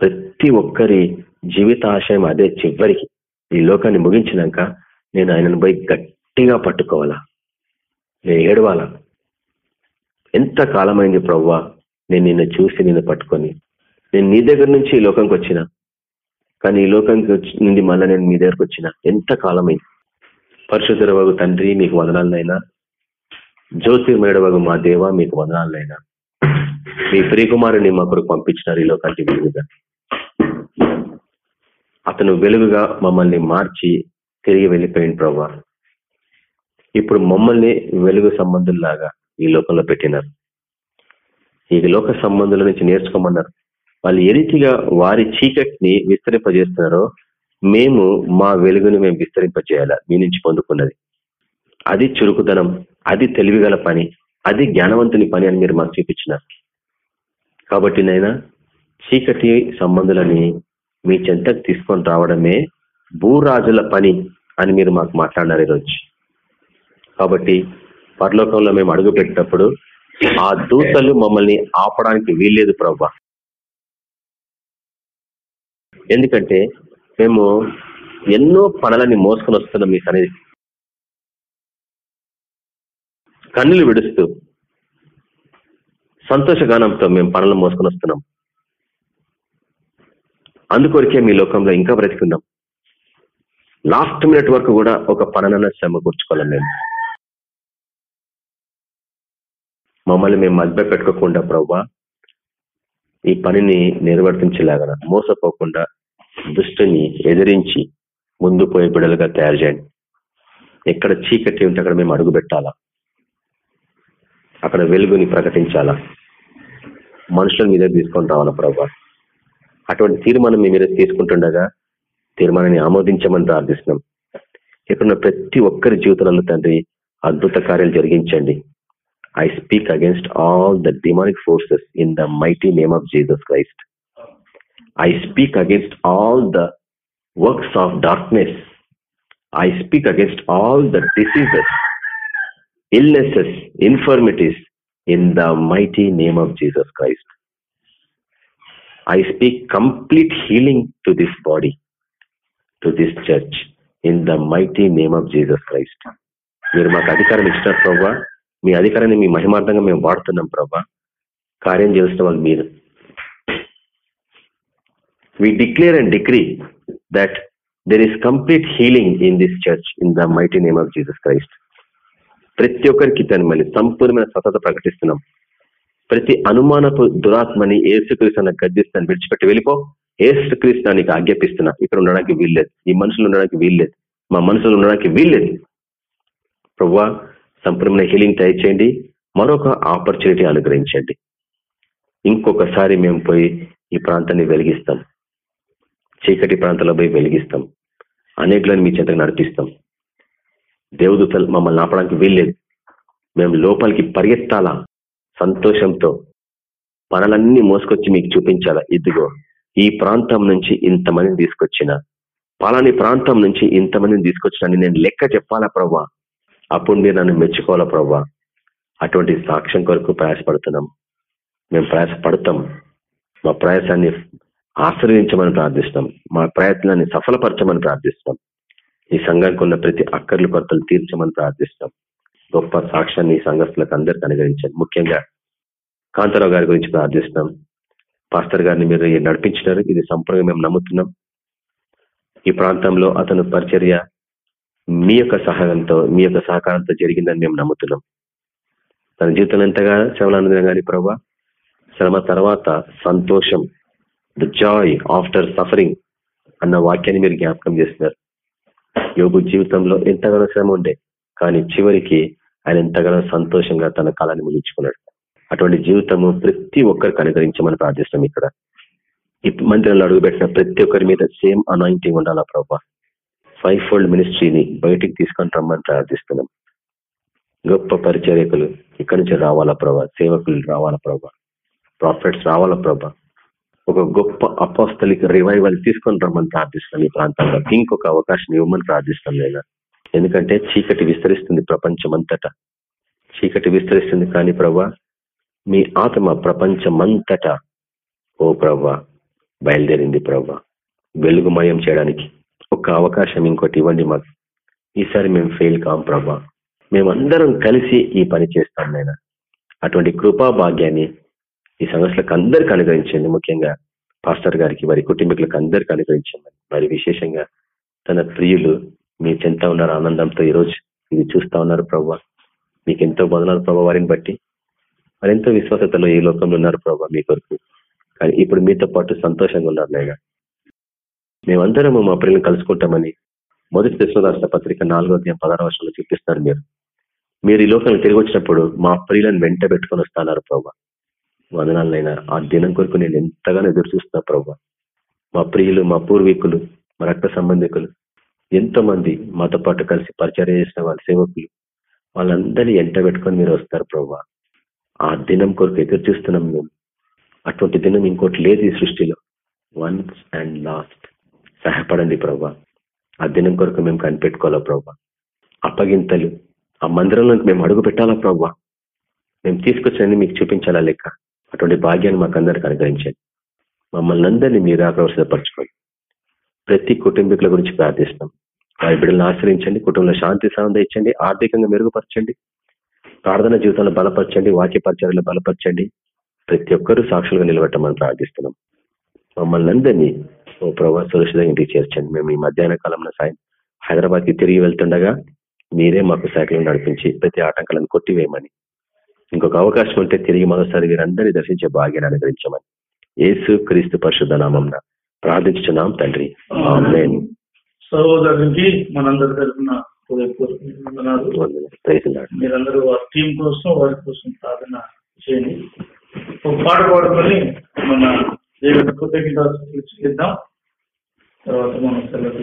ప్రతి ఒక్కరి జీవిత ఆశయం అదే చివరికి. ఈ లోకాన్ని ముగించినాక నేను ఆయనను పోయి గట్టిగా పట్టుకోవాలా? నేను ఏడవాలా? ఎంత కాలమైంది ప్రవ్వా? నేను నిన్ను చూసి నిన్ను పట్టుకొని. నేను నీ దగ్గర నుంచి ఈ లోకంకి వచ్చిన. కానీ ఈ లోకానికి వచ్చి- నుండి మళ్ళీ నేను మీ దగ్గరకు వచ్చిన. ఎంత కాలమైంది? పరిశుద్ధరవగు తండ్రి మీకు వదనాలనైనా. జ్యోతిర్మేడవగు మా దేవ మీకు వదనాలనైనా. మీ ప్రియకుమారుని మా కొరకు పంపించినారు ఈ లోకానికి వెలుగుగా అతను వెలుగుగా మమ్మల్ని మార్చి తిరిగి వెళ్ళిపోయింది ప్రభా ఇప్పుడు మమ్మల్ని వెలుగు సంబంధుల్లాగా ఈ లోకంలో పెట్టినారు. ఈ లోక సంబంధుల నుంచి నేర్చుకోమన్నారు. వాళ్ళు ఏ రీతిగా వారి చీకటిని విస్తరింపజేస్తున్నారో మేము మా వెలుగుని మేము విస్తరింపజేయాలా. మీ నుంచి పొందుకున్నది. అది చురుకుదనం అది తెలివిగల పని అది జ్ఞానవంతుని పని అని మీరు మాకు చూపించినారు. కాబట్టి నైనా చీకటి సంబంధులని మీ చెంతకు తీసుకొని రావడమే భూరాజుల పని అని మీరు మాకు మాట్లాడినారు ఈరోజు. కాబట్టి పరలోకంలో మేము అడుగు పెట్టినప్పుడు ఆ దూతలు మమ్మల్ని ఆపడానికి వీల్లేదు ప్రభా ఎందుకంటే మేము ఎన్నో పనులని మోసుకొని వస్తున్నాం మీ సన్నిధి. కన్నులు విడుస్తూ సంతోషగానంతో మేము పనులు మోసుకొని వస్తున్నాం. అందుకొరికే మీ లోకంలో ఇంకా బ్రతికున్నాం లాస్ట్ మినిట్ వరకు కూడా ఒక పనన శ్రమ మేము. మమ్మల్ని మేము మధ్య పెట్టుకోకుండా ప్రవ్వా ఈ పనిని నిర్వర్తించలేగన మోసపోకుండా దుష్టిని ఎదిరించి ముందు పోయే బిడలుగా తయారు చేయండి ఎక్కడ చీకటి ఉంటే అక్కడ మేము అడుగు పెట్టాలా? అక్కడ వెలుగుని ప్రకటించాలా? మనుషుల మీద తీసుకొని రావాలా ప్రభా? అటువంటి తీర్మానం మీ మీద తీసుకుంటుండగా తీర్మానాన్ని ఆమోదించమని ప్రార్థిస్తున్నాం. ఇక్కడ ప్రతి ఒక్కరి జీవితాలలో తండ్రి అద్భుత కార్యాలు జరిగించండి. I speak against all the demonic forces in the mighty name of Jesus Christ I speak against all the works of darkness I speak against all the diseases illnesses, infirmities in the mighty name of Jesus Christ. I speak complete healing to this body, to this church, in the mighty name of Jesus Christ. మీరు మాకు అధికారం ఇచ్చినారు ప్రభా మీ అధికారాన్ని మీ మహిమార్థంగా మేము వాడుతున్నాం ప్రభా కార్యం చేస్తున్న వాళ్ళు మీరు we declare and decree that there is complete healing in this church in the mighty name of Jesus Christ. ప్రతి ఒక్కరికి దాన్ని మళ్ళీ సంపూర్ణమైన స్వతత ప్రకటిస్తున్నాం. ప్రతి అనుమానపు దురాత్మని ఏసుక్రీస్తున్న గద్దిస్తాను విడిచిపెట్టి వెళ్ళిపో. ఏసుక్రీస్తు నీకు ఆజ్ఞాపిస్తున్నా. ఇక్కడ ఉండడానికి వీల్లేదు. ఈ మనుషులు ఉండడానికి వీల్లేదు. మా మనుషులు ఉండడానికి వీల్లేదు. ప్రవ్వా సంపూర్ణమైన హీలింగ్ దయచేయండి. మరొక ఆపర్చునిటీ అనుగ్రహించండి. ఇంకొకసారి మేము పోయి ఈ ప్రాంతాన్ని వెలిగిస్తాం. చీకటి ప్రాంతాల్లో పోయి వెలిగిస్తాం. అనేకులను మీ చెంతకు నడిపిస్తాం. దేవదూతలు మమ్మల్ని ఆపడానికి వీల్లేదు. మేము లోపలికి పరిగెత్తాలా? సంతోషంతో పనులన్నీ మోసుకొచ్చి మీకు చూపించాలా? ఇదిగో ఈ ప్రాంతం నుంచి ఇంతమందిని తీసుకొచ్చిన పలాని ప్రాంతం నుంచి ఇంతమందిని తీసుకొచ్చిన నేను లెక్క చెప్పాలా ప్రవ్వా? అప్పుడు మీరు నన్ను మెచ్చుకోవాలా ప్రవ్వా? అటువంటి సాక్ష్యం కొరకు ప్రయాసపడుతున్నాం. మేము ప్రయాసపడతాం. మా ప్రయాసాన్ని ఆశ్రయించమని ప్రార్థిస్తాం. మా ప్రయత్నాన్ని సఫలపరచమని ప్రార్థిస్తాం. ఈ సంఘానికి ఉన్న ప్రతి అక్కర్లు కొరతలు తీర్చమని ప్రార్థిస్తాం. గొప్ప సాక్ష్యాన్ని ఈ సంఘస్థులకు అందరికీ అనుగ్రహించండి. ముఖ్యంగా కాంతారావు గారి గురించి ప్రార్థిస్తున్నాం పాస్టర్ గారిని మీరు నడిపించినారు. ఇది సంపూర్ణంగా మేము నమ్ముతున్నాం. ఈ ప్రాంతంలో అతను పరిచర్య మీ యొక్క సహాయంతో మీ యొక్క సహకారంతో జరిగిందని మేము నమ్ముతున్నాం. తన జీవితం ఎంతగా శ్రమలందరం కానీ శ్రమ తర్వాత సంతోషం ద జాయ్ ఆఫ్టర్ సఫరింగ్ అన్న వాక్యాన్ని మీరు జ్ఞాపకం చేస్తున్నారు. యోగు జీవితంలో ఎంతగానో శ్రమ ఉండే కానీ చివరికి ఆయన ఎంతగానో సంతోషంగా తన కాలాన్ని ముగించుకున్నాడు. అటువంటి జీవితము ప్రతి ఒక్కరికి అనుగ్రహించమని ప్రార్థిస్తాం ఇక్కడ. ఈ మందిరంలో అడుగుపెట్టిన ప్రతి ఒక్కరి మీద సేమ్ అనాయింటింగ్ ఉండాలా ప్రభా? ఫైవ్ ఫోల్డ్ మినిస్ట్రీని బయటికి తీసుకొని రమ్మని ప్రార్థిస్తున్నాం. గొప్ప పరిచర్యకులు ఇక్కడి నుంచి రావాలా ప్రభా? సేవకులు రావాలా ప్రభా? ప్రాఫిట్స్ రావాలా ప్రభా? ఒక గొప్ప అపోస్తలిక రివైవల్ తీసుకొని రమ్మని ప్రార్థిస్తున్నాం ఈ ప్రాంతంలో. ఇంకొక అవకాశం ఇవ్వమని ప్రార్థిస్తాం నేను ఎందుకంటే చీకటి విస్తరిస్తుంది ప్రపంచం అంతటా చీకటి విస్తరిస్తుంది కానీ ప్రభా మీ ఆత్మ ప్రపంచమంతటా. ఓ ప్రవ్వా బయలుదేరింది ప్రవ్వా. వెలుగుమయం చేయడానికి ఒక అవకాశం ఇంకోటి ఇవ్వండి మాకు. ఈసారి మేము ఫెయిల్ కాం ప్రభా మేమందరం కలిసి ఈ పని చేస్తాం నేను అటువంటి కృపా భాగ్యాన్ని ఈ సంఘటనలకు అందరికి అనుగ్రహించండి. ముఖ్యంగా పాస్టర్ గారికి వారి కుటుంబీకులకు అందరికి అనుగ్రహించండి. మరి విశేషంగా తన ప్రియులు మీ చెంత ఉన్నారు ఆనందంతో ఈరోజు ఇది చూస్తా ఉన్నారు ప్రభా మీకు ఎంతో బదులారు ప్రభావ వారిని బట్టి. మరెంతో ఎంతో విశ్వాసతలో ఈ లోకంలో ఉన్నారు ప్రభా మీ కొరకు. కానీ ఇప్పుడు మీతో పాటు సంతోషంగా ఉన్నారు నాయన. మేమందరము మా ప్రియులను కలుసుకుంటామని మొదటి దశలో రాష్ట్ర పత్రిక నాలుగో అధ్యాయం పదహారు వర్షంలో చూపిస్తున్నారు మీరు. మీరు ఈ లోకానికి తిరిగి వచ్చినప్పుడు మా ప్రియులను వెంట పెట్టుకొని వస్తున్నారు ప్రభా వదనాలనైనా ఆ దినం కొరకు నేను ఎంతగానో ఎదురు చూస్తున్నా ప్రభా. మా ప్రియులు మా పూర్వీకులు మా రక్త సంబంధికులు ఎంతో మంది మాతో పాటు కలిసి పరిచయం చేసిన వాళ్ళ సేవకులు వాళ్ళందరినీ ఎంట పెట్టుకొని మీరు వస్తారు ప్రభావ ఆ దినం కొరకు ఎదురు చూస్తున్నాం మేము. అటువంటి దినం ఇంకోటి లేదు ఈ సృష్టిలో. వన్స్ అండ్ లాస్ట్ సహాయపడండి ప్రభా. ఆ దినం కొరకు మేము కనిపెట్టుకోవాలా ప్రభా? అప్పగింతలు ఆ మందిరంలోకి మేము అడుగు పెట్టాలా ప్రభా? మేము తీసుకొచ్చిన మీకు చూపించాలా లెక్క అటువంటి భాగ్యాన్ని మాకు అందరికి అనుగ్రహించండి. మమ్మల్ని అందరినీ మీరు ఆక్రవసపరచుకోండి ప్రతి కుటుంబీకుల గురించి ప్రార్థిస్తున్నాం. వారి బిడ్డలను ఆశ్రయించండి కుటుంబంలో శాంతి సాంద ఇచ్చండి ఆర్థికంగా మెరుగుపరచండి ప్రార్థన జీవితంలో బలపరచండి వాక్య పరిచయాలు బలపరచండి. ప్రతి ఒక్కరూ సాక్షులుగా నిలబెట్టమని ప్రార్థిస్తున్నాం. మమ్మల్ని అందరినీ ఓ ప్రభావ సురక్షితంగా ఇంటికి చేర్చండి. మేము ఈ మధ్యాహ్న కాలంలో సాయం హైదరాబాద్కి తిరిగి వెళ్తుండగా మీరే మాకు సైకిల్ నడిపించి ప్రతి ఆటంకాలను కొట్టివేయమని ఇంకొక అవకాశం ఉంటే తిరిగి మరోసారి వీరందరినీ దర్శించే భాగ్యాన్ని అనుగ్రహించమని యేసు క్రీస్తు పరిశుద్ధ నామం ప్రార్థించున్నాం తండ్రి. సహోదరునికి మనందరి తరఫున. మీరందరూ వారి టీం కోసం వారి కోసం ప్రార్థన చేయండి. ఒక పాట పాడుకొని మన దేవుని కృతజ్ఞత తర్వాత మనం సెలవు